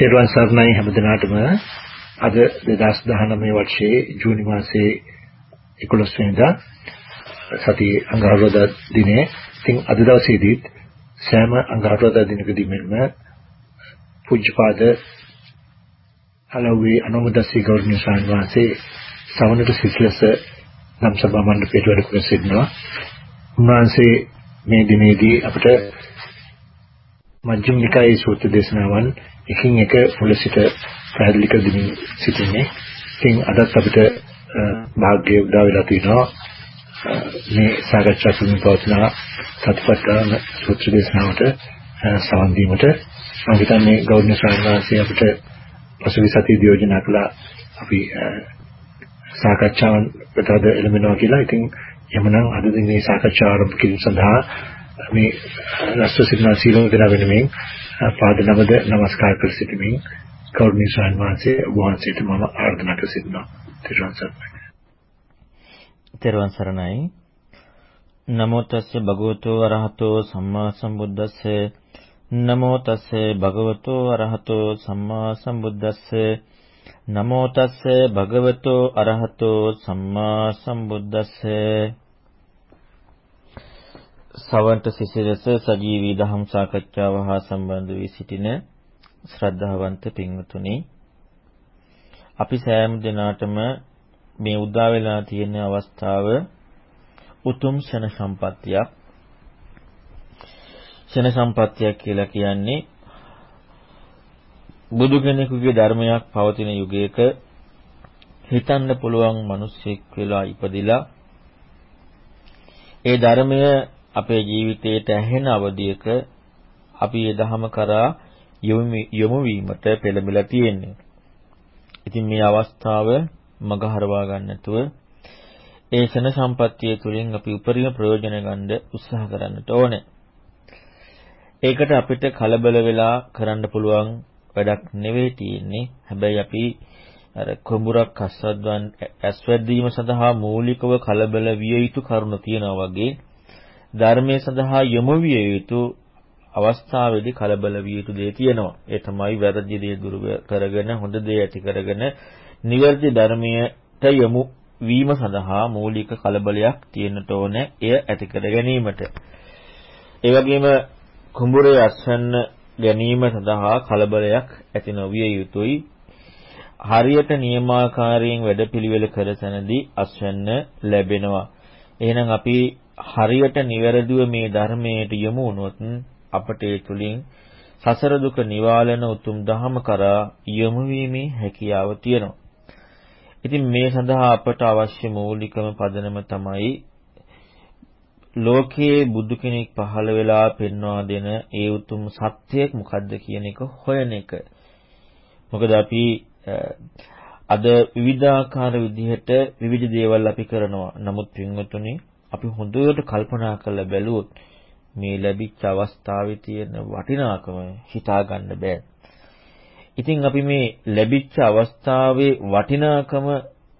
තෙරුවන් සරණයි හැමදිනාටම අද 2019 වර්ෂයේ ජූනි මාසයේ 11 වෙනිදා සතියේ අඟහරුවාදා දිනේ ඉතින් අද දවසේදීත් සෑම අඟහරුවාදා දිනකදී මෙන්ම පූජ්‍යපාද අලව්වේ අනුමදස්සී ගෞරවනීය සාන්වාසේ සවනට සිසිලස නම් සභා මණ්ඩපයට වැඩ කර සිටිනවා. උන්වහන්සේ මේ දිනේදී අපිට මජ්ක්‍ධිම නිකායේ සූත්‍ර දේශනාවන් එකින් එක මුල සිට පැහැදිලි කර දෙමින් සිටින්නේ. ඉතින් අදත් අපිට වාග්ය උදා වෙලා තිනවා මේ සාකච්ඡා තුමින් පවත්වන සතිපට්ඨාන සූත්‍ර දේශනාවට සවන් දීමට මම හිතන්නේ ගෞරවනීය ශ්‍රාවකයන් අපිට පසුගිය සතියේදී යෝජනා කළා අපි සාකච්ඡාවකට අද එළඹෙනවා කියලා. ඉතින් එhmenan අද දිනේ සාකච්ඡාව ආරම්භ කිරීම සඳහා මේ රස්තු සිනා සීලෝ දෙනා වෙනුවෙන් පාද නමද নমස්කාර කර සිටිමින් කෞර්ණී සාන්වාසේ වහන්සේට මම ආරාධනා කර සිටිනවා. ත්‍රිවන් සරණයි. ත්‍රිවන් සරණයි. නමෝ තස්ස භගවතෝ අරහතෝ සම්මා සම්බුද්දස්ස නමෝ තස්ස භගවතෝ අරහතෝ සම්මා සම්බුද්දස්ස නමෝ තස්ස භගවතෝ අරහතෝ සම්මා සම්බුද්දස්ස සවන්ත සිසිලස සජීවී දහම් සාකච්ඡාව හා සම්බන්ධ වී සිටින ශ්‍රද්ධාවන්ත පින්වතුනි අපි සෑම දිනාටම මේ උදා වෙලා තියෙන අවස්ථාව උතුම් ෂණ සම්පත්තියක්. ෂණ සම්පත්තියක් කියලා කියන්නේ බුදු කෙනෙකුගේ ධර්මයක් පවතින යුගයක හිතන්න පුළුවන් මිනිස්සෙක් වෙලා ඉපදිලා ඒ ධර්මය අපේ ජීවිතයට ඇහෙන අවධියක අපි ඒ ධහම කරා යොමු වීමට පෙළඹිලා තියෙන්නේ. ඉතින් මේ අවස්ථාව මග හරවා ගන්නතුව ඒ ශන සම්පත්තිය තුළින් අපි උපරිම ප්‍රයෝජන ගන්න උත්සාහ කරන්නට ඕනේ. ඒකට අපිට කලබල වෙලා කරන්න පුළුවන් වැඩක් නෙවෙයි තියෙන්නේ. හැබැයි අපි අර කුඹුරක් අස්වද්වන් ඇස්වැද්දීම සඳහා මූලිකව කලබල විය යුතු කරුණු තියෙනවා වගේ ධර්මයේ සඳහා යොමු විය යුතු අවස්ථාවේදී කලබල විය යුතු දේ තියෙනවා. ඒ තමයි වැරදි දේ දුරු කරගෙන හොඳ දේ ඇති කරගෙන නිවැරදි ධර්මයට යොමු වීම සඳහා මූලික කලබලයක් තියෙන්නට ඕනේ. එය ඇති කර ගැනීමට. ඒ වගේම කුඹුරේ අස්වැන්න ගැනීම සඳහා කලබලයක් ඇති නොවිය යුතුයි. හරියට නියමාකාරයෙන් වැඩපිළිවෙල කර තැනදී අස්වැන්න ලැබෙනවා. එහෙනම් අපි හරියට නිවැරදිව මේ ධර්මයට යොමු වුණොත් අපට ඒ තුලින් සසර දුක නිවාලන උතුම් ධහම කරා යොමු වීමේ හැකියාව තියෙනවා. ඉතින් මේ සඳහා අපට අවශ්‍ය මූලිකම පදනම තමයි ලෝකයේ බුදු කෙනෙක් පහළ වෙලා පෙන්වා දෙන ඒ උතුම් සත්‍යයක් මොකද්ද කියන එක හොයන එක. මොකද අපි අද විවිධාකාර විදිහට විවිධ දේවල් අපි කරනවා. නමුත් පින්වතුනි අපි හොඳට කල්පනා කරලා බැලුවොත් මේ ලැබිච්ච අවස්ථාවේ තියෙන වටිනාකම හිතා ගන්න බෑ. ඉතින් අපි මේ ලැබිච්ච අවස්ථාවේ වටිනාකම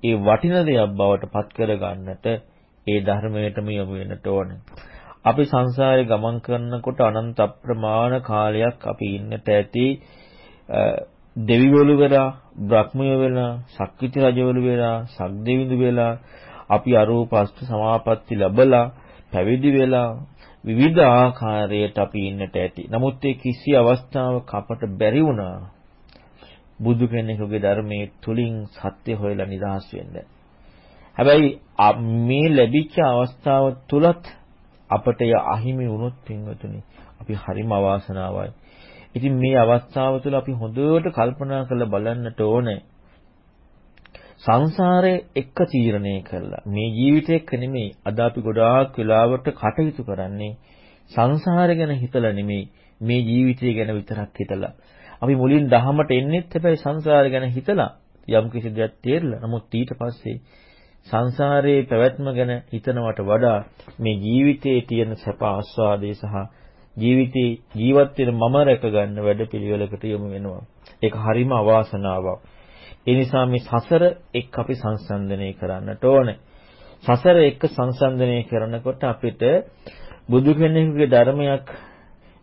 ඒ වටින දෙයක් බවට පත් කර ගන්නට ඒ ධර්මයටම යොමු වෙන්නට ඕනේ. අපි සංසාරේ ගමන් කරනකොට අනන්ත අප්‍රමාණ කාලයක් අපි ඉන්නට ඇති දෙවිවරු වෙලා, බ්‍රහ්මය වෙලා, ශක්විති රජවරු වෙලා, සක්දෙවිඳු වෙලා අපි අරූප අෂ්ට සමාපatti ලැබලා පැවිදි වෙලා විවිධ ආකාරයට අපි ඉන්නට ඇති. නමුත් ඒ කිසි අවස්ථාවක අපට බැරි වුණා බුදු කෙනෙකුගේ ධර්මයේ තුලින් සත්‍ය හොයලා නිදහස් වෙන්න. හැබැයි මේ ලැබිච්ච අවස්ථාව තුලත් අපට ය අහිමි වුණොත් පින්වතුනි අපි හරිම අවාසනාවයි. ඉතින් මේ අවස්ථාව තුළ අපි හොඳට කල්පනා කරලා බලන්නට ඕනේ. සංසාරේ එක්ක තීරණය කළා. මේ ජීවිතේ එක්ක නෙමෙයි. අද අපි ගොඩාක් වෙලාවට කටයුතු කරන්නේ සංසාරය ගැන හිතලා නෙමෙයි. මේ ජීවිතය ගැන විතරක් හිතලා. අපි මුලින් දහමට එන්නෙත් හැබැයි සංසාරය ගැන හිතලා යම් කිසි දෙයක් තේරලා. නමුත් ඊට පස්සේ සංසාරයේ පැවැත්ම ගැන හිතනවට වඩා මේ ජීවිතයේ තියෙන සැප ආස්වාදයේ සහ ජීවිතේ ජීවත් වෙන මම රැක ගන්න වැඩපිළිවෙලකට යොමු වෙනවා. ඒක හරිම අවාසනාවක්. ඒ නිසා මේ සසර එක්ක අපි සංසන්දනය කරන්නට ඕනේ. සසර එක්ක සංසන්දනය කරනකොට අපිට බුදු කෙනෙකුගේ ධර්මයක්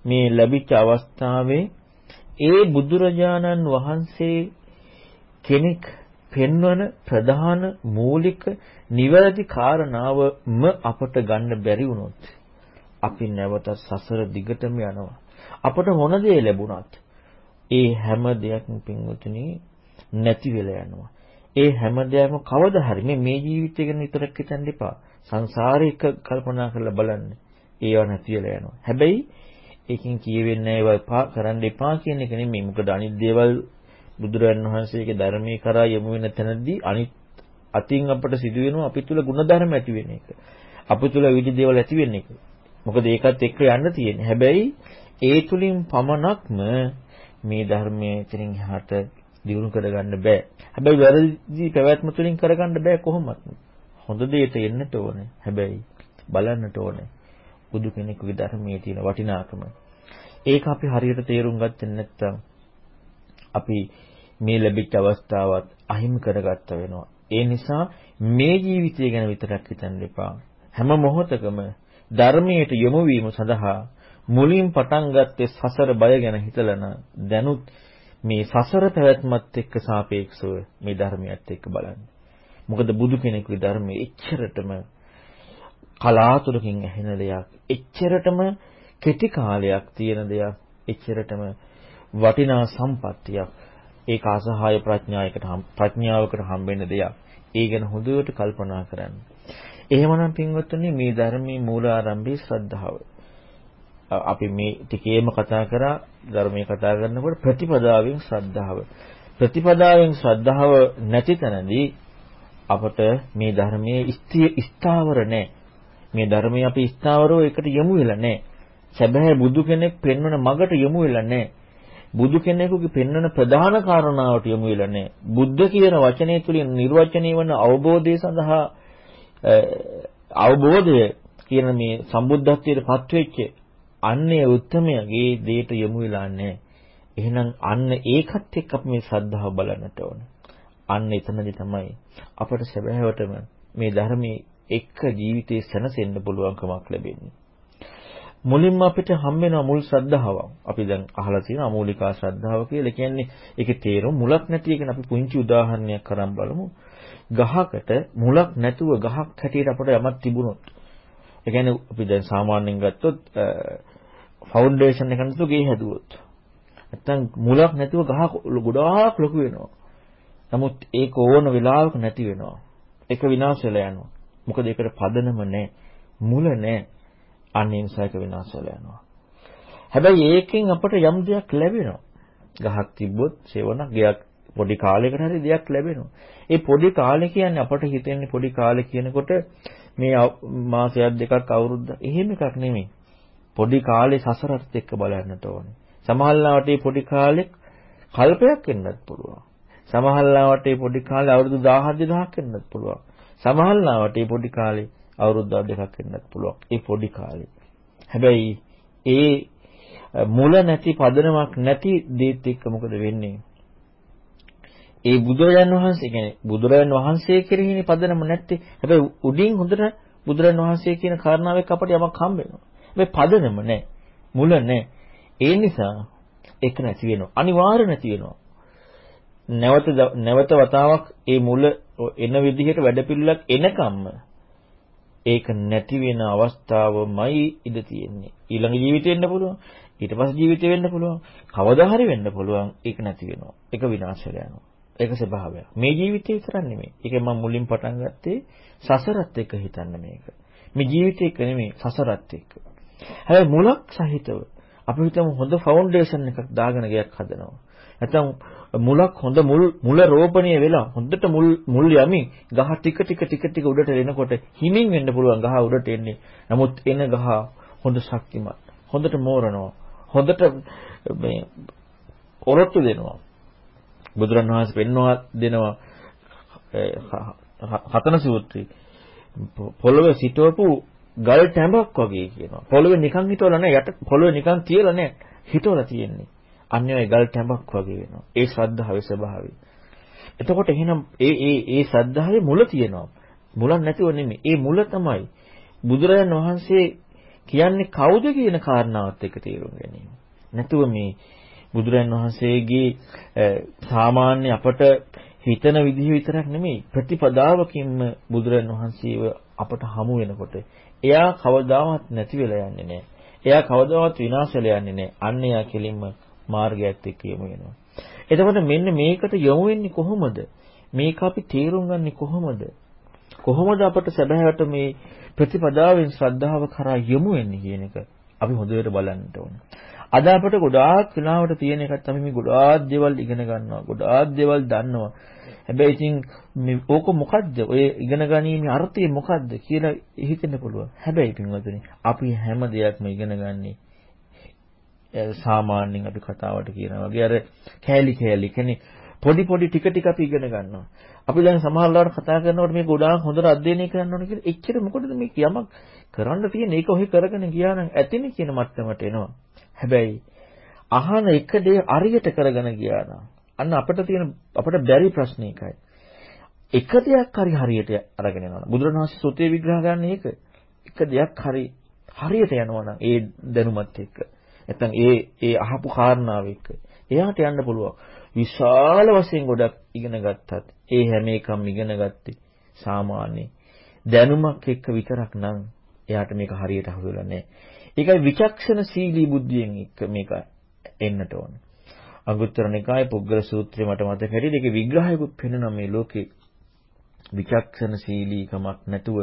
මේ ලැබිච්ච අවස්ථාවේ ඒ බුදුරජාණන් වහන්සේ කෙනෙක් පෙන්වන ප්‍රධාන මූලික නිවැරදි කාරණාවම අපට ගන්න බැරි වුණොත් අපි නැවත සසර දිගටම යනවා. අපට මොන දේ ලැබුණත් ඒ හැම දෙයක්ම පින්වතුනි නැති වෙලා යනවා. ඒ හැම දෙයක්ම කවදා හරි මේ මේ ජීවිතය ගැන විතරක් හිතන්න එපා. සංසාරේ එක කල්පනා කරලා බලන්න. ඒව නැති වෙලා යනවා. හැබැයි ඒකෙන් කියවෙන්නේ ඒවා කරන්න එපා කියන එක නෙමෙයි. මොකද අනිත් දේවල් බුදුරජාන් වහන්සේගේ ධර්මයේ කරා යමු වෙන තැනදී අනිත් අතින් අපට සිදු වෙනවා අපි තුල ಗುಣධර්ම ඇති වෙන එක. අප තුල විවිධ දේවල් ඇති වෙන එක. මොකද ඒකත් එක්ක යන්න තියෙන්නේ. හැබැයි ඒ තුලින් පමණක්ම මේ ධර්මයේ ඉතින් එහාට දියුණු කරගන්න බෑ. හැබැයි වැරදි පැවැත්ම තුලින් කරගන්න බෑ කොහොමත්. හොඳ දෙයට එන්නට ඕනේ. හැබැයි බලන්නට ඕනේ. බුදු කෙනෙකුගේ ධර්මයේ තියෙන වටිනාකම. ඒක අපි හරියට තේරුම් ගත්තේ නැත්නම් අපි මේ ලැබිච්ච අවස්ථාවත් අහිමි කරගත්ත වෙනවා. ඒ නිසා මේ ජීවිතය ගැන විතරක් හිතන්න එපා. හැම මොහොතකම ධර්මයට යොමු වීම සඳහා මුලින් පටන් ගත්තේ සසර බය ගැන හිතලන දැනුත් මේ සසර පැවැත්මත් එක්ක සාපේක්ෂව මේ ධර්මයත් එක්ක බලන්න. මොකද බුදු කෙනෙකුගේ ධර්මයේ එච්චරටම කලාතුරකින් ඇහෙන දෙයක්, එච්චරටම කෙටි කාලයක් තියෙන දෙයක්, එච්චරටම වටිනා සම්පත්තියක්. ඒක අසහාය ප්‍රඥායකට ප්‍රඥාවකට හම්බෙන්න දෙයක්. ඒ ගැන හොඳට කල්පනා කරන්න. එහෙමනම් පින්වත්නි මේ ධර්මයේ මූලාරම්භයේ ශ්‍රද්ධාව. අපි මේ ටිකේම කතා කරා ධර්මයේ කතා කරනකොට ප්‍රතිපදාවෙන් ශ්‍රද්ධාව. ප්‍රතිපදාවෙන් ශ්‍රද්ධාව නැති තැනදී අපට මේ ධර්මයේ ස්ථාවර නැහැ. මේ ධර්මයේ අපි ස්ථාවරව එකට යමු වෙලා නැහැ. සැබෑ බුදු කෙනෙක් පෙන්වන මගට යමු වෙලා නැහැ. බුදු කෙනෙකුගේ පෙන්වන ප්‍රධාන කාරණාවට යොමු වෙලා නැහැ. බුද්ධ කියන වචනය තුලින් නිර්වචනය වන අවබෝධය සඳහා අවබෝධය කියන මේ සම්බුද්ධත්වයට පත්වෙච්ච අන්නේ උත්තරමයේ දේට යොමු වෙලා නැහැ. එහෙනම් අන්න ඒකත් එක්ක අපි මේ ශ්‍රද්ධාව බලන්නට ඕන. අන්න එතනදි තමයි අපට සැබෑවටම මේ ධර්මයේ එක්ක ජීවිතේ සැනසෙන්න පුළුවන්කමක් ලැබෙන්නේ. මුලින්ම අපිට හම් වෙන මුල් ශ්‍රද්ධාවක්. අපි දැන් අහලා තියෙන අමූලිකා ශ්‍රද්ධාව කියලා කියන්නේ ඒකේ තේරුම මුලක් නැති එකන අපි පුංචි උදාහරණයක් කරන් බලමු. ගහකට මුලක් නැතුව ගහක් හැටියට අපිට යමක් තිබුණොත් ඒ කියන්නේ අපි දැන් සාමාන්‍යයෙන් ගත්තොත් ෆවුන්ඩේෂන් එක නැතුව ගේ හැදුවොත් නැත්තම් මුලක් නැතුව ගහ ගොඩාක් ලොකු වෙනවා. නමුත් ඒක ඕන වෙලාවක නැති වෙනවා. ඒක විනාශ වෙලා යනවා. මොකද ඒකට පදනම නැහැ. මුල නැහැ. අනේ නිසා ඒක විනාශ වෙලා යනවා. හැබැයි ඒකෙන් අපට යම් දෙයක් ලැබෙනවා. ගහක් තිබ්බොත් සේවනක් ගයක් පොඩි කාලයකට හරි දෙයක් ලැබෙනවා. ඒ පොඩි කාලේ කියන්නේ අපට හිතෙන්නේ පොඩි කාලේ කියනකොට මේ මාසයක් දෙකක් අවුරුද්දක් එහෙම එකක් නෙමෙයි. පොඩි කාලේ සසරත් එක්ක බලන්නට ඕනේ. සමහරවිට මේ පොඩි කාලෙක් කල්පයක් වෙන්නත් පුළුවන්. සමහරවිට මේ පොඩි කාලේ අවුරුදු 1000 2000ක් වෙන්නත් පුළුවන්. සමහරවිට මේ පොඩි කාලේ අවුරුද්දක් දෙකක් වෙන්නත් පුළුවන්. ඒ පොඩි කාලේ. හැබැයි ඒ මුල නැති පදනමක් නැති දේත් එක්ක මොකද වෙන්නේ? ඒ බුදුරජාන් වහන්සේ කියන්නේ බුදුරජාන් වහන්සේ කෙරෙහිනේ පදනම නැත්තේ. හැබැයි උඩින් හොඳට බුදුරජාන් වහන්සේ කියන කාරණාව එක්ක අපට යමක් හම්බ වෙනවා. හැබැයි පදනම නැහැ. මුල නැහැ. ඒ නිසා ඒක නැති වෙනවා. අනිවාර්ය නැති වෙනවා. නැවත නැවත වතාවක් ඒ මුල එන විදිහට වැඩපිළිවෙලක් එනකම්ම ඒක නැති වෙන අවස්ථාවමයි ඉඳ තියෙන්නේ. ඊළඟ ජීවිතේ වෙන්න පුළුවන්. ඊට පස්සේ ජීවිතේ වෙන්න පුළුවන්. කවදා හරි වෙන්න පුළුවන්. ඒක නැති වෙනවා. ඒක විනාශ වෙලා යනවා. ඒක ස්වභාවයක්. මේ ජීවිතේ විතරක් නෙමෙයි. ඒක මම මුලින් පටන් ගත්තේ සසරත් එක්ක හිතන්න මේක. මේ ජීවිතේ එක නෙමෙයි සසරත් එක්ක. හැබැයි මුලක් සහිතව අපි හිතමු හොඳ ෆවුන්ඩේෂන් එකක් දාගෙන ගයක් හදනවා. නැත්නම් මුලක් හොඳ මුල් මුල රෝපණය වෙලා හොඳට මුල් මුල් යමින් ගහ ටික ටික ටික ටික උඩට එනකොට හිමින් වෙන්න පුළුවන් ගහ උඩට එන්නේ. නමුත් එන ගහ හොඳ ශක්තිමත්. හොඳට මෝරනවා. හොඳට මේ ඔරොත්තු දෙනවා. බුදුරණවහන්සේ පෙන්වා දෙනවා හතන සූත්‍රයේ පොළවේ සිටවපු ගල් ටැඹක් වගේ කියනවා. පොළවේ නිකන් හිටවලා නැහැ යට පොළවේ නිකන් තියලා නැහැ හිටවලා තියෙන්නේ. අන්න ඒ ගල් ටැඹක් වගේ වෙනවා. ඒ ශ්‍රද්ධාවේ ස්වභාවය. එතකොට එහෙනම් ඒ ඒ ඒ ශ්‍රද්ධාවේ මුල තියෙනවා. මුලක් නැතිව නෙමෙයි. ඒ මුල තමයි බුදුරජාණන් වහන්සේ කියන්නේ කවුද කියන කාරණාවත් එක්ක තේරුම් ගැනීම. නැතුව මේ බුදුරන් වහන්සේගේ සාමාන්‍ය අපට හිතන විදිහ විතරක් නෙමෙයි ප්‍රතිපදාවකින්ම බුදුරන් වහන්සේව අපට හමු වෙනකොට එයා කවදාවත් නැති වෙලා යන්නේ නැහැ. එයා කවදාවත් විනාශ වෙලා යන්නේ නැහැ. අන්න එයා කෙලින්ම මාර්ගයත් එක්ක යමු වෙනවා. එතකොට මෙන්න මේකට යොමු වෙන්නේ කොහොමද? මේක අපි තේරුම් ගන්නේ කොහොමද? කොහොමද අපට සැබෑවට මේ ප්‍රතිපදාවෙන් ශ්‍රද්ධාව කරා යොමු වෙන්නේ කියන එක අපි හොඳට බලන්න ඕනේ. අද අපට ගොඩාක් වෙලාවට තියෙන එකක් තමයි මේ ගොඩාක් දේවල් ඉගෙන ගන්නවා. ගොඩාක් දේවල් දන්නවා. හැබැයි ඉතින් මේ ඕක මොකද්ද? ඔය ඉගෙන ගැනීමේ අර්ථය මොකද්ද කියලා හිතෙන්න පුළුවන්. හැබැයි පින්වතුනි අපි හැම දෙයක්ම ඉගෙන ගන්නේ සාමාන්‍යයෙන් අපි කතාවට කියනවා වගේ අර කෑලි කෑලි කියන්නේ පොඩි පොඩි ටික ටික අපි ඉගෙන ගන්නවා. අපි දැන් සමහරවල්ලාට කතා කරනකොට මේ ගොඩාක් හොඳට අධ්‍යයනය කරන්න ඕනේ කියලා එච්චර මොකටද මේ යමක් කරන්න තියෙන ඒක ඔහි කරගෙන ගියා නම් ඇතිනේ කියන මට්ටමට එනවා. හැබැයි අහන එක දේ අරියට කරගෙන ගියා නම් අන්න අපිට තියෙන අපිට බැරි ප්‍රශ්නේ එකයි. එක දෙයක් හරි හරියට අරගෙන යනවා. බුදුරණවහන්සේ සුතේ විග්‍රහ ගන්න ඒක. එක දෙයක් හරි හරියට යනවා නම් ඒ දැනුමත් එක්ක. නැත්නම් ඒ ඒ අහපු කාරණාව එක්ක. එයාට යන්න පුළුවන්. විශාල වශයෙන් ගොඩක් ඉගෙන ගත්තත් ඒ හැම එකම ඉගෙන ගත්තේ සාමාන්‍ය දැනුමක් එක්ක විතරක් නම් එයාට මේක හරියට අහු වෙලා නැහැ. ඒකයි විචක්ෂණශීලී බුද්ධියෙන් එක්ක මේක එන්නට ඕන. අංගුත්තර නිකායේ පුද්ගල සූත්‍රය මට මතක හැටියට ඒකේ විග්‍රහයකුත් පෙන්වනවා මේ ලෝකේ විචක්ෂණශීලීකමක් නැතුව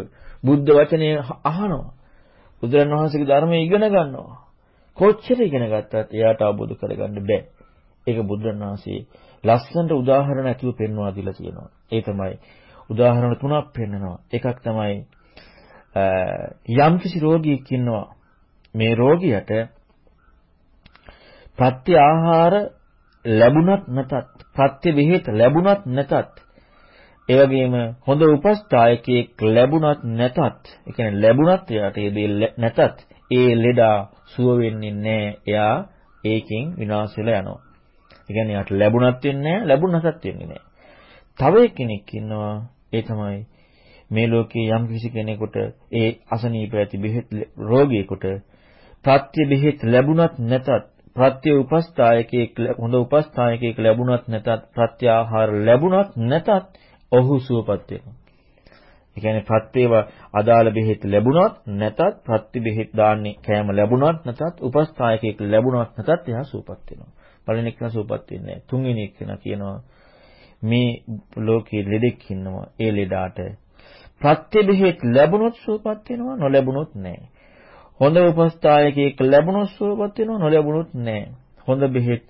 බුද්ධ වචනය අහනවා. බුදුරණවහන්සේගේ ධර්මය ඉගෙන ගන්නවා. කොච්චර ඉගෙන ගත්තත් එයාට අවබෝධ කරගන්න බෑ. ඒක බුදුරණවහන්සේ ලස්සනට උදාහරණ ඇතුව පෙන්වා දීලා තියෙනවා. ඒ තමයි උදාහරණ තුනක් පෙන්නනවා. එකක් තමයි යම්කිසි රෝගියෙක් ඉන්නවා. මේ රෝගියට ප්‍රත්‍ය ආහාර ලැබුණත් නැතත් ප්‍රත්‍ය විහෙත ලැබුණත් නැතත් ඒ වගේම හොඳ උපස්ථායකයෙක් ලැබුණත් නැතත් ඒ කියන්නේ ලැබුණත් එයාට ඒ දේ නැතත් ඒ ලෙඩා සුව වෙන්නේ නැහැ. එයා ඒකෙන් විනාශ වෙලා යනවා. ඒ කියන්නේ යාට ලැබුණත් වෙන්නේ නැහැ, ලැබුණත් වෙන්නේ නැහැ. තව කෙනෙක් ඉන්නවා. ඒ තමයි මේ ලෝකේ යම් කිසි කෙනෙකුට ඒ අසනීප ඇති බෙහෙත් රෝගියෙකුට ප්‍රත්‍ය බෙහෙත් ලැබුණත් නැතත් ප්‍රත්‍ය උපස්ථායකයෙක් හොඳ උපස්ථායකයෙක් ලැබුණත් නැතත් ප්‍රත්‍ය ආහාර ලැබුණත් නැතත් ඔහු සුවපත් වෙනවා. ඒ කියන්නේ ප්‍රත්‍යව අදාළ බෙහෙත් ලැබුණත් නැතත් ප්‍රත්‍ය බෙහෙත් දාන්නේ කෑම ලැබුණත් නැතත් උපස්ථායකයෙක් ලැබුණත් නැතත් එහා සුවපත් වෙනවා. පළවෙනි එක්කන සුවපත් වෙන්නේ නැහැ. තුන්වෙනි එක්කන කියනවා මේ ලෝකයේ ලෙඩෙක් ඉන්නවා. ඒ ලෙඩාට ප්‍රත්‍ය බෙහෙත් ලැබුණොත් සුවපත් වෙනවා නොලැබුණොත් නැහැ. හොඳ උපස්ථායකයෙක් ලැබුණොත් සුවපත් වෙනවා නොලැබුණොත් නැහැ. හොඳ බෙහෙත්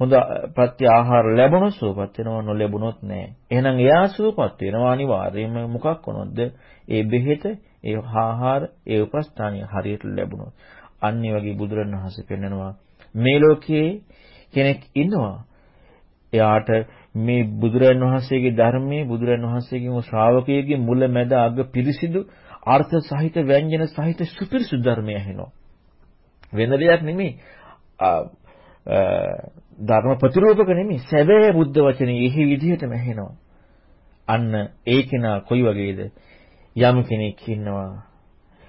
හොඳ ප්‍රත්‍ය ආහාර ලැබුණොත් සුවපත් වෙනවා නොලැබුණොත් නැහැ. එහෙනම් එයා සුවපත් වෙනවා අනිවාර්යයෙන්ම මොකක් වුණොත්ද? ඒ බෙහෙත, ඒ ආහාර, ඒ උපස්ථානිය හරියට ලැබුණොත්. අන්න වගේ බුදුරණවහන්සේ පෙන්නනවා මේ ලෝකයේ කෙනෙක් ඉන්නවා. එයාට මේ බුදුරන් වහන්සේගේ ධර්මයේ බුදුරන් වහන්සේගේ ශ්‍රාවකයෙගේ මුල මැද අග පිරිසිදු අර්ථ සහිත ව්‍යංජන සහිත සුපිරිසුදු ධර්මය ඇහෙනවා. වෙන දෙයක් නෙමෙයි. ධර්ම ප්‍රතිරූපක නෙමෙයි. සැබෑ බුද්ධ වචනේ එහි විදිහටම ඇහෙනවා. අන්න ඒ කෙනා කොයි වගේද? යම් කෙනෙක් ඉන්නවා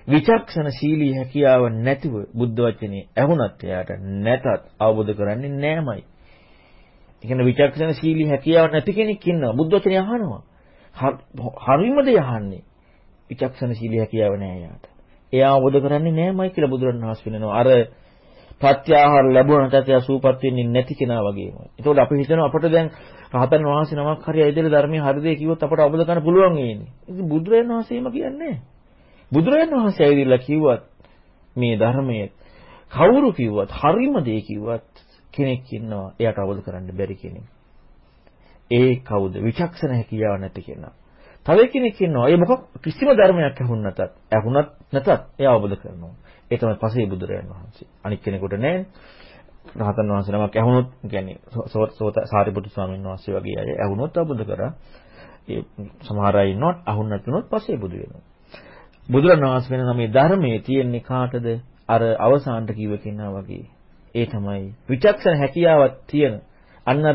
විචක්ෂණශීලී හැකියාව නැතිව බුද්ධ වචනේ ඇහුණත් එයාට නැතත් අවබෝධ කරන්නේ නෑමයි. ඒ කියන්නේ විචක්ෂණශීලී හැකියාව නැති කෙනෙක් ඉන්නවා බුද්ධ වචනේ අහනවා. හරියමද යහන්නේ? විචක්ෂණශීලී හැකියාව නෑ එයාට. එයා අවබෝධ කරන්නේ නෑමයි කියලා බුදුරණවහන්සේ වෙනවා. අර ප්‍රත්‍යාහාර ලැබුණාට එයා සූපත් වෙන්නේ නැති කෙනා වගේම. ඒතකොට අපි හිතනවා අපිට දැන් රහතන් වහන්සේ නමක් හරි ඇයිදලා ධර්මයේ හරිද කිව්වොත් අපට අවබෝධ කරගන්න පුළුවන් වෙන්නේ. ඉතින් බුදුරජාණන් වහන්සේම කියන්නේ නෑ. බුදුරජාණන් වහන්සේ ඇවිදලා කිව්වත් මේ ධර්මයේ කවුරු කිව්වත් හරිම දේ කිව්වත් කෙනෙක් ඉන්නවා එයාට අවබෝධ කරන්න බැරි කෙනෙක්. ඒ කවුද? විචක්ෂණ හැකියාව නැති කෙනා. තව කෙනෙක් ඉන්නවා. ඒ මොකක් කිසිම ධර්මයක් ඇහුන් නැතත්, ඇහුණත් නැතත් එයා අවබෝධ කරනවා. ඒ තමයි පසේ බුදුරජාණන් වහන්සේ. අනික් කෙනෙකුට නෑ. රහතන් වහන්සේ නමක් ඇහුනොත් කියන්නේ සෝත සාරිපුත්තු ස්වාමීන් වහන්සේ වගේ අය ඇහුනොත් අවබෝධ කරා. ඒ සමහර අය ඉන්නවත් අහුන් නැතුනොත් පසේ බුදු වෙනවා. බුදුරණවහන්සේ වෙන මේ ධර්මයේ තියෙන්නේ කාටද? අර අවසානට කිව්ව කෙනා වගේ. ඒ තමයි විචක්ෂණ හැකියාවක් තියෙන. අන්න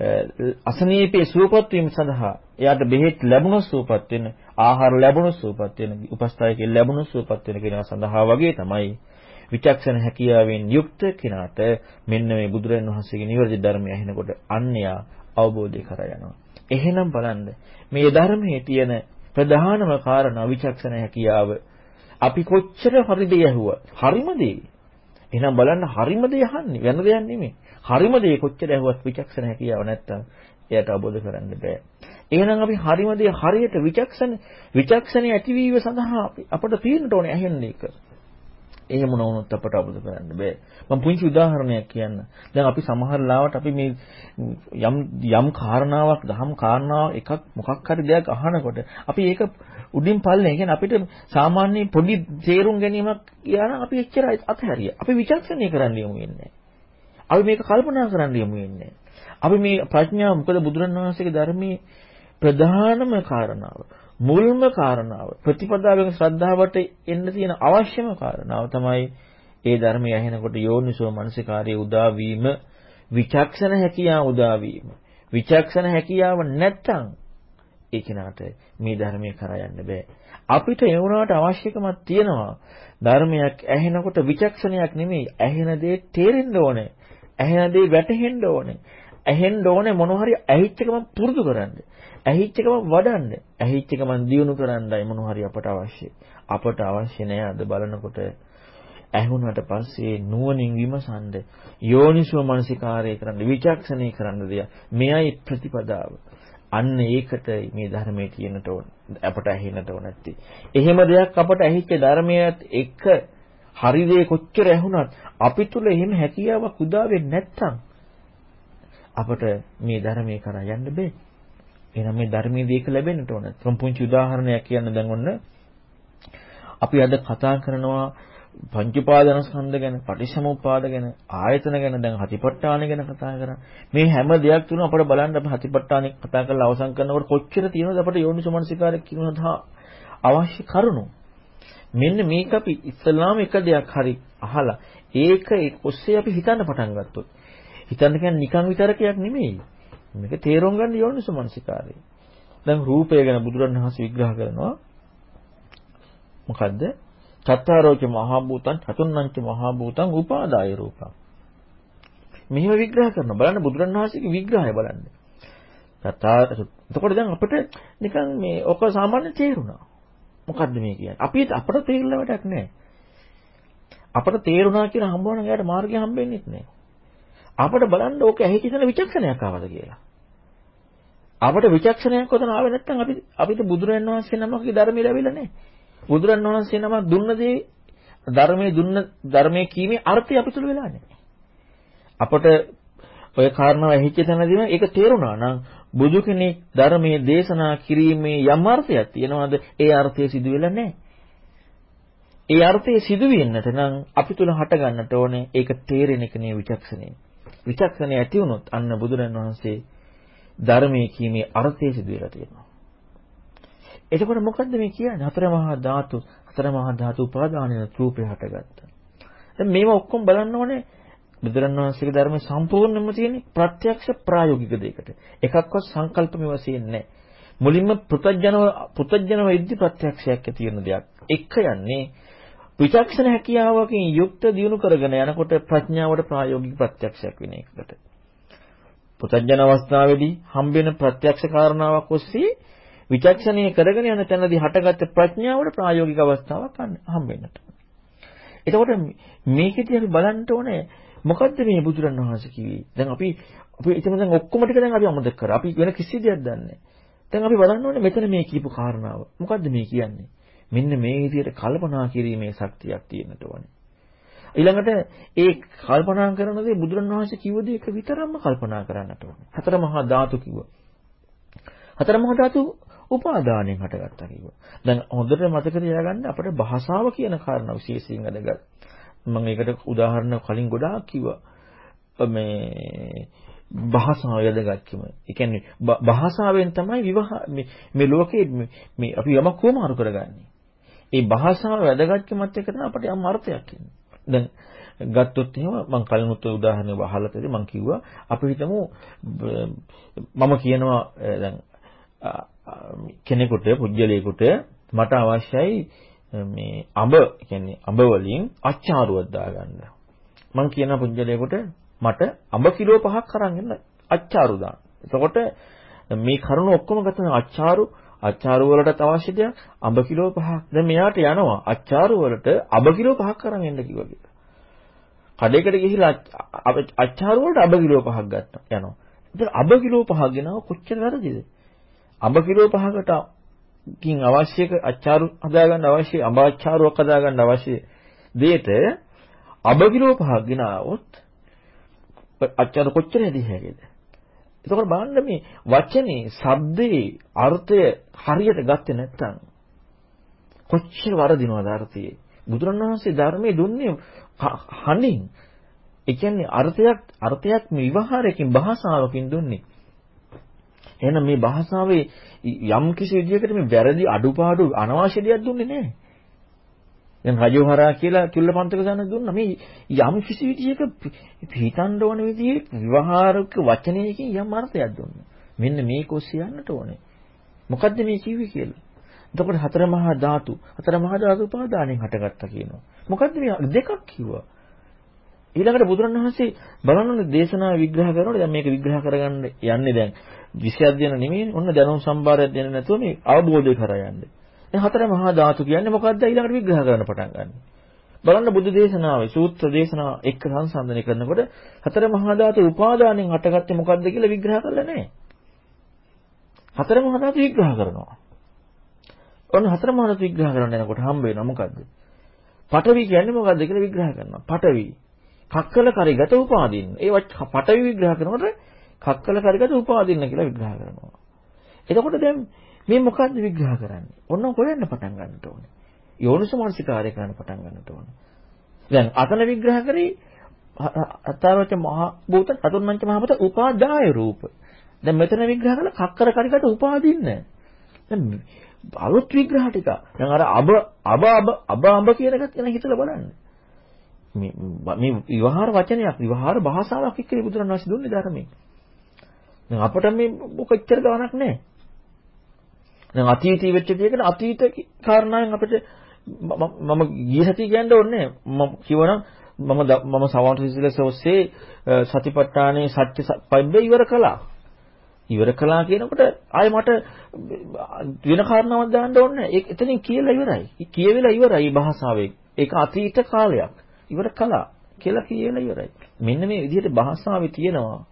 අර අසනීපේ සුවපත් වීම සඳහා එයාට බෙහෙත් ලැබුණොත් සුවපත් වෙන, ආහාර ලැබුණොත් සුවපත් වෙන, උපස්ථායකෙ ලැබුණොත් සුවපත් වෙන කෙනා සඳහා වගේ තමයි විචක්ෂණ හැකියාවෙන් යුක්ත කෙනාට මෙන්න මේ බුදුරජාණන් වහන්සේගේ නිවැරදි ධර්මය ඇහෙනකොට අන්‍යයා අවබෝධය කරා යනවා. එහෙනම් බලන්න මේ ධර්මයේ තියෙන ප්‍රධානම කාරණා විචක්ෂණ හැකියාව අපි කොච්චර හරි දේ ඇහුවා. හරිම දේ. එහෙනම් බලන්න හරිම දේ අහන්නේ වෙන දෙයක් නෙමෙයි. හරිම දේ කොච්චර ඇහුවත් විචක්ෂණ හැකියාව නැත්තම් එයාට අවබෝධ කරන්න බෑ. එහෙනම් අපි හරිම දේ හරියට විචක්ෂණ විචක්ෂණේ ඇතිවීම සඳහා අපිට තියෙන්න ඕනේ ඇහෙන්නේ එක. එහෙම නොවුනොත් අපට අවබෝධ කරන්න බෑ. මම පුංචි උදාහරණයක් කියන්න. දැන් අපි සමහර ලාවට අපි මේ යම් යම් කාරණාවක්, දහම් කාරණාවක් එකක් මොකක් හරි දෙයක් අහනකොට අපි ඒක උඩින් පල්ලේ කියන්නේ අපිට සාමාන්‍ය පොඩි තේරුම් ගැනීමක් කියන අපි එච්චර අතහැරියා. අපි විචක්ෂණය කරන්න යමු වෙන්නේ. අපි මේක කල්පනා කරන්න යමු වෙන්නේ. අපි මේ ප්‍රඥාව මොකද බුදුරණවහන්සේගේ ධර්මයේ ප්‍රධානම කාරණාව මුල්ම කාරණාව ප්‍රතිපදාවෙන් ශ්‍රද්ධාවට එන්න තියෙන අවශ්‍යම කාරණාව තමයි ඒ ධර්මය ඇහෙනකොට යෝනිසෝ මනසිකාරයේ උදා වීම විචක්ෂණ හැකියාව උදා වීම. විචක්ෂණ හැකියාව නැත්තම් ඒ කෙනාට මේ ධර්මයේ කරා යන්න බෑ. අපිට ඒ වුණාට අවශ්‍යකමක් තියෙනවා. ධර්මයක් ඇහෙනකොට විචක්ෂණයක් නෙමෙයි ඇහෙන දේ තේරෙන්න ඕනේ. ඇහෙන දේ වැටහෙන්න ඕනේ ඇහෙන්න ඕනේ මොන හරි ඇහිච්ච ගමන් පුරුදු කරන්න. ඇහිච්ච ගමන් වඩන්න. ඇහිච්ච ගමන් දියුණු කරන්නයි මොන හරි අපට අවශ්‍යයි. අපට අවශ්‍ය නෑ අද බලනකොට ඇහුණාට පස්සේ නුවණින් විමසන්න යෝනිසෝ මනසිකාරය කරන්න විචක්ෂණය කරන්න දෙයක්. මෙයයි ප්‍රතිපදාව. අන්න ඒකට මේ ධර්මයේ තියෙනට ඕන. අපට ඇහෙන්නට ඕන නැත්තේ. එහෙම දෙයක් අපට ඇහිච්ච ධර්මයට එක හරි දේ කොච්චර ඇහුණත් අපි තුල එහෙම හැකියාවක් උදා වෙන්නේ නැත්තම් අපට මේ ධර්මයේ කරා යන්න බෑ. එහෙනම් මේ ධර්මයේ දීක ලැබෙන්නට ඕන. මම පුංචි උදාහරණයක් කියන්න දැන් ඔන්න අපි අද කතා කරනවා පංච උපාදානස්කන්ධ ගැන, පටිච්චසමුප්පාද ගැන, ආයතන ගැන, දැන් හතිපට්ඨාන ගැන කතා කරා. මේ හැම දෙයක් තුන අපිට බලන්න අපි හතිපට්ඨානෙ කතා කරලා අවසන් කරනකොට කොච්චර තියෙනවද අපිට යෝනිසමනසිකාරයක් කියනවා අවශ්‍ය කරුණු. මෙන්න මේක අපි ඉස්ලාම එක දෙයක් හරි අහලා ඒක ඔස්සේ අපි හිතන්න පටන් ගත්තොත් හිතන්න කියන්නේ නිකන් විතරකයක් නෙමෙයි. මේක තේරුම් ගන්න යෝනිසෝ මනසිකාරය. දැන් රූපය ගැන බුදුරණවහන්සේ විග්‍රහ කරනවා. මොකද්ද? චත්තාරෝච මහා භූතං චතුන්නංච මහා භූතං උපාදාය රූපං. මෙහෙම විග්‍රහ කරනවා. බලන්න බුදුරණවහන්සේගේ විග්‍රහය බලන්න. චත්තාර එතකොට දැන් අපිට නිකන් මේ ඔක සාමාන්‍ය තේරුණා. මොකද්ද මේ කියන්නේ? අපි අපට තේරෙන්න වැඩක් නැහැ. අපට තේරුණා කියලා හම්බවන ගාට මාර්ගය හම්බෙන්නේ නැහැ. අපිට බලන්න ඕක ඇහිච්ච තැන විචක්ෂණයක් ආවද කියලා. අපිට විචක්ෂණයක් ඔතන ආවේ නැත්නම් අපි අපිට බුදුරන් වහන්සේ නමකගේ ධර්මය ලැබිලා නැහැ. බුදුරන් වහන්සේ නම දුන්න දේ ධර්මයේ දුන්න ධර්මයේ කීමේ අර්ථය අපි තුල වෙලා නැහැ. අපට ඔය කාරණාව ඇහිච්ච තැනදීම ඒක තේරුණා නම් බුදු කෙනෙක් ධර්මයේ දේශනා කිරීමේ යම් අර්ථයක් තියෙනවද? ඒ අර්ථය සිදු වෙලා නැහැ. ඒ අර්ථය සිදු වෙන්නට නම් අපි තුල හට ගන්නට ඕනේ ඒක තේරෙන එක නේ විචක්ෂණය. විචක්ෂණය ඇති වුණොත් අන්න බුදුරන් වහන්සේ ධර්මයේ කීමේ අර්ථය සිදු වෙලා තියෙනවා. එතකොට මොකද්ද මේ කියන්නේ? හතර මහා ධාතු, හතර මහා ධාතු උපාදානයේ රූපේ හටගත්තා. දැන් මේව ඔක්කොම බලන්න ඕනේ බුදුරන් වහන්සේගේ ධර්මයේ සම්පූර්ණයෙන්ම තියෙන ප්‍රත්‍යක්ෂ ප්‍රායෝගික දෙයකට. එකක්වත් සංකල්පමය වශයෙන් නැහැ. මුලින්ම පෘතජනව පෘතජනව ඉද්දි ප්‍රත්‍යක්ෂයක් ඇති වෙන දෙයක්. එක යන්නේ විචක්ෂණ හැකියාවකින් යුක්ත දියුණු කරගෙන යනකොට ප්‍රඥාවට ප්‍රායෝගික ප්‍රත්‍යක්ෂයක් වෙන එකකට. පුතඥන අවස්ථාවේදී හම්බෙන ප්‍රත්‍යක්ෂ කාරණාවක් ඔස්සේ විචක්ෂණීය කරගෙන යන තැනදී හටගත්ත ප්‍රඥාවට ප්‍රායෝගික අවස්ථාවක් හම්බෙන්නට. එතකොට මේකෙදී අපි බලන්න ඕනේ මොකද්ද මේ බුදුරණවහන්සේ කිව්වේ? දැන් අපි අපි එතන දැන් ඔක්කොම ටික දැන් අපි අමතක කරා. අපි වෙන කිසි දෙයක් දන්නේ නැහැ. දැන් අපි බලන්න ඕනේ මෙතන මේ කියපු කාරණාව. මොකද්ද මේ කියන්නේ? මෙන්න මේ විදිහට කල්පනා කිරීමේ ශක්තියක් තියෙන්නට ඕනේ. ඊළඟට ඒ කල්පනා කරන දේ බුදුරණවහන්සේ කිව්ව දේ එක විතරක්ම කල්පනා කරන්නට ඕනේ. හතර මහා ධාතු කිව්වා. හතර මහා ධාතු උපාදානයෙන් හටගත්තා කිව්වා. දැන් හොඳට මතක තියාගන්න අපේ භාෂාව කියන කාරණා විශේෂයෙන් අදගත්. මම ඒකට උදාහරණ කලින් ගොඩාක් කිව්වා. මේ භාෂාව වැදගත්කම. ඒ කියන්නේ භාෂාවෙන් තමයි විවාහ මේ ලෝකේ මේ අපි යමක් කොහොම කරගන්නේ. ඒ භාෂාව වැදගත්කමත් එක්ක තමයි අපිට යම් අර්ථයක් එන්නේ. දැන් ගත්තොත් එහෙම මම කලිනුත් උදාහරණයක් අහලා තියෙදි මම කිව්වා අපි හිතමු මම කියනවා දැන් කෙනෙකුට පුජ්‍යලයකට මට අවශ්‍යයි මේ අඹ කියන්නේ අඹ වලින් අච්චාරුවක් දාගන්න. මම කියන පුංජලයකට මට අඹ කිලෝ 5ක් අරන් එන්න අච්චාරු දාන්න. එතකොට මේ කරුණ ඔක්කොම ගතන අච්චාරු අච්චාරු වලට අවශ්‍ය දෙයක් අඹ කිලෝ 5ක්. දැන් මෙයාට යනවා අච්චාරු වලට අඹ කිලෝ 5ක් අරන් එන්න කිව්වා කියලා. කඩේකට ගිහිල්ලා අච්චාරු වලට අඹ කිලෝ 5ක් ගත්තා යනවා. ඉතින් අඹ කිලෝ 5ක් ගෙනව කොච්චර වැරදිද? අඹ කිලෝ 5කට කින් අවශ්‍ය අච්චාරු හදාගන්න අවශ්‍ය අඹ අච්චාරුවක් හදාගන්න අවශ්‍ය දෙයට අඹ කිලෝ 5ක් ගෙනාවොත් අච්චාරු කොච්චර හැදී හැකේද? එතකොට බලන්න මේ වචනේ, shabdේ අර්ථය හරියට ගත්තේ නැත්නම් කොච්චර වරදිනවද අර්ථයේ? බුදුරණවහන්සේ ධර්මයේ දුන්නේ හණින්. ඒ කියන්නේ අර්ථයක් අර්ථයක් විවහාරයකින් භාෂාවකින් දුන්නේ. එහෙනම් මේ භාෂාවේ යම් කිසි විදියකට මේ වැරදි අඩුපාඩු අනවශ්‍ය දෙයක් දුන්නේ නැහැ. දැන් රජෝහරා කියලා චුල්ලපන්තක සාන දුන්නා මේ යම් කිසි විදියක හිතන්න ඕන විදිහේ විවහාරක වචනයකින් යම් අර්ථයක් දුන්නා. මෙන්න මේක ඔස්සේ යන්නට ඕනේ. මොකද්ද මේ කිව්වේ කියලා. එතකොට හතර මහා ධාතු හතර මහා ධාතු උපාදානෙන් හටගත්තා කියනවා. මොකද්ද මේ දෙකක් කිව්වා. ඊළඟට බුදුරණවහන්සේ බලන්න දේශනා විග්‍රහ කරනකොට දැන් මේක විග්‍රහ කරගන්න යන්නේ දැන් විෂයක් දෙන නෙමෙයි ඔන්න දැනුම් සම්භාරයක් දෙන්න නැතුව මේ අවබෝධය කරා යන්නේ. දැන් හතර මහා ධාතු කියන්නේ මොකක්ද ඊළඟට විග්‍රහ කරන්න පටන් ගන්න. බලන්න බුදු දේශනාවේ සූත්‍ර දේශනාව එක්ක සංසන්දනය කරනකොට හතර මහා ධාතු උපාදානෙන් හටගත්තේ මොකක්ද කියලා විග්‍රහ කරලා නැහැ. හතර මහා ධාතු විග්‍රහ කරනවා. ඔන්න හතර මහා ධාතු විග්‍රහ කරන්න යනකොට හම්බ වෙනවා මොකද්ද? පඨවි කියන්නේ මොකද්ද කියලා විග්‍රහ කරනවා. පඨවි කක්කල කරිගත උපාදින්න. ඒ පඨවි විග්‍රහ කරනකොට කක්කල කරිගත උපාදින්න කියලා විග්‍රහ කරනවා. එතකොට දැන් මේ මොකද්ද විග්‍රහ කරන්නේ? ඔන්න හොයන්න පටන් ගන්නට ඕනේ. යෝනිසමනසිකාරය කරන්න පටන් ගන්නට ඕනේ. දැන් අතන විග්‍රහ කරේ අතරවච මහ භූත අතුරුමංච මහ භූත උපාදාය රූප. දැන් මෙතන විග්‍රහ කළ කක්කර කරිකට උපාදින්න. දැන් අලුත් විග්‍රහ ටික. දැන් අර අබ අබ අබ අබ අඹ කියන එකත් ගැන හිතලා බලන්න. මේ මේ විවහාර වචනයක් විවහාර භාෂාවක් එක්කනේ බුදුරණවහන්සේ දුන්නේ ධර්මයේ. දැන් අපිට මේ කොච්චර ගාණක් නැහැ. දැන් අතීතී වෙච්ච දෙයකට අතීත කාරණාවෙන් අපිට මම ගිය සතිය කියන්න ඕනේ මම කිව්වනම් මම මම සවාන්ත සිසිලස ඔස්සේ සතිපට්ඨානේ සත්‍ය පබ්බේ ඉවර කළා. ඉවර කළා කියනකොට ආයේ මට වෙන කාරණාවක් දාන්න ඕනේ ඒක එතනින් කියලා ඉවරයි. කියවිලා ඉවරයි භාෂාවෙන්. ඒක අතීත කාලයක්. ඉවර කළා කියලා කියලා ඉවරයි. මෙන්න මේ විදිහට භාෂාවේ තියෙනවා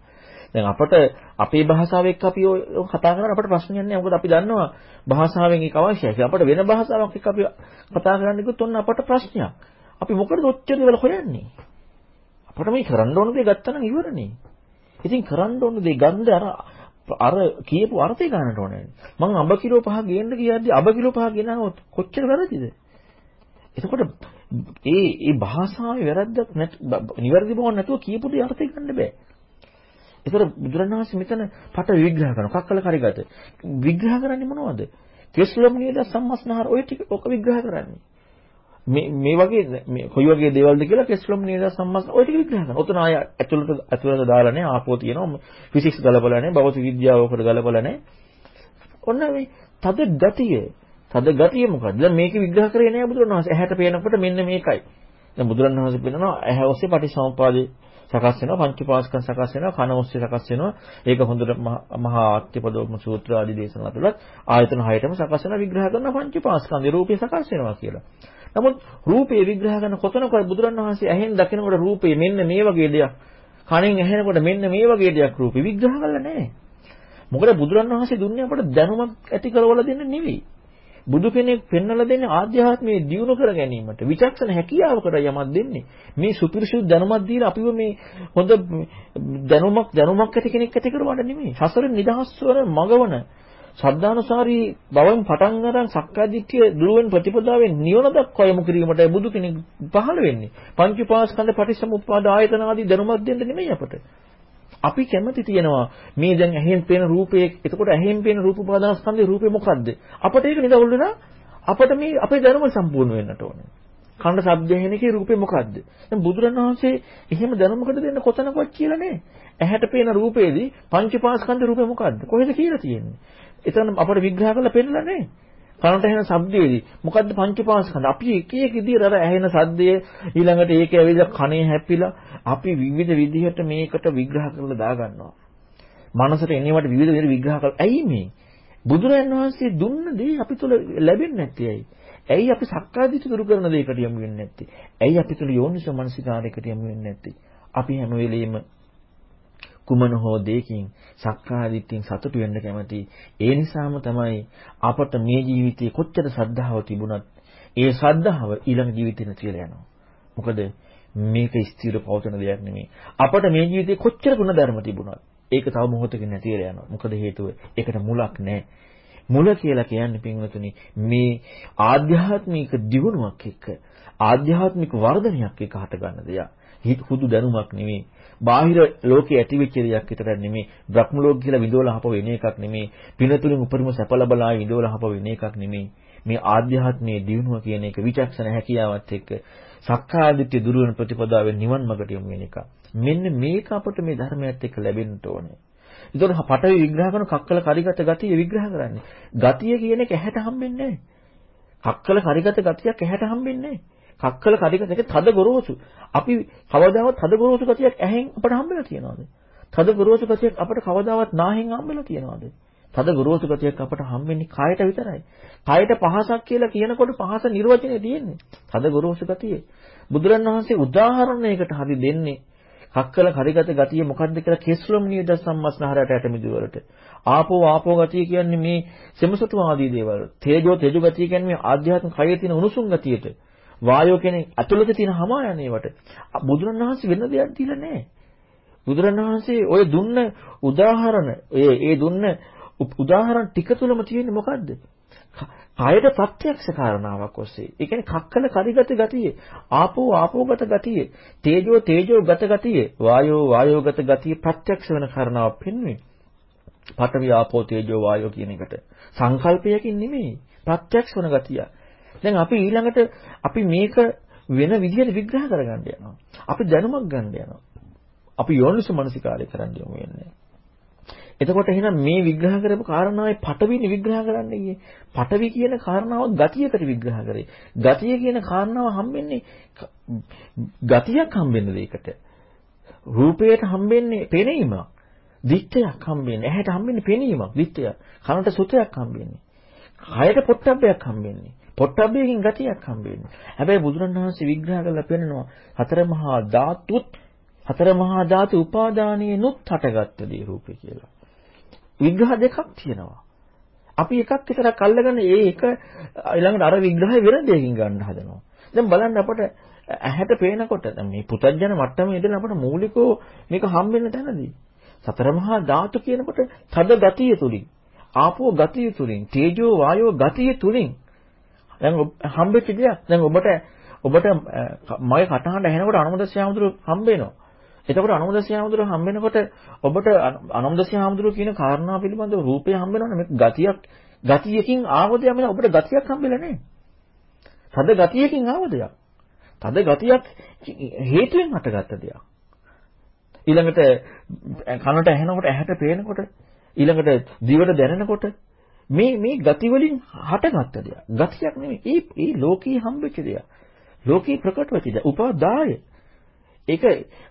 දැන් අපට අපේ භාෂාව එක්ක අපි කතා කරලා අපට ප්‍රශ්නයක් නැහැ. මොකද අපි දන්නවා භාෂාවෙන් ඒක අවශ්‍යයි. අපට වෙන භාෂාවක් එක්ක අපි කතා කරන්න ගියොත් ඔන්න අපට ප්‍රශ්නයක්. අපි මොකටද ඔච්චර දේවල් හොයන්නේ? අපට මේ කරන්න ඕන දේ ගත්තා නම් ඉවරනේ. ඉතින් කරන්න ඕන දේ ගන්න අර අර කියපු අර්ථය ගන්නට ඕනේ. මං අඹ කිලෝ පහ ගේන්න ගියද්දි අඹ කිලෝ පහ ගෙනාවොත් කොච්චර වැරදිද? එතකොට ඒ ඒ භාෂාවේ වැරද්දක් නැත් නිවැරදි බව නැතුව කියපු දේ අර්ථය ගන්න බෑ. ඒතර බුදුරණවහන්සේ මෙතන පට විග්‍රහ කරනවා. කක්කල කරිගත. විග්‍රහ කරන්නේ මොනවද? කෙස්ලොම් නේද සම්මස්නහර ඔය ටික ඔක විග්‍රහ කරන්නේ. මේ මේ වගේ මේ කොයි වගේ දේවල්ද කියලා කෙස්ලොම් නේද සම්මස් ඔය ටික විග්‍රහ කරනවා. ඔතන ආය ඇතුළට ඇතුළට දාලා නැහැ ආපෝ තියෙනවා. ෆිසික්ස් ගලපලා නැහැ. භෞතික විද්‍යාව ඔකට ගලපලා නැහැ. ඔන්න මේ තද ගතිය. තද ගතිය මොකද්ද? දැන් මේක විග්‍රහ කරේ නෑ බුදුරණවහන්සේ. ඇහැට පේනකොට මෙන්න මේකයි. දැන් බුදුරණවහන්සේ පෙන්නනවා ඇහැ ඔස්සේ පටිසමුපාදේ සකස් වෙනවා පංච පාස්කම් සකස් වෙනවා කන ඔස්සේ සකස් වෙනවා ඒක හොඳට මහා ආත්‍යපදෝම සූත්‍ර ආදී දේශනා තුළත් ආයතන හයටම සකස් වෙන විග්‍රහ කරන පංච පාස්කම් රූපේ සකස් වෙනවා කියලා. නමුත් රූපේ විග්‍රහ කරන කොතනකද බුදුරණවහන්සේ ඇහෙන් දකිනකොට රූපේ මෙන්න මේ වගේ දෙයක් කනෙන් ඇහෙනකොට මෙන්න මේ වගේ දෙයක් රූපේ විග්‍රහ කරලා නැහැ. මොකද බුදුරණවහන්සේ දුන්නේ අපට දැනුමක් ඇති කරවල දෙන්න නෙවෙයි. බුදු කෙනෙක් පෙන්වලා දෙන්නේ ආධ්‍යාත්මයේ දියුණු කර ගැනීමට විචක්ෂණ හැකියාවකට යමක් දෙන්නේ. මේ සුපිරිසුදු දැනුමක් දීලා අපිව මේ හොඳ දැනුමක් දැනුමක් ඇති කෙනෙක් ඇති කරවන්න නෙමෙයි. සසරෙන් නිදහස් වන මගවන ශ්‍රද්ධානුසාරී බවෙන් පටන් ගන්න සක්කාදිට්ඨිය දුරුවෙන් ප්‍රතිපදාවෙන් නිවන දක්වා යොමු කිරීමට බුදු කෙනෙක් පහළ වෙන්නේ. පංච උපාස්කන්ධ පටිච්චසමුප්පාද ආයතන ආදී දැනුමක් දෙන්න නෙමෙයි අපට. අපි කැමති තියෙනවා මේ දැන් ඇහෙන් පේන රූපේ එතකොට ඇහෙන් පේන රූප උපාදානස්කන්ධේ රූපේ මොකද්ද? අපට ඒක නිදවුල් වෙනා අපට මේ අපේ ධර්ම සම්පූර්ණ වෙන්නට ඕනේ. කන්න ශබ්ද ඇහෙන එකේ රූපේ මොකද්ද? දැන් බුදුරණවහන්සේ එහෙම දැනුමකට දෙන්න කොතනකවත් කියලා නැහැ. ඇහැට පේන රූපේදී පංචපාස්කන්ධ රූපේ මොකද්ද? කොහෙද කියලා තියෙන්නේ? එතන අපට විග්‍රහ කරලා පෙන්නලා නැහැ. කනට ඇහෙන ශබ්දයේදී මොකද්ද පංචපාස්කන්ධ? අපි එක එක විදිහට අර ඇහෙන ශබ්දය ඊළඟට ඒක ඇවිල්ලා කනේ හැපිලා අපි විවිධ විදිහට මේකට විග්‍රහ කරලා දාගන්නවා. මනසට එනවට විවිධ විදිහට විග්‍රහ කරලා ඇයි මේ? බුදුරජාණන් වහන්සේ දුන්න දේ අපි තුල ලැබෙන්නේ නැත්තේ ඇයි? ඇයි අපි සක්කාදිට දුරු කරන දෙයකට යමු වෙන්නේ නැත්තේ? ඇයි අපි තුල යෝනිසෝ මනසිකාරයකට යමු වෙන්නේ නැත්තේ? අපි හැම වෙලෙම කුමන හෝ දෙයකින් සක්කාදිට්ඨියෙන් සතුටු වෙන්න කැමති. ඒ නිසාම තමයි අපට මේ ජීවිතයේ කොච්චර ශ්‍රද්ධාව තිබුණත් ඒ ශ්‍රද්ධාව ඊළඟ ජීවිතේ නැතිලා යනවා. මොකද මේක ස්ථිර පවතන දෙයක් නෙමෙයි. අපට මේ ජීවිතේ කොච්චර ගුණ ධර්ම තිබුණත් ඒක තව මොහොතකින් නැතිලා යනවා. මොකද හේතුව ඒකට මුලක් නැහැ. මුල කියලා කියන්නේ පින්වතුනි මේ ආධ්‍යාත්මික දියුණුවක් එක්ක ආධ්‍යාත්මික වර්ධනයක් එක්ක හට ගන්න දෙයක්. හුදු දැනුමක් නෙමෙයි. බාහිර ලෝකයේ ඇතිවෙච්ච දෙයක් විතරක් නෙමෙයි. බ්‍රහ්ම ලෝක කියලා විඳවලා හප වෙන එකක් නෙමෙයි. පිනතුලින් උපරිම සැප ලබලා විඳවලා හප වෙන එකක් නෙමෙයි. මේ ආධ්‍යාත්මයේ දියුණුව කියන එක විචක්ෂණ හැකියාවත් එක්ක සක්කාදිට්ඨිය දුරු වෙන ප්‍රතිපදාවෙන් නිවන් මාර්ගට යොමු වෙන එක. මෙන්න මේක අපට මේ ධර්මයත් එක්ක ලැබෙන්න ඕනේ. ඒතකොට පටවි විග්‍රහ කරන කක්කල කරිගත ගතිය විග්‍රහ කරන්නේ. ගතිය කියන එක ඇහැට හම්බෙන්නේ නැහැ. කක්කල කරිගත ගතියක් ඇහැට හම්බෙන්නේ නැහැ. කක්කල කඩික දෙක තද ගොරෝසු. අපි කවදාවත් තද ගොරෝසු ගතියක් ඇහෙන් අපට හම්බෙලා තියනවාද? තද ගොරෝසු ගතියක් අපට කවදාවත් නාහෙන් හම්බෙලා තියනවාද? තද ගොරෝසු ගතියක් අපට හම්බෙන්නේ කායට විතරයි. කායට පහසක් කියලා කියනකොට පහස නිර්වචනය තියෙන්නේ. තද ගොරෝසු ගතිය. බුදුරණවහන්සේ උදාහරණයකට හරි දෙන්නේ කක්කල කරිගත ගතිය මොකක්ද කියලා කෙස්ලොම් නියද සම්මස්නහරට ඇටමිදු වලට. ආපෝ ආපෝ ගතිය කියන්නේ මේ සෙමසතු ආදී දේවල්. තේජෝ තේජෝ ගතිය කියන්නේ මේ ආධ්‍යාත්මික කයේ තියෙන උණුසුම් ගතියට. වායෝ කෙනෙක් ඇතුළත තියෙන හමායනේවට බුදුරණවහන්සේ වෙන දෙයක් දීලා නැහැ. බුදුරණවහන්සේ ඔය දුන්න උදාහරණ ඒ ඒ දුන්න උදාහරණ ටික තුලම තියෙන්නේ මොකද්ද? කයද ප්‍රත්‍යක්ෂ කාරණාවක් ඔස්සේ. ඒ කියන්නේ කක්කල කරිගත ගතිය, ආපෝ ආපෝගත ගතිය, තේජෝ තේජෝගත ගතිය, වායෝ වායෝගත ගතිය ප්‍රත්‍යක්ෂ වෙන කාරණාවක් පෙන්වන්නේ. පඨවි ආපෝ තේජෝ වායෝ කියන එකට. සංකල්පයකින් නෙමෙයි. ප්‍රත්‍යක්ෂ වෙන ගතිය. දැන් අපි ඊළඟට අපි මේක වෙන විදිහට විග්‍රහ කරගන්න යනවා. අපි දැනුමක් ගන්න යනවා. අපි යෝනිසු මනසිකාරය කරන්න යමු වෙන්නේ. එතකොට එහෙනම් මේ විග්‍රහ කරපු කාරණාවේ පටවිනි විග්‍රහ කරන්න ගියේ. පටවි කියන කාරණාව ගතියකට විග්‍රහ කරේ. ගතිය කියන කාරණාව හම්බෙන්නේ ගතියක් හම්බෙන්න දෙයකට. රූපයට හම්බෙන්නේ පෙනීමක්. දිත්තයක් හම්බෙන්නේ. ඇහැට හම්බෙන්නේ පෙනීමක්. දිත්තයක්. කනට සුතයක් හම්බෙන්නේ. කයට පොට්ටබ්බයක් හම්බෙන්නේ. පොට්ටබ්බයකින් ගතියක් හම්බෙන්නේ. හැබැයි බුදුරණවහන්සේ විග්‍රහ කරලා පෙන්නනවා හතර මහා ධාතුත් හතර මහා ධාතු උපාදානයේ නුත් හටගත්ත දේ රූපේ කියලා. විග්‍රහ දෙකක් තියෙනවා. අපි එකක් විතරක් අල්ලගෙන ඒ එක ඊළඟට අර විග්‍රහය වෙන දෙයකින් ගන්න හදනවා. දැන් බලන්න අපට ඇහැට පේනකොට දැන් මේ පුතඥන මට්ටමේ ඉඳලා අපට මූලිකව මේක හම්බෙන්න තැනදී සතර මහා ධාතු කියනකොට තද ගතිය තුලින් ආපෝ ගතිය තුලින් තේජෝ වායෝ ගතිය තුලින් දැන් හම්බෙච්ච දෙයක්. දැන් ඔබට ඔබට මගේ කටහඬ ඇහෙනකොට අනුමදස්ය හාමුදුරුව හම්බ වෙනවා. එතකොට අනුමදස්ය හාමුදුරුව හම්බ වෙනකොට ඔබට අනුමදස්ය හාමුදුරුව කියන කාරණා පිළිබඳව රූපය හම්බ වෙනවනේ මේක ගතියක් ගතියකින් ආවද යමන ඔබට ගතියක් හම්බෙලා නැහැ. තද ගතියකින් ආවද යක්. තද ගතියක් හේතුවෙන් හටගත්ත දෙයක්. ඊළඟට කනට ඇහෙනකොට ඇහැට පේනකොට ඊළඟට දිවට දැනෙනකොට මේ මේ ගති වලින් හටගත්ත දෙයක්. ගතියක් නෙමෙයි. ඒ ඒ ලෝකී හම්බෙච්ච දෙයක්. ලෝකී ප්‍රකට වෙච්ච දෙයක්. උපාදාය. ඒක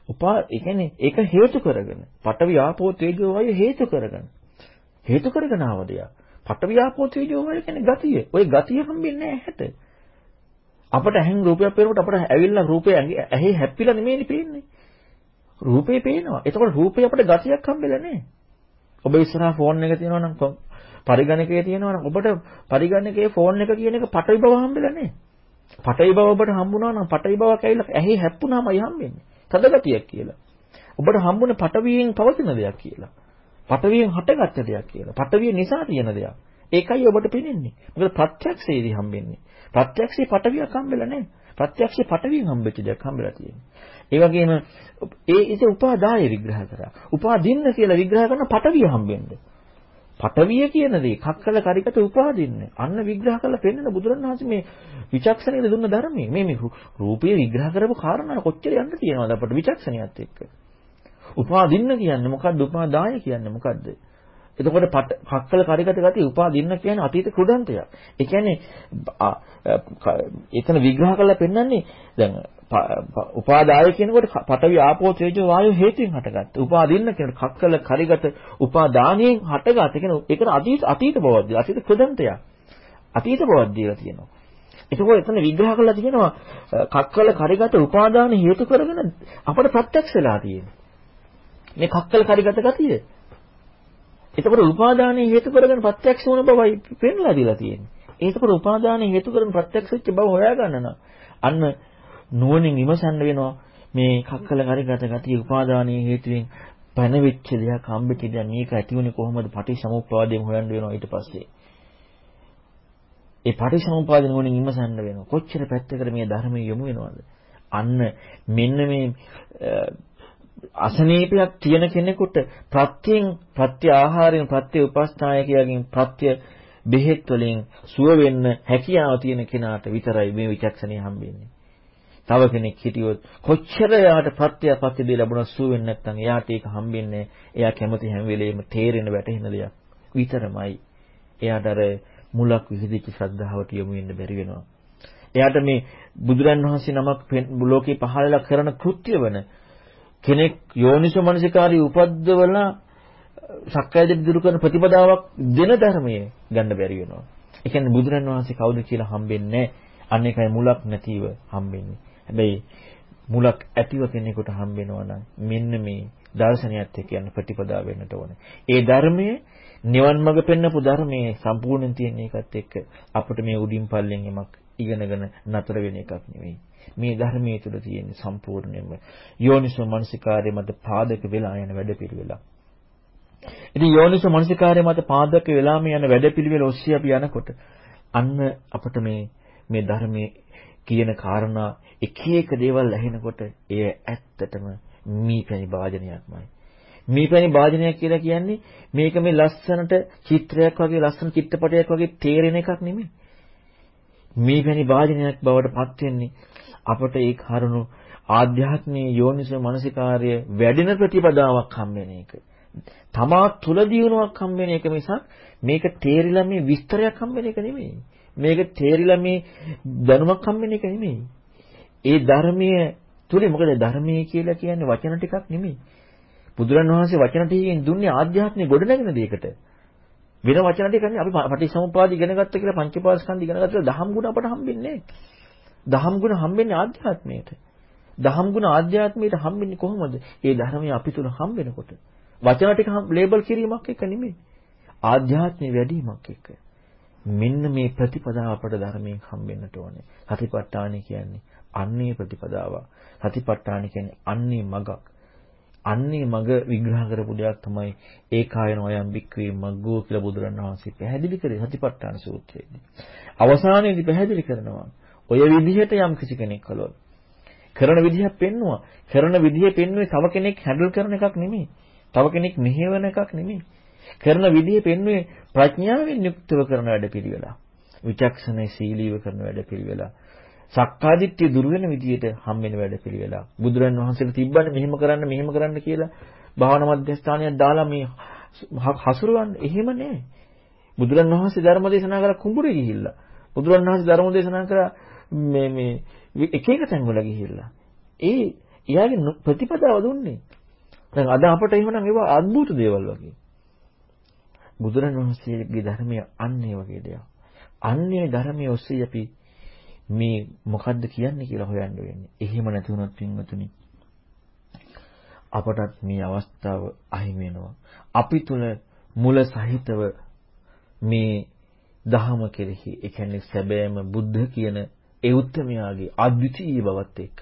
උපා ඒ කියන්නේ ඒක හේතු කරගෙන. පඨවි ආපෝ තේජෝ වායු හේතු කරගෙන. හේතු කරගෙන ආව දෙයක්. පඨවි ආපෝ තේජෝ වායු කියන්නේ ගතිය. ওই ගතිය හම්බෙන්නේ නැහැ ඇහැට. අපට ඇහෙන් රූපයක් පේනකොට අපට ඇවිල්ලා රූපේ ඇහි හැප්පිලා නෙමෙයි පේන්නේ. රූපේ පේනවා. එතකොට රූපේ අපට ගතියක් හම්බෙලා නැහැ. ඔබ ඉස්සරහා ෆෝන් එක තියෙනවා නම් පරිගණකයේ තියෙනවා නම් ඔබට පරිගණකයේ ෆෝන් එක කියන එක පටවි බව හම්බෙලා නැහැ. පටවි බව ඔබට හම්බුණා නම් පටවි බවක් ඇවිල්ලා ඇහි හැප්පුණාමයි හම්බෙන්නේ. තදගතියක් කියලා. ඔබට හම්බුනේ පටවියෙන් පවතින දෙයක් කියලා. පටවියෙන් හටගත්ත දෙයක් කියලා. පටවිය නිසා තියෙන දෙයක්. ඒකයි ඔබට පේන්නේ. මොකද ප්‍රත්‍යක්ෂයේදී හම්බෙන්නේ. ප්‍රත්‍යක්ෂේ පටවියක් හම්බෙලා නැහැ. ප්‍රත්‍යක්ෂේ පටවියෙන් හම්බෙච්ච දෙයක් හම්බෙලා තියෙනවා. ඒ වගේම ඒ ඉත උපාදාය විග්‍රහ කරා. උපාදින්න කියලා විග්‍රහ කරන පටවිය හම්බෙන්නේ. පටවිය කියන දේ කක්කල කරිකට උපාදින්නේ. අන්න විග්‍රහ කරලා පෙන්නන බුදුරණවහන්සේ මේ විචක්ෂණයට දුන්න ධර්මයේ මේ මේ රූපය විග්‍රහ කරපු කාරණා කොච්චර යන්න තියෙනවද අපට විචක්ෂණයත් එක්ක. උපාදින්න කියන්නේ මොකද්ද? උපාදාය කියන්නේ මොකද්ද? එතකොට පක්කල කරිගත ගතිය උපාදින්න කියන්නේ අතීත කුඩන්තයක්. ඒ කියන්නේ එතන විග්‍රහ කරලා පෙන්නන්නේ දැන් උපාදාය කියනකොට පඨවි ආපෝ තේජෝ වායෝ හේතුයෙන් හටගත්ත. උපාදින්න කියන කක්කල කරිගත උපාදානයෙන් හටගත්ත. ඒ කියන්නේ ඒකට අතීත අතීත බවක් අතීත කුඩන්තයක්. අතීත බවක් දීලා තියෙනවා. එතකොට එතන විග්‍රහ කරලා තියෙනවා කක්කල කරිගත උපාදාන හේතු කරගෙන අපට ප්‍රත්‍යක්ෂ වෙලා තියෙනවා. මේ කක්කල කරිගත ගතිය. එතකොට උපාදානයේ හේතු කරගෙන ප්‍රත්‍යක්ෂ වුණ බවයි පෙන්ලා දීලා තියෙන්නේ. ඒකපර උපාදානයේ හේතු කරගෙන ප්‍රත්‍යක්ෂ වෙච්ච බව හොයාගන්න නම් අන්න නුවණින් විමසන්න වෙනවා මේ කක්කල කරිගත ගතිය උපාදානයේ හේතුවෙන් පැන වෙච්ච දෙයක් හම්බෙච්ච දෙයක් මේක ඇති වුණේ කොහොමද පටිච්චසමුප්පාදයෙන් හොයන්න වෙනවා ඊට පස්සේ. ඒ පටිච්චසමුප්පාද නුවණින් විමසන්න වෙනවා. කොච්චර පැත්තකට මේ ධර්මයේ යොමු වෙනවද? අන්න මෙන්න මේ අසනීපයක් තියෙන කෙනෙකුට ප්‍රත්‍යයෙන් ප්‍රත්‍ය ආහාරයෙන් ප්‍රත්‍ය උපස්ථායකයෙන් ප්‍රත්‍ය බෙහෙත් වලින් සුව වෙන්න හැකියාව තියෙන කෙනාට විතරයි මේ විචක්ෂණය හම්බෙන්නේ. තව කෙනෙක් හිටියොත් කොච්චර එයාට ප්‍රත්‍ය ප්‍රත්‍ය දේ ලැබුණා සුව වෙන්නේ නැත්නම් එයාට ඒක හම්බෙන්නේ එයා කැමති හැම වෙලෙම තේරෙන වැටහෙන දෙයක් විතරමයි. එයාට අර මුලක් විහිදිච්ච ශ්‍රද්ධාවට යොමු වෙන්න බැරි වෙනවා. එයාට මේ බුදුරන් වහන්සේ නමක් ලෝකේ පහළලා කරන කෘත්‍ය වන කෙනෙක් යෝනිසෝ මනසිකාරී උපද්දවලා සක්කාය දිට්ඨි දුරු කරන ප්‍රතිපදාවක් දෙන ධර්මයේ ගන්න බැරි වෙනවා. ඒ කියන්නේ බුදුරන් වහන්සේ කවුද කියලා හම්බෙන්නේ අන්න එකයි මුලක් නැතිව හම්බෙන්නේ. හැබැයි මුලක් ඇතිව කෙනෙකුට හම්බෙනවා නම් මෙන්න මේ දර්ශනයත් එක්ක යන ප්‍රතිපදාව වෙන්නට ඕනේ. ඒ ධර්මයේ නිවන් මඟ පෙන්වපු ධර්මයේ සම්පූර්ණයෙන් තියෙන එකත් එක්ක අපිට මේ උඩින් පල්ලෙන් යමක් ඉගෙනගෙන නතර වෙන එකක් නෙවෙයි. මේ ධර්මයේ තුල තියෙන සම්පූර්ණයෙන්ම යෝනිසෝ මනසිකාරය මත පාදක වෙලා යන වැඩපිළිවෙල. ඉතින් යෝනිසෝ මනසිකාරය මත පාදක වෙලාම යන වැඩපිළිවෙල ඔස්සේ අපි යනකොට අන්න අපිට මේ මේ ධර්මයේ කියන කාරණා එක එක දේවල් ඇහෙනකොට එය ඇත්තටම මීපැණි වාදනයක්මයි. මීපැණි වාදනයක් කියලා කියන්නේ මේක මේ ලස්සනට චිත්‍රයක් වගේ ලස්සන චිත්‍රපටයක් වගේ තේරෙන එකක් නෙමෙයි. මීපැණි වාදනයක් බවට පත් වෙන්නේ අපට ඒ කරුණු ආධ්‍යාත්මී යෝනිසෝ මනසිකාර්ය වැඩෙන ප්‍රතිපදාවක් හම්බෙන එක. තමා තුල දියුණුවක් හම්බෙන එක මිසක් මේක තේරිලා මේ විස්තරයක් හම්බෙන එක නෙමෙයි. මේක තේරිලා මේ දැනුමක් හම්බෙන එක නෙමෙයි. ඒ ධර්මයේ තුලේ මොකද ධර්මයේ කියලා කියන්නේ වචන ටිකක් නෙමෙයි. බුදුරන් වහන්සේ වචන ටිකකින් දුන්නේ ආධ්‍යාත්මික ගොඩනැගෙන දෙයකට. වෙන වචන ටික නෙමෙයි අපි පටිච්චසමුප්පාද ඉගෙන ගත්ත කියලා පංචපාස්කන්ධ ඉගෙන ගත්ත දහම් ගුණ අපට හම්බෙන්නේ නැහැ. දහම් ගුණ හම්බෙන්නේ ආධ්‍යාත්මයට. දහම් ගුණ ආධ්‍යාත්මයට හම්බෙන්නේ කොහොමද? ඒ ධර්මය අපි තුල හම්බෙනකොට. වචන ටික ලේබල් කිරීමක් එක නෙමෙයි. ආධ්‍යාත්මේ වැඩිමක් එක්ක. මෙන්න මේ ප්‍රතිපදාව අපට ධර්මයෙන් හම්බෙන්නට ඕනේ. සතිපට්ඨාන කියන්නේ අන්නේ ප්‍රතිපදාව. සතිපට්ඨාන කියන්නේ අන්නේ මගක්. අන්නේ මග විග්‍රහ කරපු දෙයක් තමයි ඒකායන වයම් බික්කවේ මග්ගෝ කියලා බුදුරණවහන්සේ පැහැදිලි කරේ සතිපට්ඨාන සූත්‍රයේදී. අවසානයේදී පැහැදිලි කරනවා ඔය විදිහට යම් කිසි කෙනෙක් කළොත් කරන විදිහක් පෙන්නවා. කරන විදිහ පෙන්වන්නේ තව කෙනෙක් හැන්ඩල් කරන එකක් නෙමෙයි. තව කෙනෙක් මෙහෙවන එකක් නෙමෙයි. කරන විදිහ පෙන්වන්නේ ප්‍රඥාවෙන් යුක්තව කරන වැඩපිළිවෙල. විචක්ෂණේ සීලීව කරන වැඩපිළිවෙල. සක්කාදිට්ඨිය දුර වෙන විදිහට හම් වෙන වැඩපිළිවෙල. බුදුරන් වහන්සේලා තිබ්බන්නේ මෙහෙම කරන්න මෙහෙම කරන්න කියලා භාවනා මධ්‍යස්ථානයක් දාලා මේ හසුරවන්න. එහෙම නෑ. බුදුරන් වහන්සේ ධර්ම දේශනා කරලා කුඹුරේ ගිහිල්ලා. බුදුරන් වහන්සේ ධර්ම දේශනා කරලා මේ මේ එක එක තැන්වල ගිහිල්ලා ඒ එයාගේ ප්‍රතිපදාව දුන්නේ. දැන් අද අපට එහෙමනම් ඒවා අద్భుත දේවල් වගේ. බුදුරණවහන්සේගේ ධර්මය අන්නේ වගේ දෙයක්. අන්නේ ධර්මයේ ඔස්සේ අපි මේ මොකද්ද කියන්නේ කියලා හොයන්න වෙන්නේ. එහෙම නැති වුණොත් පින්වතුනි අපටත් මේ අවස්ථාව අහිමි වෙනවා. අපි තුල මුල සහිතව මේ දහම කෙරෙහි ඒ කියන්නේ සැබෑම බුද්ධ කියන ඒ උත්තරමයාගේ අද්විතීය බවත් එක්ක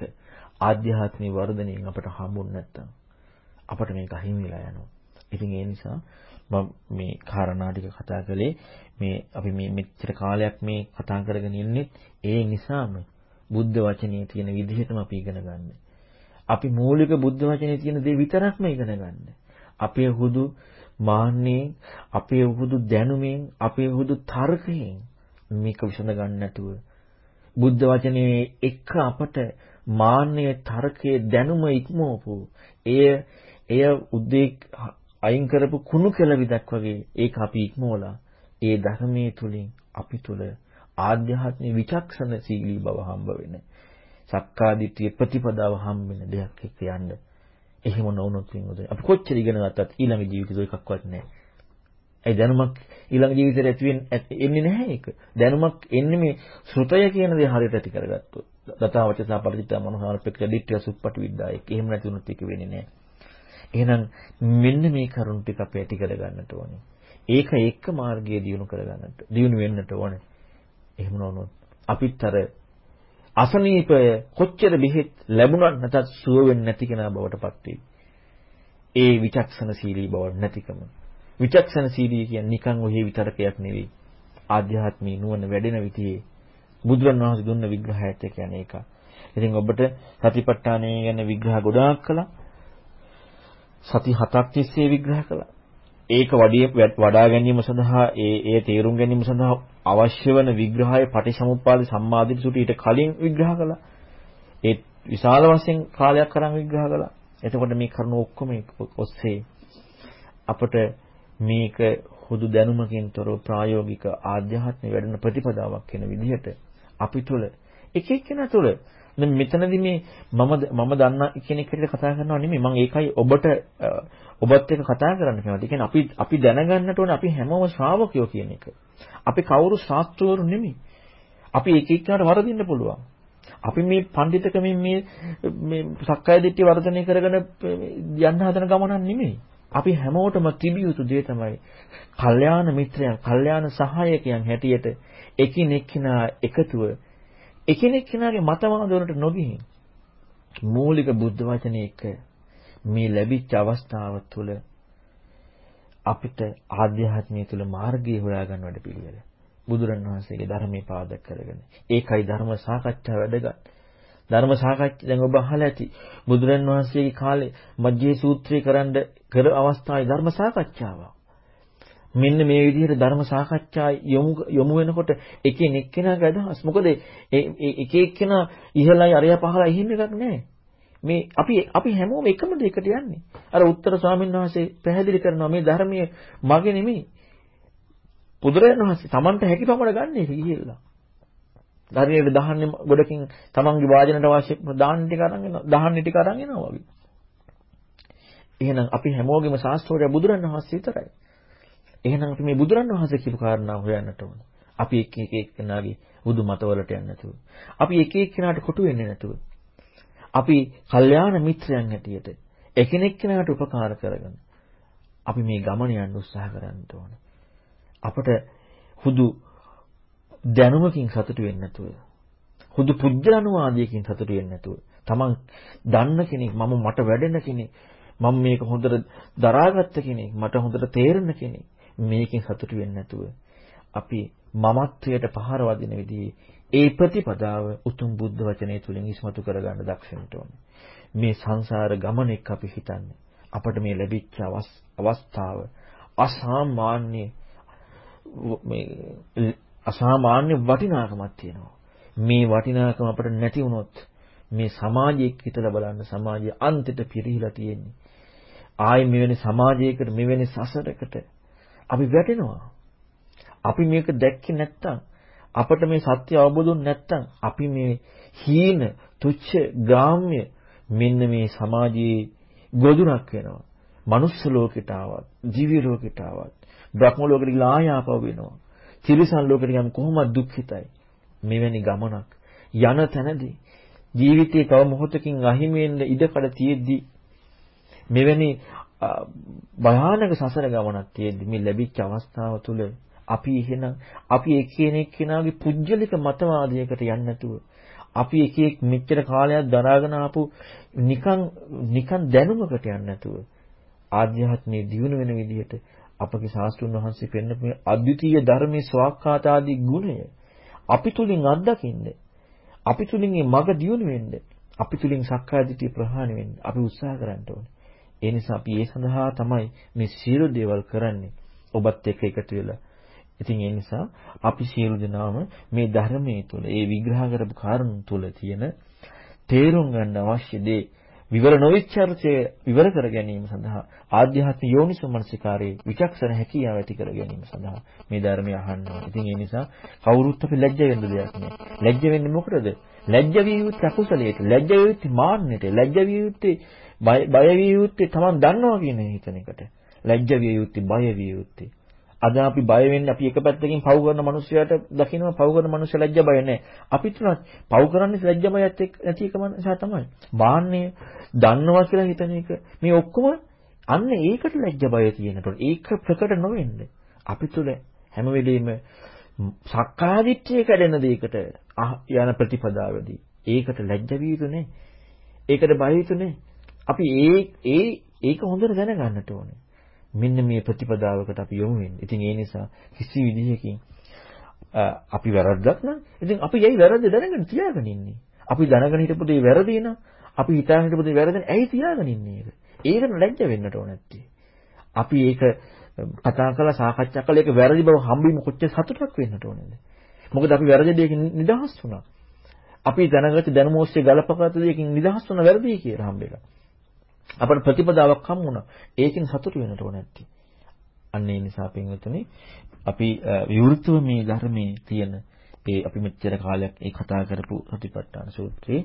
ආධ්‍යාත්මික වර්ධනයෙන් අපට හම්බුනේ නැත්තම් අපට මේක අහිමි වෙලා යනවා. ඉතින් ඒ නිසා මම මේ කාරණා ටික කතා කළේ මේ අපි මේ මෙච්චර කාලයක් මේ කතා කරගෙන ඉන්නේ ඒ නිසාම බුද්ධ වචනේ තියෙන විදිහටම අපි ඉගෙන ගන්න. අපි මූලික බුද්ධ වචනේ තියෙන දේ විතරක්ම ඉගෙන ගන්න. අපේ හුදු මාන්නේ අපේ හුදු දැනුමින් අපේ හුදු තර්කයෙන් මේක විසඳ ගන්න නැතුව බුද්ධ වචනේ එක්ක අපට මාන්නය තර්කයේ දැනුම ඉක්මවපු එය එය උද්වේග අයින් කරපු කුණු කෙලවිදක් වගේ ඒක අපි ඉක්මවලා ඒ ධර්මයේ තුලින් අපි තුල ආධ්‍යාත්මික විචක්ෂණශීලී බව හම්බ වෙන සක්කාදිට්ඨිය ප්‍රතිපදාව හම්බ වෙන දෙයක් එක්ක යන්න. එහෙම නොවුනොත් වින්ද අපි කොච්චර ඉගෙන ගත්තත් ඊළඟ ජීවිතේ එකක්වත් නැහැ. ඒ දැනුමක් ඊළඟ ජීවිතේට ඇති වෙන්නේ එන්නේ නැහැ ඒක. දැනුමක් එන්නේ මේ ශ්‍රුතය කියන දේ හරියට ඇති කරගත්තොත්. දතාවචසා පරිචිතා මනෝහාරපෙක්ක දිට්ඨිය සුප්පටි විද්දායක. එහෙම නැති වුණොත් ඒක වෙන්නේ නැහැ. එහෙනම් මෙන්න මේ කරුණ ටික අපි ඇති කරගන්නට ඕනේ. ඒක එක්ක මාර්ගය දියුණු කරගන්නට, දියුණු වෙන්නට ඕනේ. එහෙම නොවුනොත් අපිත් අර අසනීපය කොච්චර බෙහෙත් ලැබුණත් නැතත් සුව වෙන්නේ නැති කෙනා බවට පත් වෙයි. ඒ විචක්ෂණශීලී බව නැතිකම. විචක්ෂණශීලී කියන්නේ නිකන් ඔහි විතරකයක් නෙවෙයි. ආධ්‍යාත්මී නුවණ වැඩෙන විදිහේ බුදුරණවහන්සේ දුන්න විග්‍රහයත් කියන්නේ ඒක. ඉතින් ඔබට සතිපට්ඨානය ගැන විග්‍රහ ගොඩාක් කළා. සති හතක් තිස්සේ විග්‍රහ කළා. ඒක වඩා ගැනීම සඳහා ඒ ඒ තේරුම් ගැනීම සඳහා අවශ්‍ය වන විග්‍රහය පටිසමුප්පාද සම්මාදිට සුටි ඊට කලින් විග්‍රහ කළා. ඒ විශාල වශයෙන් කාලයක් කරන් විග්‍රහ කළා. එතකොට මේ කරුණු ඔක්කොම ඔස්සේ අපට මේක හුදු දැනුමකින් තොරව ප්‍රායෝගික ආධ්‍යාත්මික වැඩෙන ප්‍රතිපදාවක් වෙන විදිහට අපි තුල එක එක්කෙනා තුල දැන් මෙතනදී මේ මම මම දන්න කෙනෙක් හැටියට කතා කරනවා නෙමෙයි මම ඒකයි ඔබට ඔබත් එක්ක කතා කරන්න කැමති. කියන්නේ අපි අපි දැනගන්නට ඕනේ අපි හැමෝම ශ්‍රාවකයෝ කියන එක. අපි කවුරු ශාස්ත්‍රවරු නෙමෙයි. අපි එක එක්කනට වරදින්න පුළුවන්. අපි මේ පඬිතකමින් මේ මේ සක්කාය දිට්ඨිය වර්ධනය කරගෙන යන්න හදන ගමනක් නෙමෙයි. අපි හැමෝටම තිබිය යුතු දේ තමයි කල්යාණ මිත්‍රයන්, කල්යාණ සහායකයන් හැටියට එකිනෙකිනා එකතුව එකිනෙක කෙනාගේ මතවාද වලට නොගිහින් මූලික බුද්ධ වචනේ එක මේ ලැබිච්ච අවස්ථාව තුළ අපිට ආධ්‍යාත්මය තුළ මාර්ගය හොයාගන්න වැඩ පිළිවෙල. බුදුරණවහන්සේගේ ධර්මයේ පාදක කරගෙන. ඒකයි ධර්ම සාකච්ඡා වැඩගත්. ධර්ම සාකච්ඡා දැන් ඔබ අහලා ඇති. බුදුරණවහන්සේගේ කාලේ මජ්ජේ සූත්‍රය කරන්න කර අවස්ථාවේ ධර්ම සාකච්ඡාවක්. මෙන්න මේ විදිහට ධර්ම සාකච්ඡා යොමු යොමු වෙනකොට එකින් එක්කෙනාගේ අදහස් මොකද එක එක්කෙනා ඉහළයි අරයා පහළයි එහෙම එකක් නැහැ මේ අපි අපි හැමෝම එකම දෙයකට යන්නේ අර උත්තර ස්වාමීන් වහන්සේ පැහැදිලි කරනවා මේ ධර්මයේ මගේ නෙමෙයි බුදුරජාණන් වහන්සේ Tamanට හැකි පමණ ගන්න එක ගිහිල්ලා ධර්මයේ දහන්නේ ගොඩකින් Tamanගේ වාජනට අවශ්‍ය දාන්න ටික අරන් එනවා දහන්නේ ටික අරන් එනවා වගේ එහෙනම් අපි හැමෝගෙම ශාස්ත්‍රෝය බුදුරජාණන් වහන්සේ විතරයි එහෙනම් අපි මේ බුදුරන් වහන්සේ කියපු කාරණා හොයන්නට ඕනේ. අපි එක එක එක්කෙනාගේ බුදු මතවලට යන්නේ නැතුව. අපි එක එක්කෙනාට කොටු වෙන්නේ නැතුව. අපි කල්යාණ මිත්‍රයන් හැටියට එකිනෙක කෙනාට උපකාර කරගෙන අපි මේ ගමන යන්න උත්සාහ කරන්න ඕනේ. අපට හුදු දැනුමකින් සතුටු වෙන්න නැතුව හුදු පුජ්‍යලනුවාදයකින් සතුටු වෙන්න නැතුව තමන් දන්න කෙනෙක් මම මට වැඩෙන කෙනෙක් මම මේක හොඳට දරාගත්ත කෙනෙක් මට හොඳට තේරෙන කෙනෙක් මේකෙන් සතුටු වෙන්නේ නැතුව අපි මමත්වයට පහර වදින විදිහේ ඒ ප්‍රතිපදාව උතුම් බුද්ධ වචනය තුලින් ඉස්මතු කරගන්න දක්ෂ වෙන්න මේ සංසාර ගමන එක්ක අපි හිතන්නේ අපට මේ ලැබිච්ච අවස්ථාව අසාමාන්‍ය මේ අසාමාන්‍ය වටිනාකමක් තියෙනවා. මේ වටිනාකම අපිට නැති වුණොත් මේ සමාජයේ හිතලා බලන්න සමාජය අන්තිට පිරිහිලා තියෙන්නේ. ආයේ මෙවැනි සමාජයකට මෙවැනි සසරකට අපි වැටෙනවා. අපි මේක දැක්කේ නැත්තම් අපිට මේ සත්‍ය අවබෝධුන් නැත්තම් අපි මේ හීන තුච්ඡ ගාම්‍ය මෙන්න මේ සමාජයේ ගොදුරක් වෙනවා. මනුස්ස ලෝකෙට ආවත්, ජීවි ලෝකෙට ආවත්, බ්‍රහ්ම ලෝකෙට ගිහලා ආයාපව වෙනවා. තිරිසන් ලෝකෙට ගියාම කොහොමද දුක්ඛිතයි. මෙවැනි ගමනක් යන තැනදී ජීවිතේ තව මොහොතකින් අහිමි වෙන්න ඉඩකඩ තියෙද්දි මෙවැනි භයානක සසර ගමනක් තියෙද්දි මේ ලැබිච්ච අවස්ථාව තුළ අපි එහෙනම් අපි එකිනෙක කෙනාගේ පුජ්‍යලික මතවාදයකට යන්නේ නැතුව අපි එක එක මෙච්චර කාලයක් දරාගෙන ආපු නිකන් නිකන් දැනුමකට යන්නේ නැතුව ආධ්‍යාත්මයේ දියුණු වෙන විදිහට අපගේ ශාස්ත්‍රුන් වහන්සේ පෙන්වපු මේ අද්විතීය ධර්මයේ ස්වාක්ඛාත ආදී ගුණය අපි තුලින් අත්දකින්න අපි තුලින් මේ මග දියුණු වෙන්න අපි තුලින් සක්කාය දිට්ඨිය ප්‍රහාණය වෙන්න අපි උත්සාහ කරන්න ඕනේ ඒ නිසා අපි ඒ සඳහා තමයි මේ සියලු දේවල් කරන්නේ. ඔබත් එක්ක එකතු වෙලා. ඉතින් ඒ නිසා අපි සියලු දෙනාම මේ ධර්මයේ තුල, ඒ විග්‍රහ කරපු කාරණු තුල තියෙන තේරුම් ගන්න අවශ්‍ය දේ විවර නොවිච්ච අර්ථය විවර කර ගැනීම සඳහා ආධ්‍යාත්මික යෝනිසෝමනසිකාරයේ විචක්ෂණ හැකියාව ඇති කර ගැනීම සඳහා මේ ධර්මය අහන්න ඕනේ. ඉතින් ඒ නිසා කවුරුත් අපි ලැජ්ජ වෙන්න දෙයක් නෑ. ලැජ්ජ වෙන්නේ මොකටද? ලැජ්ජ විය යුත්තේ අකුසලයට, ලැජ්ජ විය යුත්තේ මාන්නයට, ලැජ්ජ විය යුත්තේ බය විය යුත්තේ Taman දන්නවා කියන හිතන එකට. ලැජ්ජ විය යුත්තේ බය විය යුත්තේ. අද අපි බය වෙන්නේ අපි එක පැත්තකින් පව් කරන මිනිස්සයාට දකින්න පව් කරන මිනිස්සයා ලැජ්ජ බය නැහැ. අපිට පව් කරන්නේ ලැජ්ජ බයත් එක්ක නැති එකම නිසා තමයි. මාන්නේ දන්නවා කියලා හිතන එක මේ ඔක්කොම අන්න ඒකට ලැජ්ජ බය තියෙනකොට ඒක ප්‍රකට නොවෙන්නේ. අපි තුල හැම වෙලෙම සක්කාදිට්ඨිය කැඩෙන දෙයකට යන ප්‍රතිපදාවදී ඒකට ලැජ්ජ විය යුතු නේ. ඒකට බය යුතු නේ. අපි ඒ ඒ ඒක හොඳට දැනගන්නට ඕනේ. මෙන්න මේ ප්‍රතිපදාවකට අපි යොමු වෙන්නේ. ඉතින් ඒ නිසා කිසි විදිහකින් අපි වැරද්දක් නම් ඉතින් අපි යයි වැරද්ද දැනගෙන තියාගෙන ඉන්නේ. අපි දැනගෙන හිටපු දේ වැරදි නම් අපි හිතාගෙන හිටපු දේ වැරදි ඇයි තියාගෙන ඉන්නේ ඒක? ඒකට ලැජ්ජ වෙන්නට ඕන නැත්තේ. අපි ඒක කතා කරලා සාකච්ඡා කළා ඒක වැරදි බව හම්බෙන්න කොච්චර සතුටක් වෙන්නට ඕනේද? මොකද අපි වැරදි දෙයකින් නිදහස් වුණා. අපි දැනගත්ත දැනුම ඔස්සේ ගලපගත්ත දෙයකින් නිදහස් වුණා වැරදි කියලා හම්බෙලා. අපට ප්‍රතිපදාවක් හම් වුණා. ඒකෙන් සතුටු වෙන්නට ඕන නැති. අන්න ඒ නිසා පින්වතුනි අපි විවෘතව මේ ධර්මයේ තියෙන ඒ අපි මෙච්චර කාලයක් ඒ කතා කරපු සතිපට්ඨාන සූත්‍රයේ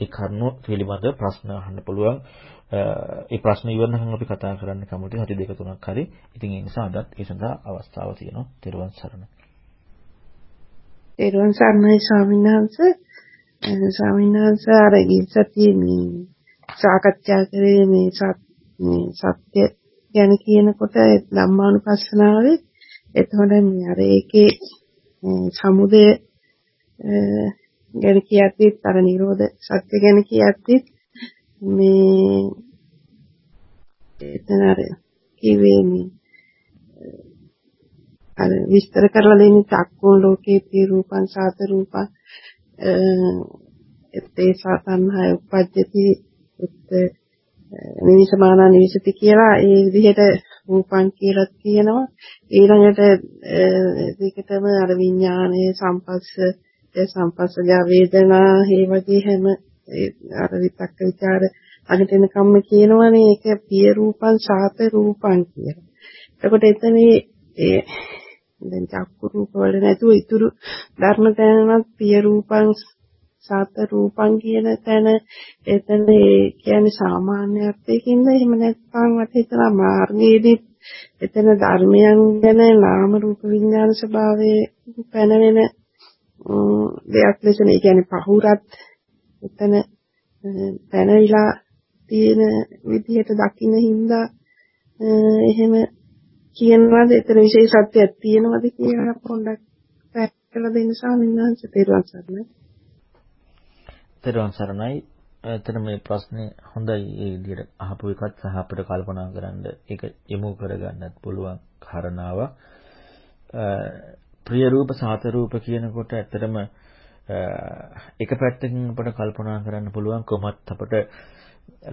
ඒ කරුණු පිළිබඳ ප්‍රශ්න අහන්න පුළුවන්. ඒ ප්‍රශ්න ඉවරනකම් අපි කතා කරන්න කැමති හති දෙක තුනක් හරි. ඉතින් ඒ නිසා අදත් ඒ සඳහා අවස්ථාව තියෙනවා. ත්වන් සරණයි. ත්වන් සරණයි ස්වාමීන් වහන්සේ. ස්වාමීන් වහන්සේ අර ඉස්සතියේ මේ සාකච්ඡා කරේ මේ මේ සත්‍ය ගැන කියනකොට ධම්මානුපස්සනාවේ. එතකොට මේ අර ඒකේ සමුදය ගැන කියද්දිත් අර නිරෝධ සත්‍ය ගැන කියද්දිත් මේ එතන අර කිව්වේ මේ අර විස්තර කරලා දෙන්නේ චක්කුන් ලෝකේ පී රූපං සාත රූපං ඒ සාතන්හය උපජ්ජති උත් නිවිසමාන නිවිසති කියලා ඒ විදිහට රූපං කියලා කියනවා ඊළඟට ඒකටම අර විඥානයේ සම්පස්ස සම්පස්සජ වේදනා ඒ වගේ හැම අර විතක්ක ਵਿਚාර අගට එනකම්ම කියනවනේ ඒක පිය රූපං සාත රූපං කියලා. එතකොට එතනේ ඒ දැන් චක්කු රූප වල නැතුව ඉතුරු ධර්ම දැනනත් පිය රූපං සාත රූපං කියන තැන එතන ඒ කියන්නේ සාමාන්‍ය අර්ථයකින්ද එහෙම නැත්නම් වට හිතලා මාර්ගයේදී එතන ධර්මයන් ගැන නාම රූප විඥාන ස්වභාවයේ පැනවෙන දෙයක් ලෙස මේ කියන්නේ පහුරත් එතන පැනවිලා තියෙන විදිහට දකින්න හින්දා එහෙම කියනවාද එතන විශේෂත්වයක් තියෙනවද කියලා පොඩ්ඩක් පැහැදිලි දෙන්න ස්වාමීන් වහන්සේ තේරුම් ගන්න. තෙරුවන් සරණයි. එතන මේ ප්‍රශ්නේ හොඳයි ඒ විදිහට අහපු එකත් සහ අපිට කල්පනා කරන්න ඒක යොමු කරගන්නත් පුළුවන් කාරණාවක්. ප්‍රිය රූප සාත රූප කියනකොට ඇත්තටම එක පැත්තකින් අපිට කල්පනා කරන්න පුළුවන් කොහොමත් අපිට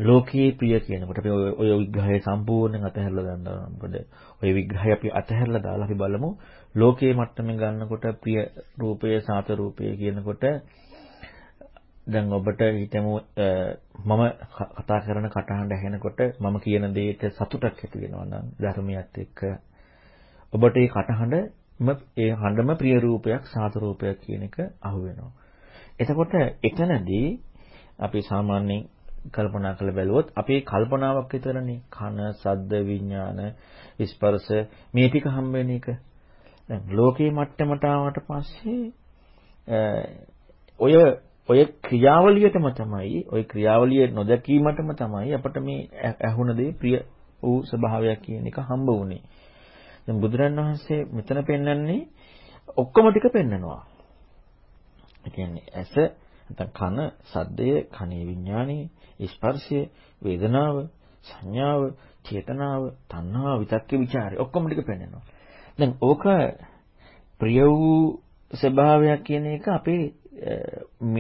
ලෝකයේ ප්‍රිය කියනකොට අපි ඔය විග්‍රහය සම්පූර්ණයෙන් අතහැරලා දානවා. මොකද ඔය විග්‍රහය අපි අතහැරලා දාලා අපි බලමු ලෝකයේ මට්ටමින් ගන්නකොට ප්‍රිය රූපය සාත රූපය කියනකොට දැන් ඔබට හිතමු මම කතා කරන කටහඬ ඇහෙනකොට මම කියන දෙයට සතුටක් ඇති වෙනවා නම් ධර්මයත් එක්ක ඔබට ඒ කටහඬම ඒ හඬම ප්‍රිය රූපයක් සාත රූපයක් කියන එක අහු වෙනවා. එතකොට එතනදී අපි සාමාන්‍යයෙන් කල්පනා කරලා බැලුවොත් අපේ කල්පනාවක් විතරනේ කන, සද්ද, විඥාන, ස්පර්ශ මේ ටික හම්බ වෙන එක. දැන් ලෝකේ මට්ටමට ආවට පස්සේ ඔය ඔය ක්‍රියාවලියටම තමයි ඔය ක්‍රියාවලිය නොදැකීමටම තමයි අපිට මේ ඇහුණ දේ ප්‍රිය වූ ස්වභාවයක් කියන එක හම්බ වුනේ. දැන් බුදුරන් වහන්සේ මෙතන පෙන්වන්නේ ඔක්කොම ටික පෙන්නනවා. ඒ කියන්නේ ඇස නැත්නම් කන, සද්දය, කනේ විඥානය, ස්පර්ශය, වේදනාව, සංඥාව, චේතනාව, තණ්හාව, විතක්ක ਵਿਚාරය ඔක්කොම ටික පෙන්නනවා. දැන් ඕක ප්‍රිය වූ ස්වභාවයක් කියන එක අපේ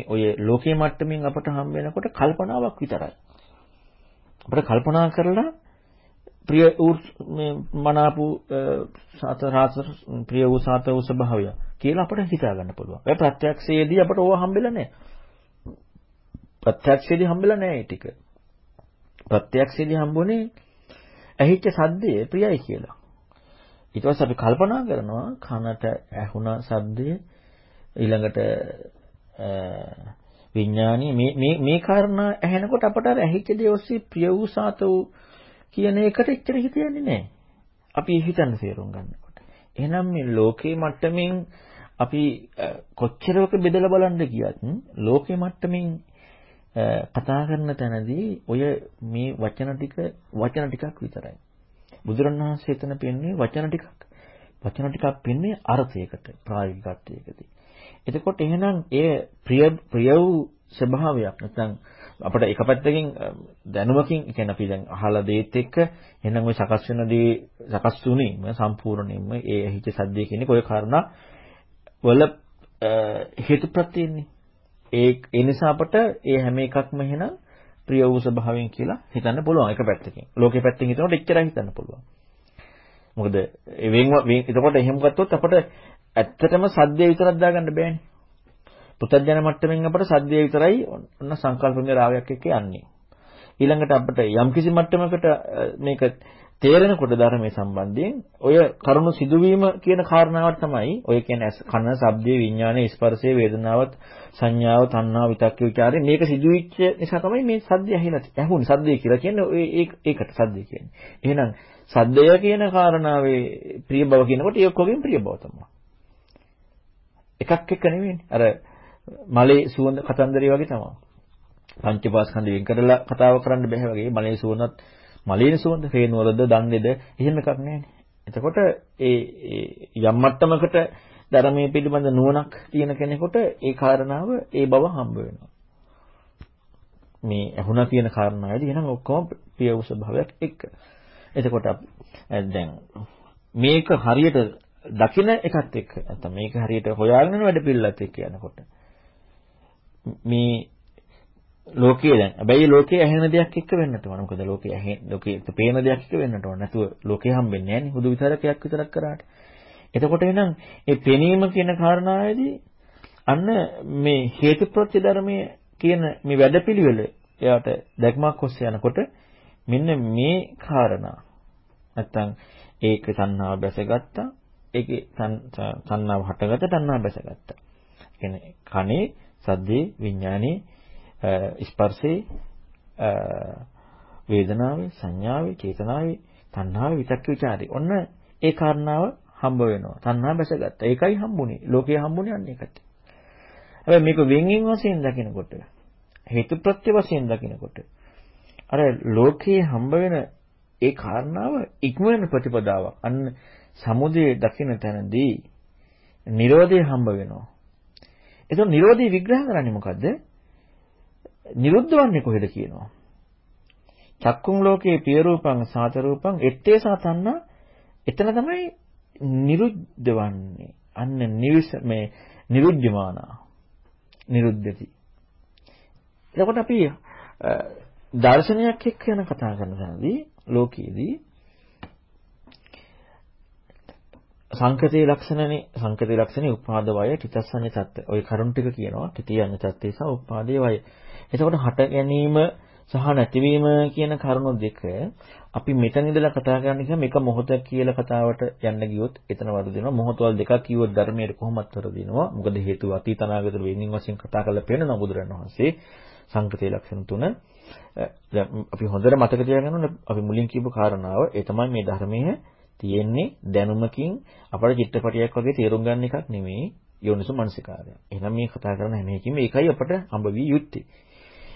ඔය ලෝකයේ මට්ටමින් අපට හම් වෙනකොට කල්පනාවක් විතරයි. අපිට කල්පනා කරලා ප්‍රිය මේ මනාපු සත රාස ප්‍රිය වූ සත වූ ස්වභාවය කියලා අපිට හිතා ගන්න පුළුවන්. ඒ ප්‍රත්‍යක්ෂයේදී අපට ඕවා හම්බෙලා නැහැ. ප්‍රත්‍යක්ෂයේදී හම්බෙලා නැහැ ඒ ටික. ප්‍රත්‍යක්ෂයේදී හම්බුනේ ඇහිච්ච සද්දය ප්‍රියයි කියලා. ඊට පස්සේ අපි කල්පනා කරනවා කනට ඇහුණ සද්දය ඊළඟට විඥානීය මේ මේ මේ කාරණා ඇහෙනකොට අපට අර ඇහිච්ච දේ ඔස්සේ ප්‍රිය වූ සාත වූ කියන එකට එච්චර හිතන්නේ නැහැ. අපි හිතන්න තේරුම් ගන්නකොට. එහෙනම් මේ ලෝකේ මට්ටමින් අපි කොච්චරක බෙදලා බලන්න ගියත් ලෝකේ මට්ටමින් කතා කරන තැනදී ඔය මේ වචන ටික වචන ටිකක් විතරයි. බුදුරණවහන්සේ එතන පෙන්වන්නේ වචන ටිකක්. වචන ටිකක් පෙන්වන්නේ අර්ථයකට ප්‍රායෝගිකත්වයකදී. එතකොට එහෙනම් ඒ ප්‍රිය ප්‍රිය වූ ස්වභාවයක්. නැත්නම් අපිට එක පැත්තකින් දැනුමකින් කියන්නේ අපි දැන් අහලා දේත් එක්ක එහෙනම් ওই සකස් වෙන දේ සකස් තුනීම සම්පූර්ණයෙන්ම ඒ හිත සද්දේ කියන්නේ කොයි කාරණා වල හේතුප්‍රත්‍යයන්නේ ඒ ඒ නිසා අපට ඒ හැම එකක්ම එහෙනම් ප්‍රිය වූ ස්වභාවයෙන් කියලා හිතන්න පුළුවන් එක පැත්තකින්. ලෝකේ පැත්තෙන් හිතනකොට එච්චරයි හිතන්න පුළුවන්. මොකද ඒ වෙන් එතකොට එහෙම ගත්තොත් අපට ඇත්තටම සද්දේ විතරක් දාගන්න බෑනේ. පුතඥන මට්ටමින් අපට සද්දේ විතරයි ඔන්න සංකල්පමය රාගයක් එක්ක යන්නේ. ඊළඟට අපිට යම්කිසි මට්ටමකට මේක තේරෙනකොට ධර්මයේ සම්බන්ධයෙන් ඔය කරුණු සිදුවීම කියන කාරණාවට තමයි ඔය කියන්නේ කන, ශබ්දයේ, විඥානයේ, ස්පර්ශයේ, වේදනාවත්, සංඥාව, තණ්හාව, විතක්ක ਵਿਚාරේ මේක සිදුවිච්ච නිසා තමයි මේ සද්දය ඇහිලා ඇහුනේ. සද්දය කියලා කියන්නේ ඔය ඒකට සද්දය කියන්නේ. එහෙනම් සද්දය කියන කාරණාවේ ප්‍රිය බව කියනකොට ඒක කොගෙන් ප්‍රිය බව තමයි. එකක් එක නෙවෙයිනේ. අර මලේ සුවඳ කතන්දරය වගේ තමයි. පංචපාස්කන්ධ වෙන් කරලා කතාව කරන්න බෑ වගේ මලේ සුවඳත් මලේන සුවඳ හේනුවලද දන්නේද එහෙම එකක් නෑනේ. එතකොට ඒ යම් මට්ටමකට ධර්මයේ පිළිබඳ නුවණක් තියෙන කෙනෙකුට ඒ කාරණාව ඒ බව හම්බ වෙනවා. මේ ඇහුණා කියන කාරණාවේදී එහෙනම් ඔක්කොම ප්‍රිය වූ ස්වභාවයක් එක්ක. එතකොට දැන් මේක හරියට දකින එකත් එක්ක නැත්නම් මේක හරියට හොයාගෙන යන වැඩ පිළිලත් එක්ක යනකොට මේ ලෝකයේ දැන් හැබැයි ලෝකයේ ඇහෙන දෙයක් එක්ක වෙන්නට ඕන. මොකද ලෝකයේ ඇහෙන ලෝකයේ පේන දෙයක් එක්ක වෙන්නට ඕන. නැතුව ලෝකේ හම්බෙන්නේ නැහැ නේ. හුදු විතරකයක් විතරක් කරාට. එතකොට එහෙනම් මේ පෙනීම කියන කාරණාවේදී අන්න මේ හේතුප්‍රත්‍ය ධර්මයේ කියන මේ වැඩපිළිවෙල එයාට දැක්මක් ඔස්සේ යනකොට මෙන්න මේ කාරණා නැත්තම් ඒක සංහාව බැසගත්තා ඒකේ තණ්හාව හටගත්ත තණ්හාව බැසගත්තා. කියන්නේ කනේ, සද්දේ, විඥානේ, ස්පර්ශේ, වේදනාවේ, සංඥාවේ, චේතනාවේ, තණ්හාවේ, විතක්ක ਵਿਚාරේ. ඔන්න ඒ කාරණාව හම්බ වෙනවා. තණ්හා බැසගත්තා. ඒකයි හම්බුනේ. ලෝකේ හම්බුනේ අන්න ඒකට. හැබැයි මේක වෙන්ගෙන් වශයෙන් දකිනකොට හේතුප්‍රත්‍ය වශයෙන් දකිනකොට අර ලෝකයේ හම්බ වෙන ඒ කාරණාව ඉක්මන ප්‍රතිපදාවක්. අන්න සමුදය දකින තැනදී Nirodhe හම්බ වෙනවා. එතකොට Nirodhe විග්‍රහ කරන්නේ මොකද්ද? නිරුද්ධ වන්නේ කොහෙද කියනවා. චක්කුම් ලෝකයේ පිය රූපං සාත රූපං ettේ සාතන්න එතන තමයි නිරුද්ධ වන්නේ. අන්න නිවිස මේ නිරුද්ධමානා. නිරුද්ධති. එතකොට අපි දර්ශනයක් එක්ක යන කතා කරන තැනදී ලෝකයේදී සංකතේ ලක්ෂණනේ සංකතේ ලක්ෂණේ උපාද වය තිතස්සඤ්ඤ තත්ත්ව. ওই කරුණ ටික කියනවා තිතියඤ්ඤ තත්ත්වේ සහ උපාදේ වය. එතකොට හට ගැනීම සහ නැතිවීම කියන කරුණු දෙක අපි මෙතන ඉඳලා කතා කරන්න කියන එක මොහොතක් කියලා කතාවට යන්න ගියොත් එතන වරදිනවා. මොහොතවල දෙකක් කිව්වොත් ධර්මයේ කොහොමත් වරදිනවා. මොකද හේතුව අතීත අනාගත වෙනින් වශයෙන් කතා කරලා පේනවා බුදුරණන් වහන්සේ සංකතේ ලක්ෂණ තුන දැන් අපි හොඳට මතක තියාගන්න ඕනේ අපි මුලින් කියපු කාරණාව ඒ තමයි මේ ධර්මයේ තියෙන්නේ දැනුමකින් අපේ චිත්‍රපටයක් වගේ තේරුම් ගන්න එකක් නෙමෙයි යෝනිසු මනසිකාරය. එහෙනම් මේ කතා කරන හැම එකකින්ම ඒකයි අපට හම්බ වී යුත්තේ.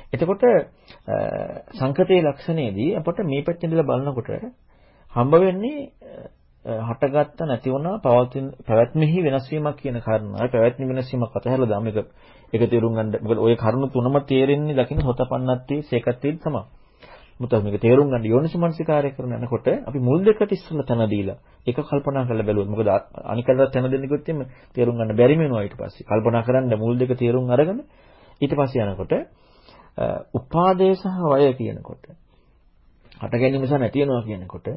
එතකොට සංකතයේ ලක්ෂණයේදී අපට මේ පැත්තෙන් ඉඳලා බලනකොට හම්බ වෙන්නේ හටගත්ත නැති වුණා පවතින පැවැත්මෙහි වෙනස් වීමක් කියන කාරණාව. පැවැත්ම වෙනස් වීමක් අතහැරලා දාම එක ඒක තේරුම් ගන්න. මොකද ওই කරුණු තුනම තේරෙන්නේ දකින්න හොතපන්නත්තේ සේකත්තේ තමයි. මුතව මේක තේරුම් ගන්න යෝනිසමනසිකාරය කරන යනකොට අපි මුල් දෙකට ඉස්සෙල්ලා තන දීලා ඒක කල්පනා කරලා බැලුවොත් මොකද අනිකලට තන දෙන්නෙකුත් එimhe තේරුම් ගන්න බැරි වෙනවා ඊට පස්සේ කල්පනා කරන්න මුල් දෙක තේරුම් අරගෙන ඊට පස්සේ යනකොට උපාදේ සහ වය කියනකොට හට ගැනීම සහ නැති වෙනවා කියනකොට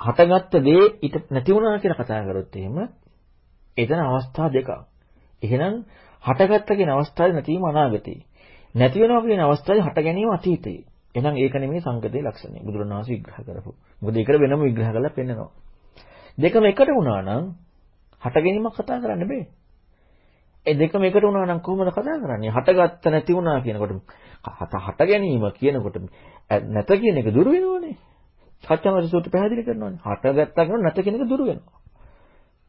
හටගත්ත දේ ඊට නැති වුණා කියලා කතා කරොත් එහෙම එතන අවස්ථා දෙකක්. එහෙනම් හටගත්ත කියන අවස්ථාවේ නැතිවීම අනාගතේ. නැති වෙනවා කියන අවස්ථාවේ හට ගැනීම අතීතේ. එහෙනම් ඒක නෙමෙයි සංකතයේ ලක්ෂණය. බුදුරණවහන්සේ විග්‍රහ කරපු. මොකද ඒකට වෙනම විග්‍රහ කරලා පෙන්නනවා. දෙකම එකට වුණා නම් හට ගැනීමක් කතා කරන්න බෑ. ඒ දෙකම එකට වුණා නම් කොහොමද කතා කරන්නේ? හටගත්ත නැති වුණා කියනකොට හට හට ගැනීම කියනකොට නැත කියන එක දුර වෙනවනේ. සත්‍යමද සූත්‍ර පැහැදිලි කරනවානේ. හටගත්තා කියනොත් නැත කියන එක දුර වෙනවා.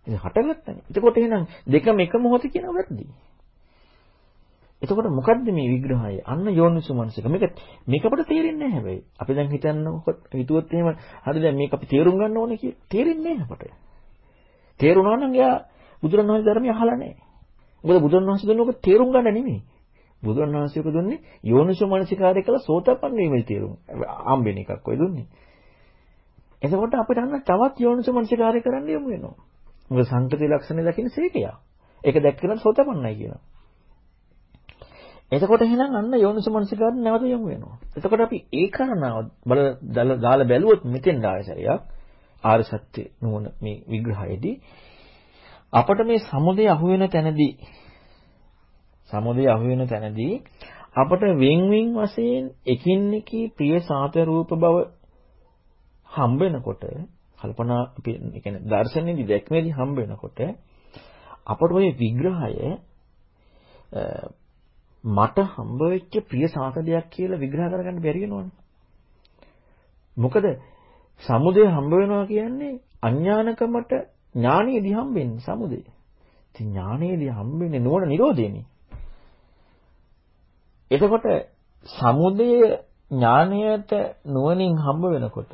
ඉතින් හටගත්තනේ. එතකොට එහෙනම් දෙකම එක මොහොත කියන වැරදි. එතකොට මොකද්ද මේ විග්‍රහය? අන්න යෝනිසු මනසික. මේක මේක අපිට තේරෙන්නේ නැහැ හැබැයි. අපි දැන් හිතන්නකො හිතුවොත් එහෙම හරි දැන් මේක අපි තේරුම් ගන්න ඕනේ කියලා. තේරෙන්නේ නැහැ අපට. තේරුණා නම් එයා බුදුරණවහන්සේ ධර්මය අහලා නැහැ. මොකද බුදුරණවහන්සේ දුන්නේ ඔක තේරුම් ගන්න නෙමෙයි. බුදුරණවහන්සේ ඔක දුන්නේ යෝනිසු මනසිකාරය කළ සෝතපන්න වීමේ තේරුම්. ආම්බෙන එකක් ඔය දුන්නේ. එතකොට අපිට අන්න තවත් යෝනිසු මනසිකාරය කරන්න යමු වෙනවා. මොකද සංකති ලක්ෂණය දකින්න සේකයා. ඒක දැක්කම සෝතපන්නයි කියනවා. එතකොට එහෙනම් අන්න යෝනිසමනසිකාර නැවත යමු වෙනවා. එතකොට අපි ඒ කරනාව බල දාලා බැලුවොත් මෙතෙන් ආයසරයක් ආර්ය සත්‍ය නුවණ මේ විග්‍රහයේදී අපට මේ සමුදය අහු වෙන තැනදී සමුදය අහු වෙන තැනදී අපට වෙන් වෙන් වශයෙන් එකින් එකී ප්‍රිය සාත රූප බව හම්බ වෙනකොට කල්පනා අපි කියන්නේ දර්ශනයේදී දැක්මේදී හම්බ වෙනකොට අපට ওই විග්‍රහය මට හම්බ වෙච්ච ප්‍රිය සාසදයක් කියලා විග්‍රහ කරගන්න බැරි වෙනවනේ. මොකද සමුදය හම්බ වෙනවා කියන්නේ අඥානකමට ඥානෙදී හම්බෙන්නේ සමුදය. ඉතින් ඥානෙදී හම්බෙන්නේ නෝන නිරෝධයනේ. එතකොට සමුදය ඥානයට නුවණින් හම්බ වෙනකොට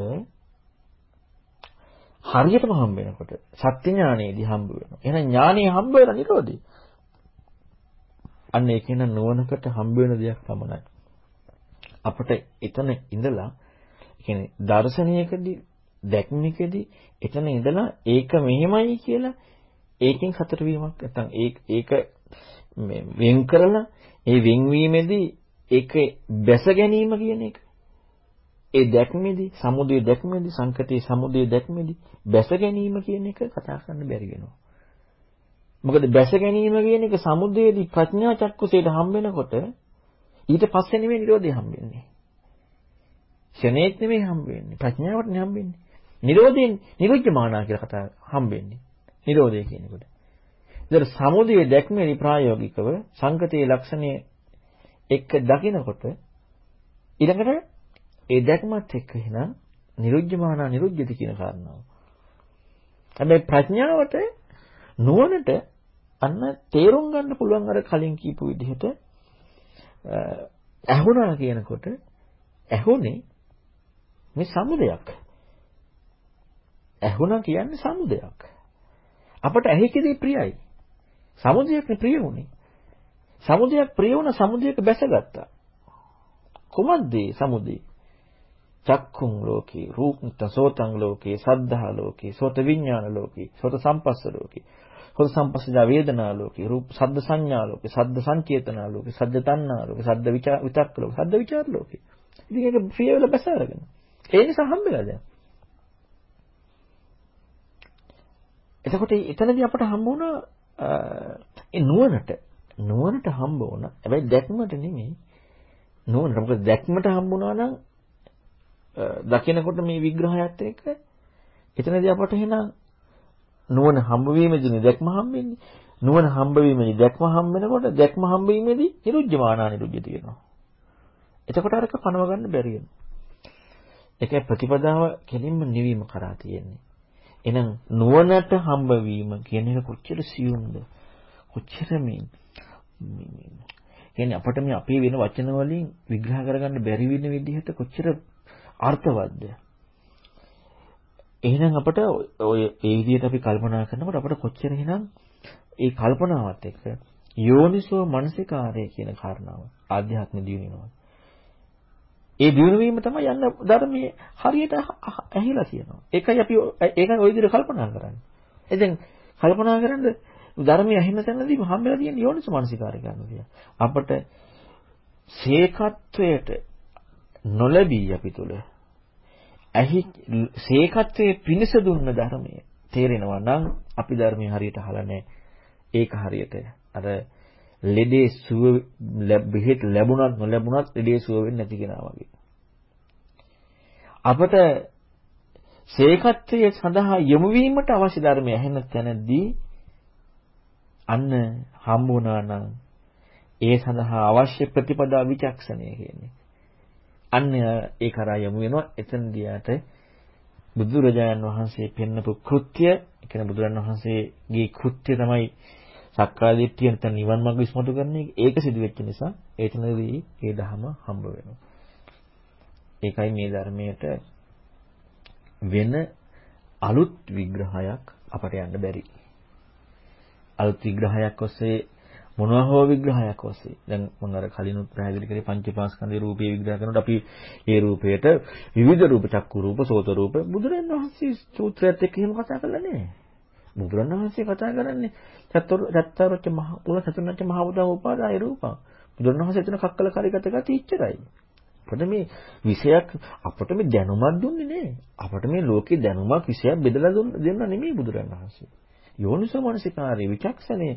හරියටම හම්බ වෙනකොට සත්‍ය ඥානෙදී හම්බ වෙනවා. එහෙනම් ඥානෙ හම්බ වෙලා නිරෝධය. අන්න ඒක න නුවණකට හම්බ වෙන දෙයක් පමණයි. අපිට එතන ඉඳලා කියන්නේ දර්ශනයකදී දැක්මකදී එතන ඉඳලා ඒක මෙහෙමයි කියලා ඒකෙන් සතර වීමක් නැත්නම් ඒක වෙන් කරලා ඒ වෙන්වීමේදී ඒක බැස ගැනීම කියන එක ඒ දැක්මේදී සමුදය දැක්මේදී සංකතේ සමුදය දැක්මේදී බැස ගැනීම කියන එක කතා කරන්න බැරි වෙනවා මොකද බැස ගැනීම කියන එක සමුදේදී ප්‍රඥා චක්කුසේට හම්බ වෙනකොට ඊට පස්සේ නෙමෙයි නිරෝධය හම්බ වෙන්නේ. ක්ෂණේත් නෙමෙයි හම්බ වෙන්නේ. ප්‍රඥාවට නෙමෙයි හම්බ වෙන්නේ. නිරෝධයෙන් නිරුද්ධමානා කියලා කතා හම්බ වෙන්නේ. නිරෝධය කියනකොට. ඒතර සමුදේ දැක්මේදී ප්‍රායෝගිකව සංකතයේ ලක්ෂණය එක්ක දකිනකොට ඊළඟට ඒ දැක්මත් එක්ක එහෙනම් නිරුද්ධමානා නිරුද්ධති කියන කාරණාව. හැබැයි ප්‍රඥාවට නුවණට අන්න තේරුම් ගන්න පුළුවන් අර කලින් කියපු විදිහට ඇහුණා කියනකොට ඇහුනේ මේ සමුදයක්. ඇහුණා කියන්නේ සමුදයක්. අපට ඇහිකදී ප්‍රියයි. සමුදයක් ප්‍රිය වුණේ. සමුදයක් ප්‍රිය වුණ සමුදයක බැසගත්තා. කොහොමද සමුදේ? චක්කුං ලෝකේ, රූපං සෝතං ලෝකේ, සද්ධා ලෝකේ, සෝත විඥාන ලෝකේ, සෝත සම්පස්ස ලෝකේ. හොද සම්පස්සජා වේදනා ලෝකේ රූප සද්ද සංඥා ලෝකේ සද්ද සංචේතනා ලෝකේ සද්ද තණ්හා ලෝකේ සද්ද විතක්ක ලෝකේ සද්ද විචාර ලෝකේ ඉතින් ඒක ප්‍රිය වෙලා බැස අරගෙන. ඒ නිසා හම්බෙලා දැන්. එතකොට එතනදී අපට හම්බ වුණා ඒ නුවණට නුවණට හම්බ වුණා හැබැයි දැක්මට නෙමෙයි නුවණට. මොකද දැක්මට හම්බුණා නම් දකිනකොට මේ විග්‍රහයත් එක්ක එතනදී අපට එහෙනම් නුවණ හම්බ වීමේදී දැක්ම හම්බෙන්නේ. නුවණ හම්බ වීමේදී දැක්ම හම්බ වෙනකොට දැක්ම හම්බ වීමේදී නිරුද්ධමානා නිරුද්ධති වෙනවා. එතකොට අරක පනව ගන්න බැරි වෙනවා. ඒකයි ප්‍රතිපදාව කෙලින්ම නිවීම කරා තියෙන්නේ. එහෙනම් නුවණට හම්බ වීම කියන එක කොච්චර සියුම්ද? කොච්චර මේ කියන්නේ අපිට මේ අපේ වෙන වචන වලින් විග්‍රහ කරගන්න බැරි වෙන විදිහට කොච්චර අර්ථවත්ද? එහෙනම් අපට ඔය ඒ විදිහට අපි කල්පනා කරනකොට අපට කොච්චර එහෙනම් ඒ කල්පනාවත් එක්ක යෝනිසෝ මනසිකාරය කියන කාරණාව ආධ්‍යාත්ම දියුණුවනවා. ඒ දියුණු වීම තමයි යන්න ධර්මයේ හරියට ඇහිලා තියෙනවා. ඒකයි අපි ඒකයි ওই විදිහට කල්පනා කරන්නේ. එතෙන් කල්පනා කරන්නේ ධර්මයේ ඇහිම තැනදී හම්බෙලා තියෙන යෝනිසෝ මනසිකාරය කරනවා. අපට සේකත්වයට නොලැබී අපි තුල ඇහි සේකත්වයේ පිනිස දුන්න ධර්මය තේරෙනවා නම් අපි ධර්මයේ හරියට අහලා නැහැ. ඒක හරියට අර ලෙඩේ සුව බෙහෙත් ලැබුණත් නොලැබුණත් ලෙඩේ සුව වෙන්නේ නැති කෙනා වගේ. අපට සේකත්වයේ සඳහා යොමු වීමට අවශ්‍ය ධර්මය ඇහෙන තැනදී අන්න හම්බුණා නම් ඒ සඳහා අවශ්‍ය ප්‍රතිපදා විචක්ෂණය කියන්නේ. අන්න ඒ කරා යමු වෙනවා එතනදීයට බුදුරජාණන් වහන්සේ පෙන්නපු කෘත්‍ය, ඒ කියන්නේ බුදුරජාණන් වහන්සේගේ කෘත්‍ය තමයි සක්කාය දිට්ඨිය නැත්නම් නිවන් මාර්ග විශ්මතු කරන එක. ඒක සිදු වෙච්ච නිසා ඒතනදී ඒ ධහම හම්බ වෙනවා. ඒකයි මේ ධර්මයට වෙන අලුත් විග්‍රහයක් අපට යන්න බැරි. අලුත් විග්‍රහයක් ඔස්සේ මොනවා හෝ විග්‍රහයක් ඔස්සේ දැන් මම අර කලිනුත් පැහැදිලි කරේ පංචපාස්කන්ධේ රූපේ විග්‍රහ කරනකොට අපි ඒ රූපයට විවිධ රූප චක්කු රූප සෝත රූප බුදුරන් වහන්සේ සූත්‍රයත් එක්ක එහෙම කතා කරලා නැහැ. බුදුරන් වහන්සේ කතා කරන්නේ චතර චතරච්ච මහ පුල චතුර්ණච්ච මහ බුදා උපාදාය රූපං. බුදුරන් වහන්සේ එතන කක්කල කාරිගත ගති ඉච්චරයි. අපිට මේ විෂයක් අපිට මේ දැනුමක් දුන්නේ නැහැ. අපිට මේ ලෝකේ දැනුමක් විෂයක් බෙදලා දෙන්න නෙමෙයි බුදුරන් වහන්සේ. යෝනිසෝ මනසිකාරේ විචක්ෂණේ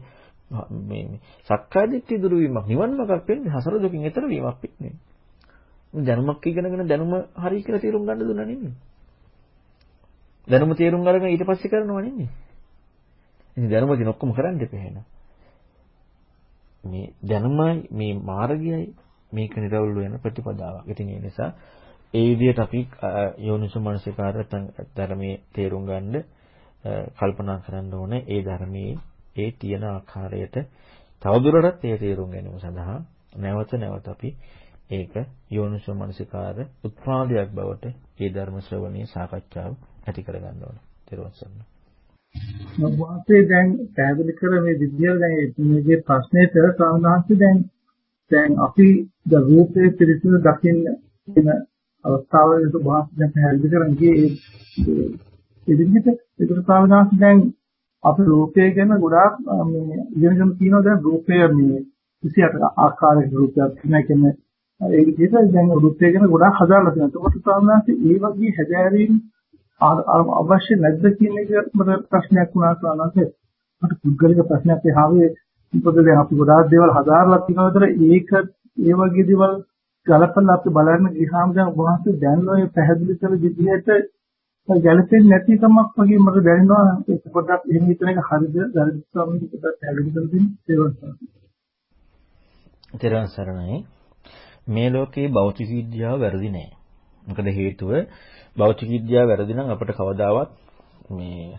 මේ සක්කාය දිට්ඨිය දුරු වීමක් නිවන් මාර්ගයක් වෙන්නේ හසර දුකින් එතර වීමක් වෙන්නේ. දැනුමක් ඉගෙනගෙන දැනුම හරි කියලා තේරුම් ගන්න දුන්නා නෙමෙයි. දැනුම තේරුම් අරගෙන ඊට පස්සේ කරනවා නෙමෙයි. ඉතින් දැනුම දින ඔක්කොම කරන්න දෙපේ එහෙනම්. මේ දැනුමයි මේ මාර්ගයයි මේක නිරවුල් වෙන ප්‍රතිපදාවක්. ඉතින් ඒ නිසා ඒ විදිහට අපි යෝනිසු මනසිකාර ධර්මයේ තේරුම් ගන්න කල්පනා කරන්න ඕනේ ඒ ධර්මයේ ඒ තියෙන ආකාරයට තවදුරටත් ඒ තේරුම් ගැනීම සඳහා නැවත නැවත අපි ඒක යෝනිසෝ මනසිකාර උත්පාදයක් බවට ඒ ධර්ම ශ්‍රවණයේ සාකච්ඡාව ඇති කරගන්න ඕන. ඊට පස්සේ වාසේ දැන් පැහැදිලි කර මේ විද්‍යාව දැන් මේකේ ප්‍රශ්නෙට සාමාන්‍යයෙන් දැන් දැන් අපි ද රූපේ පිළිසින දකින්න වෙන අවස්ථාවලදී වාසේ දැන් පැහැදිලි කරන්නේ ඒ ඒ විදිහට ඒක සාමාන්‍යයෙන් දැන් අපි රූපය ගැන ගොඩාක් මේ ඉගෙනගෙන තියෙනවා දැන් රූපය මේ 28 ආකාරයක රූපයක් තියෙනවා කියන්නේ ඒ විදිහට දැන් රූපය ගැන ගොඩාක් හදාලා තියෙනවා. ඒකට සාමාන්‍යයෙන් ඒ වගේ හැදෑරීම් අවශ්‍ය නැද්ද කියන එක මට ප්‍රශ්නයක් වුණා සාමාන්‍යයෙන්. මට පුද්ගලික ප්‍රශ්නයක් එහාවේ මොකද දැන් අපි ගොඩාක් දේවල් හදාarලා තියෙනවා විතර ඒක ඒ වගේ දේවල් ගලපලා අපි බලන්න ගියාම දැන් වහන්සේ දැන් ඔය පැහැදිලි කළ විදිහට ගැළපෙන්නේ නැති කමක් වගේ මට දැනෙනවා. ඒක පොඩ්ඩක් එහෙම හිතන එක හරිද? වැරදිද ස්වාමීන් වහන්සේ? පොඩ්ඩක් පැහැදිලි කර දෙන්න. තේරුම් සරණයි. මේ ලෝකේ භෞතික විද්‍යාව වැරදි නෑ. මොකද හේතුව භෞතික විද්‍යාව වැරදි නම් අපිට කවදාවත් මේ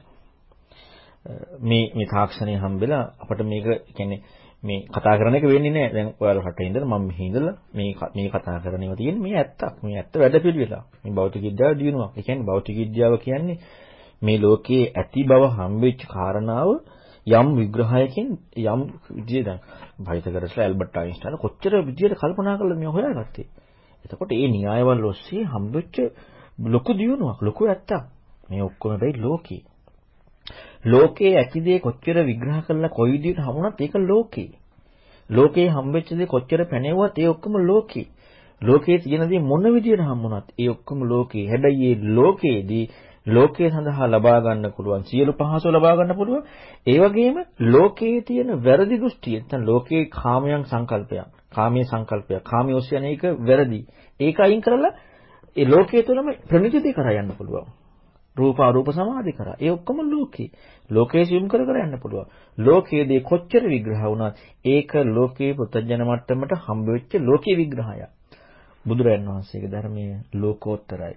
මේ මේ තාක්ෂණය හම්බෙලා අපිට මේක කියන්නේ මේ කතා කරන එක වෙන්නේ නැහැ. දැන් ඔයාලා රටේ ඉඳලා මම මෙහි ඉඳලා මේ මේ කතා කරන ඒවා තියෙන්නේ මේ ඇත්තක්. මේ ඇත්ත වැඩපිළිවෙලක්. මේ භෞතික විද්‍යාව දිනුවක්. ඒ කියන්නේ භෞතික විද්‍යාව කියන්නේ මේ ලෝකයේ ඇති බව හම්බෙච්ච කාරණාව යම් විග්‍රහයකින් යම් විදියට දැන් පයිතගරස්ලා ඇල්බර්ට් අයින්ස්ටයින් කොච්චර විදියට කල්පනා කරලා මේ හොයාගත්තේ. එතකොට මේ න්‍යායවල ඔස්සේ හම්බෙච්ච ලොකු දියුණුවක් ලොකු ඇත්තක්. මේ ඔක්කොම වෙයි ලෝකේ. ලෝකයේ ඇති දේ කොච්චර විග්‍රහ කරලා කොයි විදිහට හමුණත් ඒක ලෝකේ. ලෝකේ හම්බෙච්ච දේ කොච්චර පැනෙවුවත් ඒ ඔක්කොම ලෝකේ. ලෝකයේ තියෙන දේ මොන විදිහට හම්බුණත් ඒ ඔක්කොම ලෝකේ. හැබැයි මේ ලෝකයේදී ලෝකයේ සඳහා ලබා ගන්න පුළුවන් සියලු පහසු ලබා ගන්න පුළුවන්. ඒ වගේම ලෝකයේ තියෙන වැරදි දෘෂ්ටිය නැත්නම් ලෝකයේ කාමයන් සංකල්පයක්, කාමයේ සංකල්පයක්, කාමයේ ඔස්සේ යන එක වැරදි. ඒක අයින් කරලා ඒ ලෝකයේ තුලම ප්‍රණිතිය කරා යන්න පුළුවන්. රූප අරූප සමාධි කරා. ඒ ඔක්කොම ලෝකේ. ලෝකයේ සියුම් කර කර යන්න පුළුවන්. ලෝකයේදී කොච්චර විග්‍රහ වුණත් ඒක ලෝකයේ පුතඥන මට්ටමට හම්බ වෙච්ච ලෝකීය විග්‍රහයක්. බුදුරයන් වහන්සේගේ ධර්මයේ ලෝකෝත්තරයි.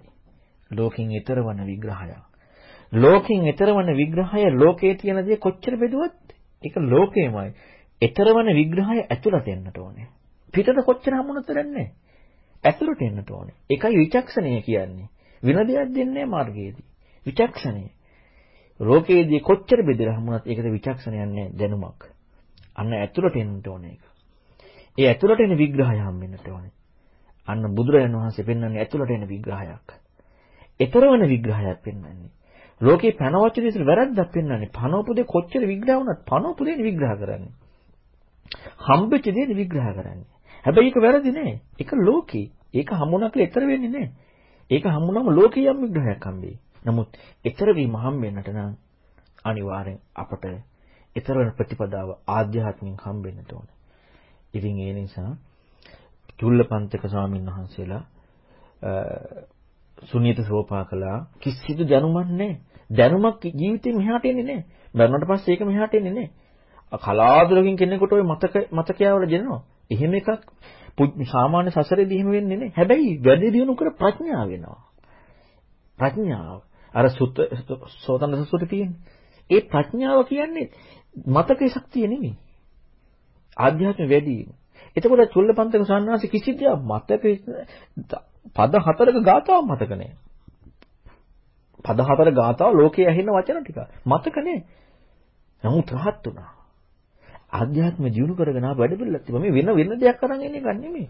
ලෝකෙන් ඈතර වන විග්‍රහයක්. ලෝකෙන් ඈතර වන විග්‍රහය ලෝකයේ තියෙන දේ කොච්චර බෙදුවත් ඒක ලෝකෙමයි. ඈතර වන විග්‍රහය ඇතුළට එන්නට ඕනේ. පිටත කොච්චර හමුනත් දෙන්නේ ඇතුළට එන්නට ඕනේ. ඒකයි විචක්ෂණය කියන්නේ. වින දෙයක් දෙන්නේ මාර්ගයේදී. විචක්ෂණය. ලෝකයේදී කොච්චර බෙදලා හමුණත් ඒකට විචක්ෂණයක් නැහැ දැනුමක්. අන්න ඇතුළට එන්න ඕනේ ඒක. ඒ ඇතුළට එන විග්‍රහය හම්බෙන්නට ඕනේ. අන්න බුදුරජාණන් වහන්සේ පෙන්වන්නේ ඇතුළට එන විග්‍රහයක්. ඊතරවන විග්‍රහයක් පෙන්වන්නේ. ලෝකේ පනවච්ච දේශන වැරද්දක් පෙන්වන්නේ. පනවපු දේ කොච්චර විග්‍රහ වුණත් පනවපු දේ විග්‍රහ කරන්නේ. හම්බෙච්ච දේ විග්‍රහ කරන්නේ. හැබැයි ඒක වැරදි නෑ. ඒක ලෝකේ. ඒක හම්බුණා කියලා ඊතර වෙන්නේ නෑ. ඒක හම්බුනම ලෝකේ යම් විග්‍රහයක් හම්බෙයි. නමුත් ඊතර වීම හම්බෙන්නට නම් අනිවාර්යෙන් අපට ඊතර වෙන ප්‍රතිපදාව ආධ්‍යාත්මික හම්බෙන්නට ඕන. ඉතින් ඒ නිසා චුල්ලපන්තක ස්වාමීන් වහන්සේලා සුනීත සෝපා කළා කිසිදු දැනුමක් නැහැ. දැනුමක් ජීවිතේ මෙහාට එන්නේ නැහැ. මරණයට පස්සේ ඒක මෙහාට එන්නේ නැහැ. කලාතුරකින් කෙනෙකුට ওই මතක මතකයවල දෙනවා. එහෙම එකක් සාමාන්‍ය සසරේදී එහෙම වෙන්නේ නැහැ. හැබැයි වැඩි දියුණු කර ප්‍රඥාව වෙනවා. ප්‍රඥාව. අර සුත සෝතන සුසුට තියෙන්නේ. ඒ ප්‍රඥාව කියන්නේ මතකේ ශක්තිය නෙමෙයි. ආධ්‍යාත්ම වැඩි වීම. එතකොට චුල්ලපන්තක සන්නාසි කිසි දෙයක් මතක පද හතරක ගාතාව මතක නැහැ. පද හතර ගාතාව ලෝකයේ ඇහෙන වචන ටික. මතක නැහැ. නමුත් රහත් වුණා. ආධ්‍යාත්ම ජීවු කරගෙන ආ වැඩ පිළිලක් තිබ්බා. මේ වෙන වෙන දෙයක් අරන් එන්නේ ගන්න නෙමෙයි.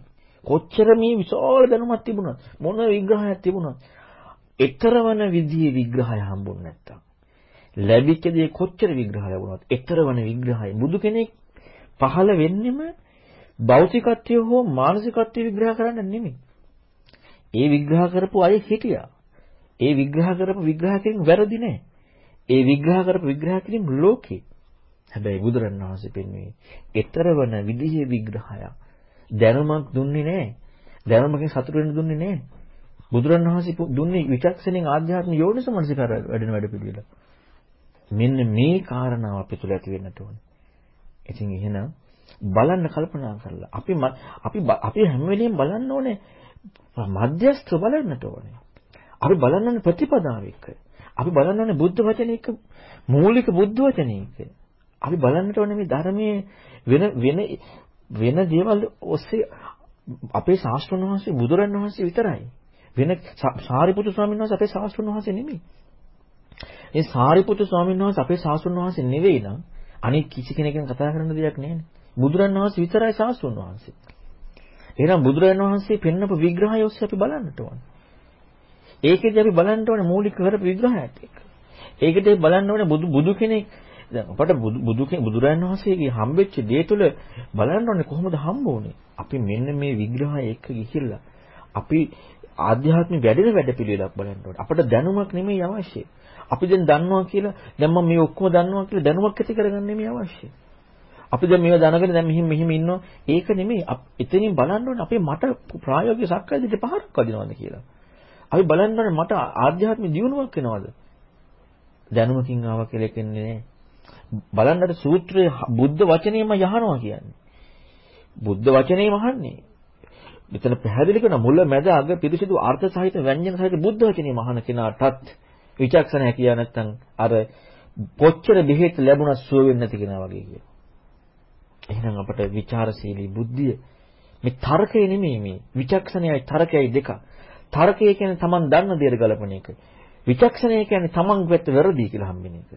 කොච්චර මේ විශාල දැනුමක් තිබුණත් මොන විග්‍රහයක් තිබුණත් ඊතරවන විදිහේ විග්‍රහය හම්බුනේ නැත්තම් ලැබිච්ච දේ කොච්චර විග්‍රහ ලැබුණත් ඊතරවන විග්‍රහය බුදු කෙනෙක් පහළ වෙන්නෙම භෞතිකත්වය හෝ මානසිකත්වය විග්‍රහ කරන්න නෙමෙයි. ඒ විග්‍රහ කරපු අය හිටියා. ඒ විග්‍රහ කරපු විග්‍රහ කිරීම වැරදි නෑ. ඒ විග්‍රහ කරපු විග්‍රහ කිරීම ලෝකේ. හැබැයි බුදුරණවහන්සේ පෙන්වුවේ ඊතරවන විදිහේ විග්‍රහයක්. දැනුමක් දුන්නේ නෑ. දැනුමකින් සතුට වෙන්න දුන්නේ නෑ. බුදුරණවහන්සේ දුන්නේ විචක්ෂණෙන් ආධ්‍යාත්ම යෝනිසමනසිකාර වැඩෙන වැඩ පිළිවෙල. මෙන්න මේ කාරණාව අපේ තුල ඇති වෙන්නට ඕනේ. ඉතින් එහෙනම් බලන්න කල්පනා කරලා අපි අපි අපි හැම වෙලෙම බලන්න ඕනේ මධ්‍යස්ථ බලන්නට ඕනේ. අපි බලන්න ඕනේ ප්‍රතිපදාව එක්ක. අපි බලන්න ඕනේ බුද්ධ වචනේ එක්ක මූලික බුද්ධ වචනේ එක්ක. අපි බලන්නට ඕනේ මේ ධර්මයේ වෙන වෙන වෙන දේවල් ඔස්සේ අපේ ශාස්ත්‍රඥ වහන්සේ බුදුරන් වහන්සේ විතරයි. වෙන සාරිපුත්තු ස්වාමීන් වහන්සේ අපේ ශාස්ත්‍රඥ වහන්සේ නෙමෙයි. මේ සාරිපුත්තු ස්වාමීන් වහන්සේ අපේ ශාස්ත්‍රඥ වහන්සේ නෙවෙයි නම් අනිත් කිසි කෙනෙක්ගෙන් කතා කරන්න දෙයක් නැහැ. බුදුරන් වහන්සේ විතරයි ශාස්ත්‍රඥ වහන්සේ. එහෙනම් බුදුරන් වහන්සේ පෙන්නපු විග්‍රහය ඔස්සේ අපි බලන්නට ඕනේ. ඒකෙදි අපි බලන්න ඕනේ මූලික කරපු විග්‍රහයත් එක්ක. ඒකෙදි බලන්න ඕනේ බුදු බුදු කෙනෙක් දැන් අපට බුදු බුදුරන් වහන්සේගේ හම්බෙච්ච දේ තුළ බලන්න ඕනේ කොහොමද හම්බ වුනේ. අපි මෙන්න මේ විග්‍රහය එක්ක ගිහිල්ලා අපි ආධ්‍යාත්මික වැඩෙන වැඩපිළිවෙලක් බලන්න ඕනේ. අපිට දැනුමක් නෙමෙයි අවශ්‍ය. අපි දැන් දන්නවා කියලා දැන් මම මේ ඔක්කොම දන්නවා කියලා දැනුමක් ඇති කරගන්න නෙමෙයි අවශ්‍ය. අපි දැන් මේවා දැනගෙන දැන් මෙහිම මෙහිම ඉන්නවා. ඒක නෙමෙයි. එතනින් බලන්න ඕනේ අපේ මට ප්‍රායෝගික සක්කායදිට පහරක් වදිනවද කියලා. අපි බලන්න ඕනේ මට ආධ්‍යාත්මික දියුණුවක් වෙනවද? දැනුමකින් ආවා කියලා කියන්නේ නෑ. බලන්නට සූත්‍රයේ බුද්ධ වචනේම යහනවා කියන්නේ. බුද්ධ වචනේම අහන්නේ. මෙතන පැහැදිලි කරන මුල මැද අග පිරිසිදු අර්ථ සහිත ව්‍යංජන සහිත බුද්ධ වචනේම අහන කෙනාටත් විචක්ෂණ හැකියාව නැත්තම් අර කොච්චර බෙහෙත් ලැබුණත් සුව වෙන්නේ නැති කෙනා වගේ කියනවා. එහෙනම් අපට ਵਿਚාරශීලී බුද්ධිය මේ තර්කය නෙමෙයි මේ විචක්ෂණයයි තර්කයයි දෙක. තර්කය කියන්නේ Taman දන්න දේට ගලපන එක. විචක්ෂණය කියන්නේ Taman වෙත් වැරදි කියලා හම්බෙන එක.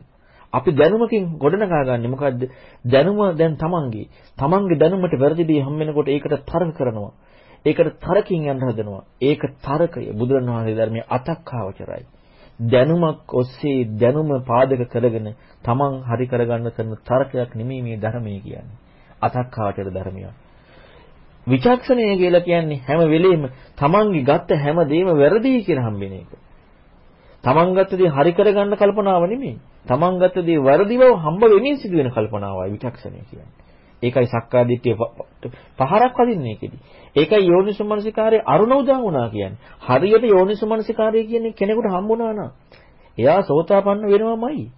අපි දැනුමකින් ගොඩනගා ගන්න මොකද්ද? දැනුම දැන් Tamanගේ. Tamanගේ දැනුමට වැරදි දේ හම්බෙනකොට ඒකට තර්ක කරනවා. ඒකට තරකින් යන්න හදනවා. ඒක තරකය බුදුරණවහන්සේ ධර්මයේ අතක්ඛාවචරයි. දැනුමක් ඔස්සේ දැනුම පාදක කරගෙන තමන් හරි කරගන්න කරන තරකයක් නෙමෙයි මේ ධර්මයේ කියන්නේ. අතක්ඛාවචර ධර්මයක්. විචක්ෂණය කියලා කියන්නේ හැම වෙලෙම තමන්ගේ ගත්ත හැම දෙයක්ම වැරදි කියලා හම්බෙන එක. තමන් ගත්ත දේ හරි කරගන්න කල්පනාව නෙමෙයි. තමන් ගත්ත දේ වැරදි බව හම්බ වෙමින් සිදුවෙන කල්පනාවයි විචක්ෂණය කියන්නේ. ඒකයි සක්කාය දිට්ඨිය පහරක් වදින්නේ ඒකෙදි. ඒකයි යෝනිසමනසිකාරයේ අරුණ උදා වුණා කියන්නේ. හරියට යෝනිසමනසිකාරය කියන්නේ කෙනෙකුට හම්බුණා නම් එයා සෝතාපන්න වෙනවමයි.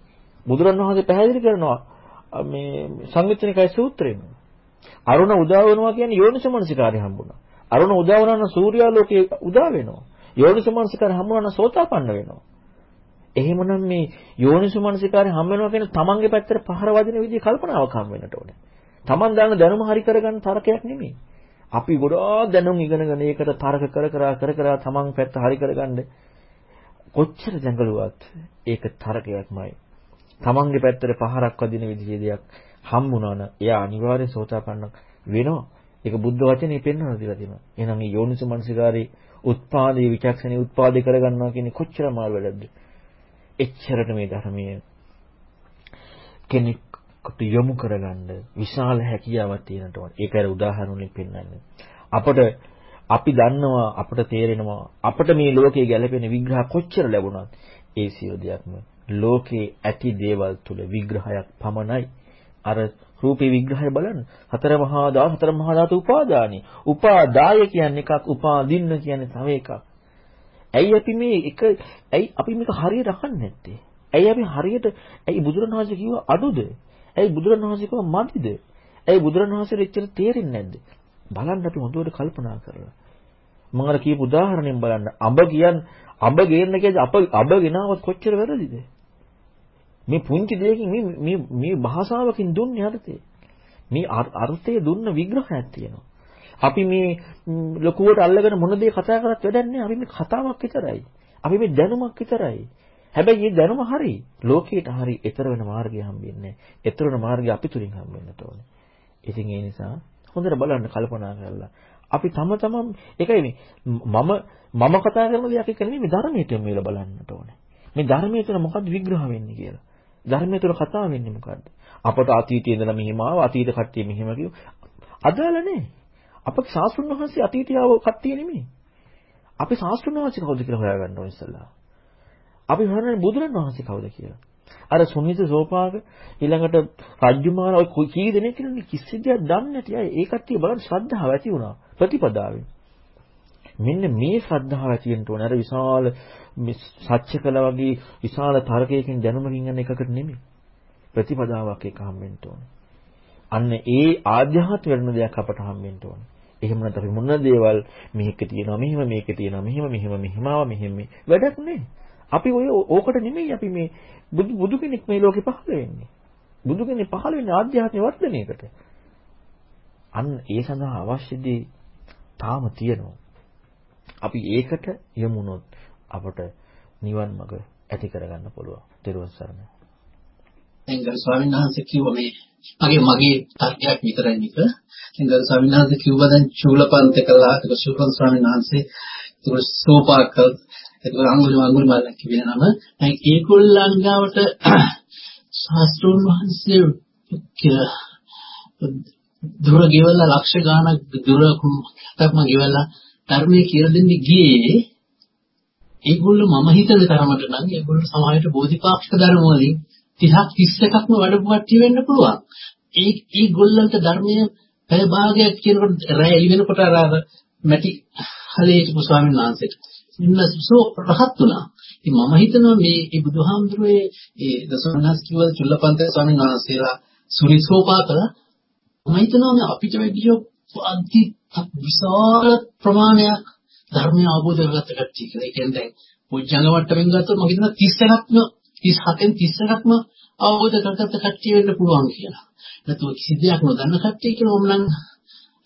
බුදුරණවහන්සේ පැහැදිලි කරනවා මේ සංයුත්තනිකයි සූත්‍රයෙන්. අරුණ උදා වෙනවා කියන්නේ යෝනිසමනසිකාරය හම්බුණා. අරුණ උදා වුණා නම් සූර්යාලෝකයේ උදා වෙනවා. යෝනිසමනසිකාරය හම්බුණා නම් සෝතාපන්න වෙනවා. එහෙමනම් මේ යෝනිසමනසිකාරය හම්බ වෙනවා කියන්නේ තමන්ගේ පැත්තට පහර වදින විදිහේ කල්පනාවක් හම්බ වෙන්නට ඕනේ. Taman දාන දැනුම හරි කරගන්න තරකයක් නෙමෙයි. අපි ගොඩාක් දැනුම් ඉගෙනගෙන ඒකට තරක කර කර කර කර Taman පැත්ත හරි කරගන්න කොච්චර දැඟලුවත් ඒක තරකයක්මයි. Tamanගේ පැත්තට පහරක් වදින විදිහේ දෙයක් හම්බුණා නම් එයා අනිවාර්යෙන් සෝතාපන්නක් වෙනවා. ඒක බුද්ධ වචනේ පෙන්වනවා කියලා තියෙනවා. එහෙනම් මේ යෝනිසු මනසිකාරී උත්පාදේ විචක්ෂණේ උත්පාදේ කරගන්නවා කියන්නේ කොච්චර මාල් වැඩක්ද? එච්චරට මේ ධර්මයේ කෙනෙක් කට යොමු කරගන්න විශාල හැකියාවක් තියෙනට ඕන. ඒක අර උදාහරණ වලින් පෙන්වන්නේ. අපට අපි දන්නවා අපට තේරෙනවා අපට මේ ලෝකයේ ගැළපෙන විග්‍රහ කොච්චර ලැබුණත් ඒ සියලු දෙයක්ම ලෝකේ ඇති දේවල් තුල විග්‍රහයක් පමණයි. අර රූපේ විග්‍රහය බලන්න. හතර මහා ධා හතර මහා ධාතු උපාදානි. උපාදාය කියන්නේ එකක්, උපාදින්න කියන්නේ තව එකක්. ඇයි අපි මේ එක ඇයි අපි මේක හරියට අහන්නේ නැත්තේ? ඇයි අපි හරියට ඇයි බුදුරණවහන්සේ කිව්ව අඩුද? ඇයි බුදුරණවහන්සේ කිව්ව මදිද? ඇයි බුදුරණවහන්සේට එච්චර තේරෙන්නේ නැද්ද? බලන්න අපි හොඳට කල්පනා කරලා. මම අර කියපු උදාහරණයෙන් බලන්න. අඹ කියන් අඹ ගේන්න කියද්දි අප අඹ ගෙනාවත් කොච්චර වැරදිද? මේ පුංචි දෙයකින් මේ මේ මේ භාෂාවකින් දුන්නේ අර්ථය. මේ අර්ථය දුන්න විග්‍රහයක් තියෙනවා. අපි මේ ලකුවට අල්ලගෙන මොන දේ කතා කරත් වැඩක් නැහැ. අපි මේ කතාවක් විතරයි. අපි මේ දැනුමක් විතරයි. හැබැයි මේ දැනුම හරි. ලෝකයට හරි. ඊතර වෙන මාර්ගය හම්බෙන්නේ නැහැ. ඊතර වෙන මාර්ගය අපි තුලින් හම්බෙන්නට ඕනේ. ඉතින් ඒ නිසා හොඳට බලන්න කල්පනා කරලා අපි තම තමන් ඒකයි මේ මම මම කතා කරන දෙයක් එක නෙමෙයි මේ ධර්මයට මෙල බලන්නට ඕනේ. මේ ධර්මයේ තුන මොකද්ද විග්‍රහ වෙන්නේ කියලා. ධර්මයේ තුන කතා වෙන්නේ මොකද්ද? අපට අතීතයේ ඉඳලා මෙහිම ආව අතීත කට්ටිය මෙහිම කිව්ව. අදාළ නැහැ. අපේ ශාස්ත්‍රුන් වහන්සේ අතීතය ආව කට්ටිය නෙමෙයි. අපි ශාස්ත්‍රුන් වහන්සේ කවුද කියලා හොයාගන්න ඕනේ ඉස්සෙල්ලා. අපි හොයන්නේ බුදුරන් වහන්සේ කවුද කියලා. අර සුනිත සෝපාක ඊළඟට රජ්ජුමාන ඔය කී දෙනෙක් කියන්නේ කිසි දෙයක් දන්නේ නැති අය ඒ කට්ටිය බලන්න ශ්‍රද්ධාව ඇති වුණා ප්‍රතිපදාවෙන්. මෙන්න මේ ශ්‍රද්ධාව ඇති වෙන්න ඕනේ. අර විශාල සත්‍ය කළ වගේ විශාල තර්කයකින් දැනුමකින් යන එකකට නෙමෙයි. ප්‍රතිපදාවක් එක හම්බෙන්න ඕනේ. අන්න ඒ ආධ්‍යාත්ම වෙන දෙයක් අපට හම්බෙන්න ඕනේ. එහෙම නැත්නම් අපි මොන දේවල් මේක තියෙනවා මෙහෙම මේක තියෙනවා මෙහෙම මෙහෙම මෙහෙම ආවා මෙහෙම වැඩක් නෑ. අපි ඔය ඕකට නෙමෙයි අපි මේ බුදු බුදු කෙනෙක් මේ ලෝකේ පහළ වෙන්නේ. බුදු කෙනෙක් පහළ වෙන්නේ ආධ්‍යාත්ම වර්ධනයකට. අන්න ඒ සඳහා අවශ්‍ය දේ තාම තියෙනවා. අපි ඒකට යමුනොත් අපට නිවන් මඟ ඇති කරගන්න පුළුවන්. ත්‍රිවංශ සරණයි. එංගල් ස්වාමීන් වහන්සේ කිව්ව මේ මගේ මගේ තර්කයක් විතරයි මේක. එංගල් ස්වාමීන් වහන්සේ කිව්වා දැන් චූලපන්ත කළා. ඒක චූලපන්ත ස්වාමීන් වහන්සේ ඒක සෝපාක ඒක අඟුලි අඟුලි මාල කියන නම. දැන් ඒගොල්ලන් ගාවට ශාස්ත්‍රෝන් වහන්සේ දුර ගෙවලා ලක්ෂ ගාණක් දුර කුමක්ම ගෙවලා ධර්මයේ කියලා දෙන්නේ ගියේ ඒගොල්ලෝ මම හිතන තරමට නම් ඒගොල්ලෝ සමාජයට බෝධිපාක්ෂික ධර්ම වලින් 30ක් 31ක්ම වඩපු කට්ටිය වෙන්න පුළුවන්. ඒ ඒ ගොල්ලන්ට ධර්මයේ පැය භාගයක් කියනකොට රැය එළි වෙනකොට අර අර මැටි හලේ හිටපු ස්වාමීන් වහන්සේට ඉන්නසෝ රහත් වුණා. ඉතින් මම හිතනවා මේ මේ බුදුහාමුදුරුවේ ඒ දසවනස් කිව්ව චුල්ලපන්ත ස්වාමීන් වහන්සේලා සුරිසෝපාකල මම හිතනවා මේ අපිට වැඩිය අන්ති විශාල ප්‍රමාණයක් ධර්මය අවබෝධ කරගත්ත කට්ටිය කියලා. ඒ කියන්නේ දැන් පොඥංග මට්ටමින් ගත්තොත් මම හිතනවා 31ක්ම 37න් 31ක්ම අවබෝධ කරගත්ත කට්ටිය වෙන්න පුළුවන් කියලා. නැතුව කිසි දෙයක් නොදන්න කට්ටිය කියලා මම නම්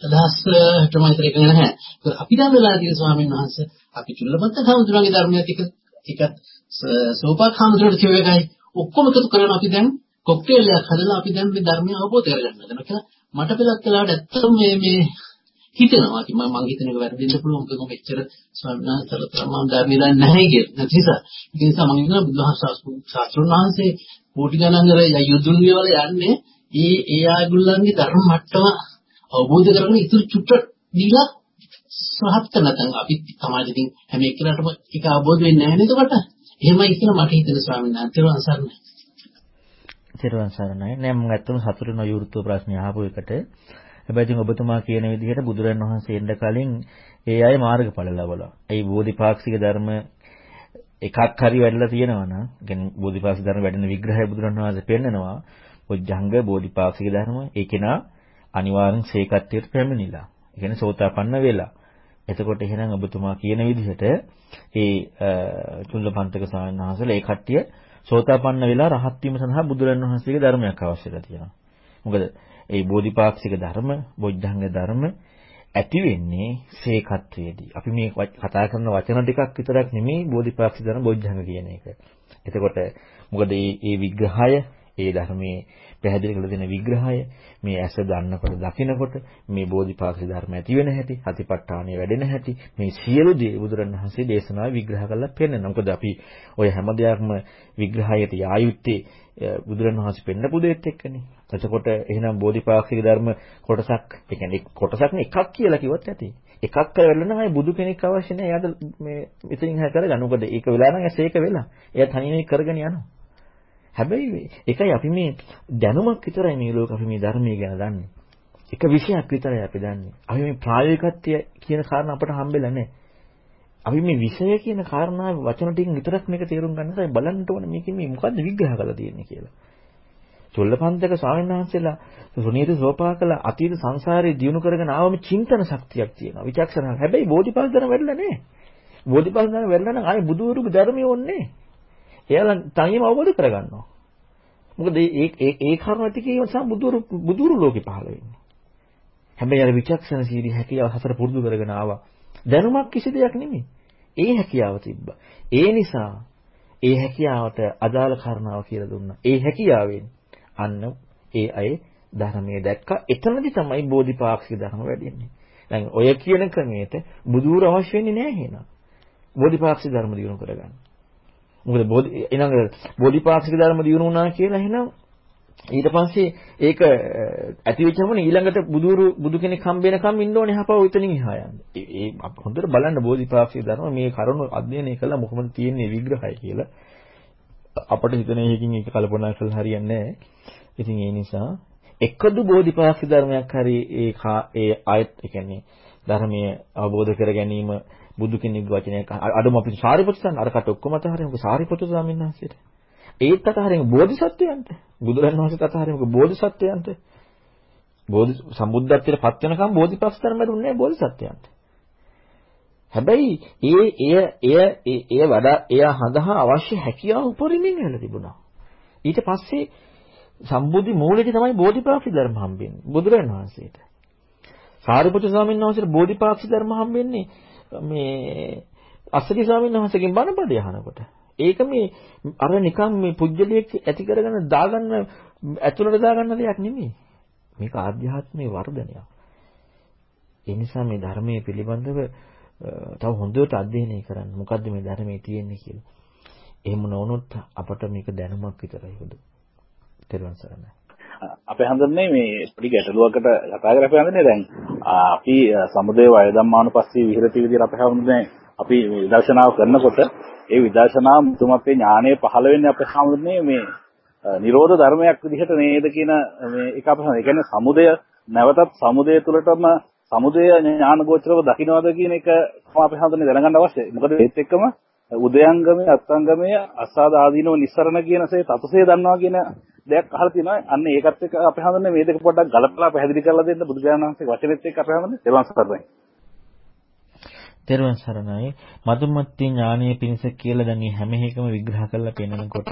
අදහස් තමයි ඒක නැහැ. අපි දැන් වෙලා තියෙන ස්වාමීන් වහන්සේ අපි චුල්ලපත්ත සමුද්‍රාගේ ධර්මයත් එක එකත් සෝපාක් සමුද්‍රයට කියව එකයි ඔක්කොම එකතු කරගෙන අපි දැන් කොක්ටේල් එකක් හදලා අපි දැන් මේ ධර්මය අවබෝධ කරගන්න හදනවා කියලා මට පෙලක් කළාට ඇත්තටම මේ මේ හිතෙනවා. ඉතින් මම මං හිතන එක වැරදින්න පුළුවන්. මොකද මම එච්චර ස්වාමීන් වහන්සේලා මම ධර්මය දන්නේ නැහැ කියලා. නැති නිසා. ඒ නිසා මම හිතනවා බුදුහාම ශාස්ත්‍රඥ වහන්සේ කෝටි ගණන් කර යුදුන් වල යන්නේ ඒ ඒ ආගුල්ලන්ගේ ධර්ම මට්ටම අවබෝධ කරගෙන ඉතුරු චුට්ට දීලා සහත් නැත්නම් අපි සමාජෙකින් හැම එක්කනටම ඒක අවබෝධ වෙන්නේ නැහැ නේද කොට? එහෙමයි කියලා මට හිතෙන ස්වාමීන් වහන්සේ තෙරුවන් සරණයි. තෙරුවන් සරණයි. නෑ මම ඇත්තම සතුටු නොයුරුත්ව ප්‍රශ්න අහපු එකට හැබැයි ඉතින් ඔබතුමා කියන විදිහට බුදුරන් වහන්සේ එන්න කලින් ඒ අය මාර්ගඵල ලැබලා. ඒ බෝධිපාක්ෂික ධර්ම එකක් හරි වැඩිලා තියෙනවා නම්, කියන්නේ බෝධිපාක්ෂික ධර්ම වැඩෙන විග්‍රහය බුදුරන් වහන්සේ පෙන්නනවා. ඔජ්ජංග බෝධිපාක්ෂික ධර්ම ඒ කෙනා අනිවාර්යෙන් සේකත්වයට පැමිණිලා. ඒ කියන්නේ සෝතාපන්න වෙලා. එතකොට එහෙනම් ඔබතුමා කියන විදිහට ඒ චුල්ලපන්තක ස්වාමීන් වහන්සේලා ඒ කට්ටිය සෝතාපන්න වෙලා රහත් වීම සඳහා බුදුරන් වහන්සේගේ ධර්මයක් අවශ්‍යලා තියෙනවා. මොකද ඒ බෝධිපාක්ෂික ධර්ම, බොජ්ජංග ධර්ම ඇති වෙන්නේ සේකත්වයේදී. අපි මේ කතා කරන වචන දෙකක් විතරක් නෙමෙයි බෝධිපාක්ෂික ධර්ම බොජ්ජංග කියන එක. එතකොට මොකද මේ විග්‍රහය ඒ ධර්මයේ පැහැදිලි කරලා දෙන විග්‍රහය මේ ඇස දන්නකොට දකිනකොට මේ බෝධිපාක්ෂික ධර්ම ඇති වෙන හැටි, හතිපට්ඨානිය වැඩෙන හැටි මේ සියලු දේ බුදුරණවහන්සේ දේශනාවේ විග්‍රහ කරලා පෙන්නනවා. මොකද අපි ওই හැම දෙයක්ම විග්‍රහයට යායුත්තේ බුදුරණවහන්සේ පෙන්නපු දෙයත් එක්කනේ. එතකොට එහෙනම් බෝධිපාක්ෂික ධර්ම කොටසක්, ඒ කියන්නේ කොටසක් නේ එකක් කියලා කිව්වත් ඇති. එකක් කරලා නම් ආයේ බුදු කෙනෙක් අවශ්‍ය නැහැ. එයාට මේ ඉතින් හැ කරගන්න. මොකද ඒක වෙලා නම් ඇස් ඒක වෙලා. එයා තනියම කරගෙන යනවා. හැබැයි ඒකයි අපි මේ දැනුමක් විතරයි මේ ලෝක අපි මේ ධර්මයේ ගැන දන්නේ. එක විෂයක් විතරයි අපි දන්නේ. අපි මේ ප්‍රායෝගිකත්වය කියන කාරණා අපට හම්බෙලා නැහැ. අපි මේ විෂය කියන කාරණාවේ වචන ටිකෙන් විතරක් මේක තේරුම් ගන්න තමයි බලන්න ඕනේ මේකේ මේ මොකද්ද විග්‍රහ කරලා තියෙන්නේ කියලා. චොල්ලපන්තක ස්වාමීන් වහන්සේලා සුනීත සෝපාකල අතීත සංසාරේ දිනු කරගෙන ආවම චින්තන ශක්තියක් තියෙනවා. විචක්ෂණ. හැබැයි බෝධිපාල ධර්ම වැඩිලා නැහැ. බෝධිපාල ධර්ම වැඩිලා නම් ආයේ බුදුවරුගේ ධර්මයේ ඕනේ එයාලා තනියම අවබෝධ කරගන්නවා. මොකද ඒ ඒ ඒ කර්ම ටිකේ නිසා බුදුරු බුදුරු ලෝකෙ පහළ වෙන්නේ. හැබැයි අර විචක්ෂණ සීරි හැකියාව හතර පුරුදු කරගෙන ආවා. දැනුමක් කිසි දෙයක් නෙමෙයි. ඒ හැකියාව තිබ්බා. ඒ නිසා ඒ හැකියාවට අදාළ කාරණාව කියලා දුන්නා. ඒ හැකියාවෙන් අන්න ඒ අය ධර්මයේ දැක්කා. එතනදි තමයි බෝධිපාක්ෂික ධර්ම වැඩෙන්නේ. දැන් ඔය කියන ක්‍රමයට බුදුර අවශ්‍ය වෙන්නේ නැහැ එහෙනම්. බෝධිපාක්ෂික ධර්ම දිනු කරගන්න. මොකද බෝධි ඊළඟ බෝධිපාක්ෂික ධර්ම දිනු වුණා කියලා එහෙනම් ඊට පස්සේ ඒක ඇති වෙච්චම ඊළඟට බුදුරු බුදු කෙනෙක් හම්බ වෙනකම් ඉන්න ඕනේ හපව උතනින් එහා යන්න. ඒ හොඳට බලන්න බෝධිපාක්ෂික ධර්ම මේ කරුණු අධ්‍යයනය කළා මොකමද තියෙන්නේ විග්‍රහය කියලා. අපිට හිතන එකකින් ඒක කල්පනා කරලා හරියන්නේ නැහැ. ඉතින් ඒ නිසා එකදු බෝධිපාක්ෂික ධර්මයක් හරි ඒ ඒ ආයත් ඒ කියන්නේ ධර්මයේ අවබෝධ කර ගැනීම බුදු කෙනෙකුගේ වචනයක් අඩම අපි සාරිපුත්‍ර සන් අරකට ඔක්කොම අතහරිමුකෝ සාරිපුත්‍ර ස්වාමීන් වහන්සේට? ඒත් අතහරිමු බෝධිසත්වයන්ට. බුදුරන් වහන්සේට අතහරිමුකෝ බෝධිසත්වයන්ට? බෝධි සම්බුද්ධත්වයට පත් වෙනකම් බෝධිපක්ෂ ධර්ම දුන්නේ බෝධිසත්වයන්ට. හැබැයි ඒ එය එය එය වඩා එය හඳහා අවශ්‍ය හැකියාව උපරිමයෙන් වෙලා තිබුණා. ඊට පස්සේ සම්බුද්ධි මූලෙදි තමයි බෝධිපාක්ෂි ධර්ම හම්බෙන්නේ බුදුරන් වහන්සේට. සාරිපුත්‍ර ස්වාමීන් වහන්සේට බෝධිපාක්ෂි ධර්ම හම්බෙන්නේ මේ අස්සති ස්වාමීන් වහන්සේගෙන් බණපදේ අහනකොට ඒක මේ අර නිකන් මේ පුජ්‍යලියක් ඇති කරගෙන දාගන්න ඇතුළට දාගන්න දෙයක් නෙමෙයි. මේක ආධ්‍යාත්මයේ වර්ධනයක්. ඒ නිසා මේ ධර්මයේ පිළිබඳව තව හොඳට අධ්‍යයනය කරන්න. මොකද්ද මේ ධර්මයේ තියෙන්නේ කියලා. එහෙම නොවුනොත් අපට මේක දැනුමක් විතරයි හොඳ. තෙරුවන් සරණයි. අපේ හඳුන්නේ මේ පොඩි ගැටලුවකට කතා කරලා හඳුන්නේ දැන් අපි සමුදේ වය ධම්මානුපස්සී විහෙරති විදිහට අපේ හඳුන්නේ අපි විදර්ශනාව කරනකොට ඒ විදර්ශනා මුතුමත්ේ ඥානය පහළ වෙන්නේ අපේ හඳුන්නේ මේ නිරෝධ ධර්මයක් විදිහට නේද කියන මේ එක අපේ ඒ කියන්නේ සමුදය නැවතත් සමුදය තුළටම සමුදය ඥාන ගෝචරව දකින්නවද කියන එක අපේ හඳුන්නේ දැනගන්න අවශ්‍යයි. මොකද ඒත් එක්කම උදයංගමයේ අත්ංගමයේ අසාද ආදීනව නිස්සරණ කියනසේ තතසේ දන්නවා කියන දෙයක් අහලා තියෙනවා. අන්න ඒකත් එක්ක අපි හඳුන්නේ මේ දෙක පොඩ්ඩක් ගලපලා පැහැදිලි කරලා දෙන්න බුදුරජාණන් වහන්සේ වචනෙත් එක්ක අපි හඳුන්නේ දෙවන් සරණයි. තෙරුවන් සරණයි. මදුමත්ති ඥානීය පිණිස කියලා දැන් හැම එකම විග්‍රහ කරලා පෙන්නකොට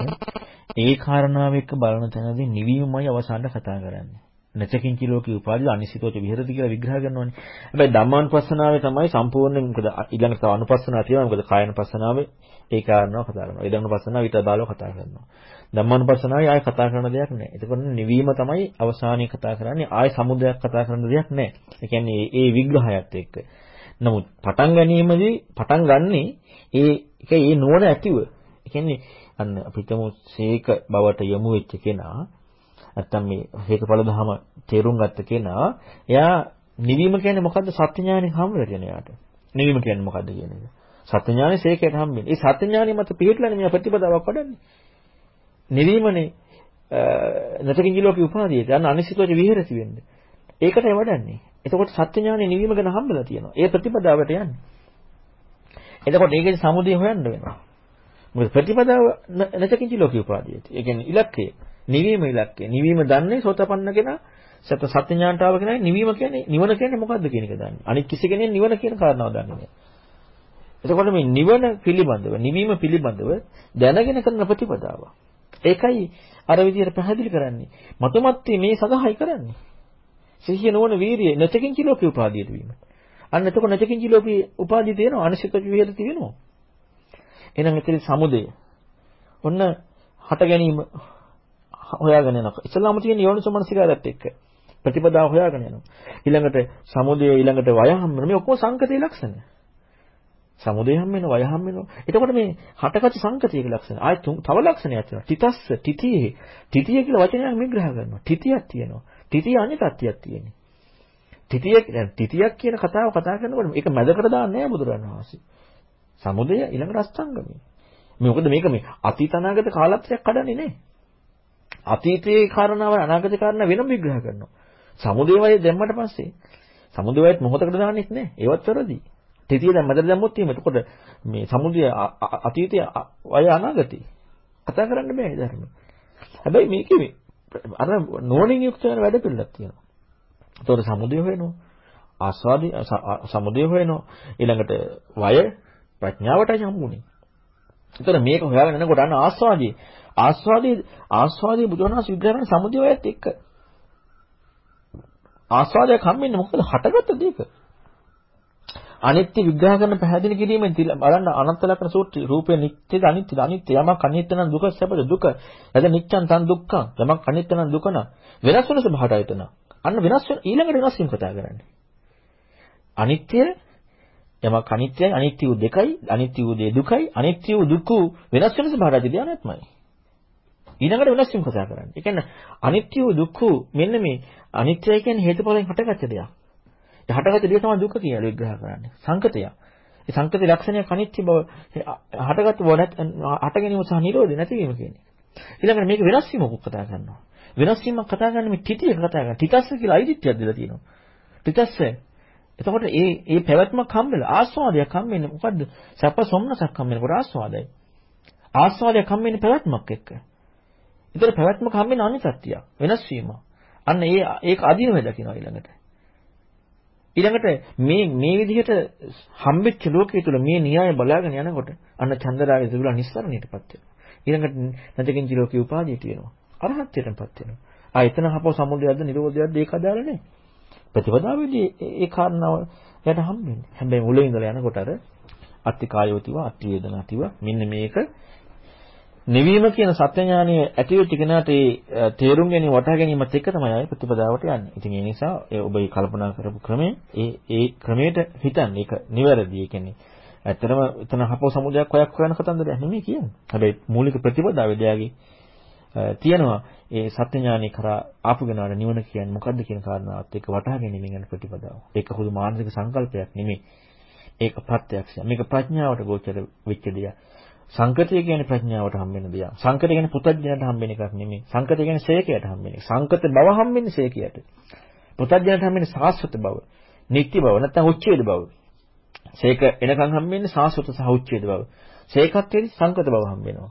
ඒ කාරණාව එක්ක බලන තැනදී නිවීමයි අවසානට කතා කරන්නේ. නැචකින් කිලෝකී උපාදී අනිසිතෝච විහෙරති කියලා විග්‍රහ කරනවානේ. හැබැයි ධම්මානුපස්සනාවේ තමයි සම්පූර්ණයෙන් මොකද ඊළඟට තව අනුපස්සනාව තියෙනවා. මොකද කායනුපස්සනාවේ ඒ කාරණාව කතා කරනවා. ඊළඟනුපස්සනාව විතර බාලව කතා කරනවා. ධම්මානුපස්සනාවේ ආයෙ කතා කරන දෙයක් නැහැ. එතකොට නිවීම තමයි අවසානයේ කතා කරන්නේ. ආයෙ සමුදයක් කතා කරන දෙයක් නැහැ. ඒ කියන්නේ ඒ විග්‍රහයත් එක්ක. නමුත් පටන් ගැනීමදී පටන් ගන්නේ ඒ එක ඒ නුවණ ඇතිව. ඒ කියන්නේ අන්න අපිටම සීක බවට යොමු වෙච්ච කෙනා නැත්තම් මේ හේතුඵල ධම තේරුම් ගත්ත කෙනා එයා නිවීම කියන්නේ මොකද්ද සත්‍ය ඥානෙ හම්බෙලා තියෙන යාට. නිවීම කියන්නේ මොකද්ද කියන එක. සත්‍ය ඥානෙ සේකයට හම්බෙන්නේ. ඒ සත්‍ය ඥානෙ මත පිළිట్లනේ මේ ප්‍රතිපදාවක් වඩන්නේ. නිවීමනේ නැතකින් ජීලෝකේ උපාදීය. යන අනිසිතෝච විහෙරති වෙන්නේ. ඒකටයි වඩන්නේ. එතකොට සත්‍ය ඥානෙ නිවීම ගැන හම්බෙලා තියෙනවා. ඒ ප්‍රතිපදාවට යන්නේ. එතකොට ඒකේ සමුදය හොයන්න වෙනවා. මොකද ප්‍රතිපදාව නැතකින් ජීලෝකේ උපාදීය. ඒ කියන්නේ ඉලක්කය. නිවීම ඉලක්කය. නිවීම දන්නේ සෝතපන්න කෙනා සත්‍ය සත්‍ය ඥානට ආව කෙනා නිවීම කියන්නේ නිවන කියන්නේ මොකද්ද කියන එක දන්නේ. අනිත් කිසි කෙනෙක් නිවන කියන කාරණාව දන්නේ නැහැ. එතකොට මේ නිවන පිළිබඳව නිවීම පිළිබඳව දැනගෙන කරන ප්‍රතිපදාව. ඒකයි අර විදිහට පැහැදිලි කරන්නේ. මතමත්ති මේ සඳහායි කරන්නේ. සිහිය නොවන වීරිය නැතකින් කිලෝකී උපාදීයට වීම. අන්න එතකොට නැතකින් කිලෝකී උපාදී තියෙනවා අනිශ්චිත විහෙරති වෙනවා. එහෙනම් එතන සමුදය. ඔන්න හට ගැනීම හොයාගෙන යනවා. ඉස්ලාම තියෙන යෝනිසෝමනසිකාරයත් එක්ක ප්‍රතිපදාව හොයාගෙන යනවා. ඊළඟට සමුදය ඊළඟට වය හම්බ මේ ඔක්කොම සංකතයේ ලක්ෂණ. සමුදය හම් වෙනවා වය හම් වෙනවා. එතකොට මේ හටගත් සංකතියක ලක්ෂණ. ආයෙ තව ලක්ෂණයක් තියෙනවා. තිතස්ස තිතියේ තිතිය කියලා වචනයක් විග්‍රහ කරනවා. තිතියක් තියෙනවා. තිතිය අනිත් අත්‍යයක් තියෙන්නේ. තිතිය තිතියක් කියන කතාව කතා කරනකොට ඒක මැදකට දාන්නේ නැහැ බුදුරණන් වහන්සේ. සමුදය ඊළඟට අස්තංගමයි. මේ මොකද මේක මේ අතීත අනාගත කාලත්‍රයක් කඩන්නේ නැහැ. අතීතයේ කාරණාව අනාගතේ කාරණා වෙනම විග්‍රහ කරනවා. සමුදේ වය දැම්මට පස්සේ සමුදේ වයත් මොහොතකට දාන්නෙත් නෑ. ඒවත් වැරදි. තෙතිය දැන් මැදට දැම්මොත් එහෙම එතකොට මේ සමුදය අතීතය වය අනාගතය කතා කරන්න බෑ ධර්ම. හැබැයි මේකේ අර නෝනින් යුක්ත වෙන වැඩ පිළිලක් තියෙනවා. එතකොට සමුදය හොයනවා. ආස්වාදී සමුදය හොයනවා. ඊළඟට වය ප්‍රඥාවටයි හම්බුනේ. එතකොට මේක හොයාගෙන යනකොට අන්න ආස්වාදී ආස්වාදී ආස්වාදී බුදුරණස් විග්‍රහ කරන සමුදය වයත් එක්ක ආස්වාදයක් හම්බෙන්නේ මොකද හටගත්ත දෙයක. අනිත්‍ය විග්‍රහ කරන පැහැදිලි කිරීමෙන් බලන්න අනන්ත ලක්ෂණ සූත්‍රය රූපේ නිට්ටයද අනිත්‍යද අනිත්‍ය යමක් අනිත්‍ය නම් දුක සැපද දුක. එද නිච්ඡන් තන් දුක්ඛං. යමක් අනිත්‍ය නම් දුක නම් වෙනස් වෙන ස්වභාවයට ආයතන අන්න වෙනස් වෙන ඊළඟට වෙනස් වීම කතා කරන්නේ. අනිත්‍ය යමක් අනිත්‍යයි අනිත්‍ය වූ දෙකයි අනිත්‍ය වූ දේ දුකයි අනිත්‍ය වූ දුක වෙනස් වෙන ස්වභාවයට ධානයත්මයි ඊළඟට වෙනස් වීම කතා කරන්නේ. ඒ කියන්නේ අනිත්‍ය වූ දුක මෙන්න මේ අනිත්‍යයි කියන්නේ හේතුඵලෙන් හටගත්ත දෙයක්. හටගත්ත දේ තමයි දුක කියලා විග්‍රහ කරන්නේ. සංකතය. ඒ සංකතේ ලක්ෂණය අනිත්‍ය බව හටගත්ත බව හට ගැනීම සහ නිරෝධය නැතිවීම කියන්නේ. ඊළඟට මේක වෙනස් වීමක් කතා කරනවා. වෙනස් වීමක් කතා කරන්නේ මේ තිතිය කතා කරනවා. තිතස්ස කියලා අයිතිත්‍යයක් දෙලා තියෙනවා. තිතස්ස එතකොට ඒ ඒ පැවැත්මක් හම්බෙලා ආස්වාදයක් හම්බෙන්නේ මොකද්ද? සැප සොම්නසක් හම්බෙනකොට ආස්වාදයි. ආස්වාදයක් හම්බෙන්නේ පැවැත්මක් එක්ක. ඒතර පැවැත්මක් හම්බෙන්නේ අනිත්‍යය. වෙනස් වීම. අන්න ඒ ඒක අදිනව දකින්න ඊළඟට. ඊළඟට මේ මේ විදිහට හම්බෙච්ච ලෝකයේ තුල මේ න්‍යාය බලාගෙන යනකොට අන්න චන්දරාගේ සිදුලා නිස්සරණයටපත් වෙනවා. ඊළඟට නැතකින්ච ලෝකේ උපාදියට වෙනවා. අරහත්ත්වයටපත් වෙනවා. ආ එතන හපව සමුදයක්ද නිරෝධයක්ද ඒක අදාළ නැහැ. ප්‍රතිපදාවේදී ඒ කාරණාව යට හම්බෙන්නේ. හැබැයි මුලින් ඉඳලා යනකොට අර අත්තිකායෝතිව අත්ති වේදනාතිව මෙන්න මේක නිවීම කියන සත්‍ය ඥානය ඇති වෙච්ච කෙනාට ඒ තේරුම් ගැනීම වටහා ගැනීමත් එක්ක තමයි ආයේ ප්‍රතිපදාවට යන්නේ. ඉතින් ඒ නිසා ඔබ ඒ කල්පනා කරපු ක්‍රමය ඒ ඒ ක්‍රමයට හිතන්න ඒක නිවැරදි. ඒ කියන්නේ ඇත්තටම එතන හපෝ සමුදයක් හොයක් හොයන කතන්දරයක් නෙමෙයි කියන්නේ. හැබැයි මූලික ප්‍රතිපදාව එදයාගේ තියෙනවා ඒ සත්‍ය ඥානය කරා ආපු කෙනාට නිවන කියන්නේ මොකද්ද කියන කාරණාවත් එක්ක වටහා ගැනීමෙන් යන ප්‍රතිපදාව. ඒක හුදු මානසික සංකල්පයක් නෙමෙයි. ඒක ප්‍රත්‍යක්ෂය. මේක ප්‍රඥාවට ගෝචර වෙච්ච දෙයක්. සංකතය කියන්නේ ප්‍රඥාවට හම්බෙන දෙයක්. සංකතය කියන්නේ පුතඥයට හම්බෙන එකක් නෙමෙයි. සංකතය කියන්නේ ශේකයට හම්බෙන එක. සංකත බව හම්බෙන්නේ ශේකයට. පුතඥයට හම්බෙන්නේ සාස්වත බව. නිත්‍ය බව නැත්නම් උච්ඡේද බව. ශේක එනකන් හම්බෙන්නේ සාස්වත සහ උච්ඡේද බව. ශේකත්වයේදී සංකත බව හම්බෙනවා.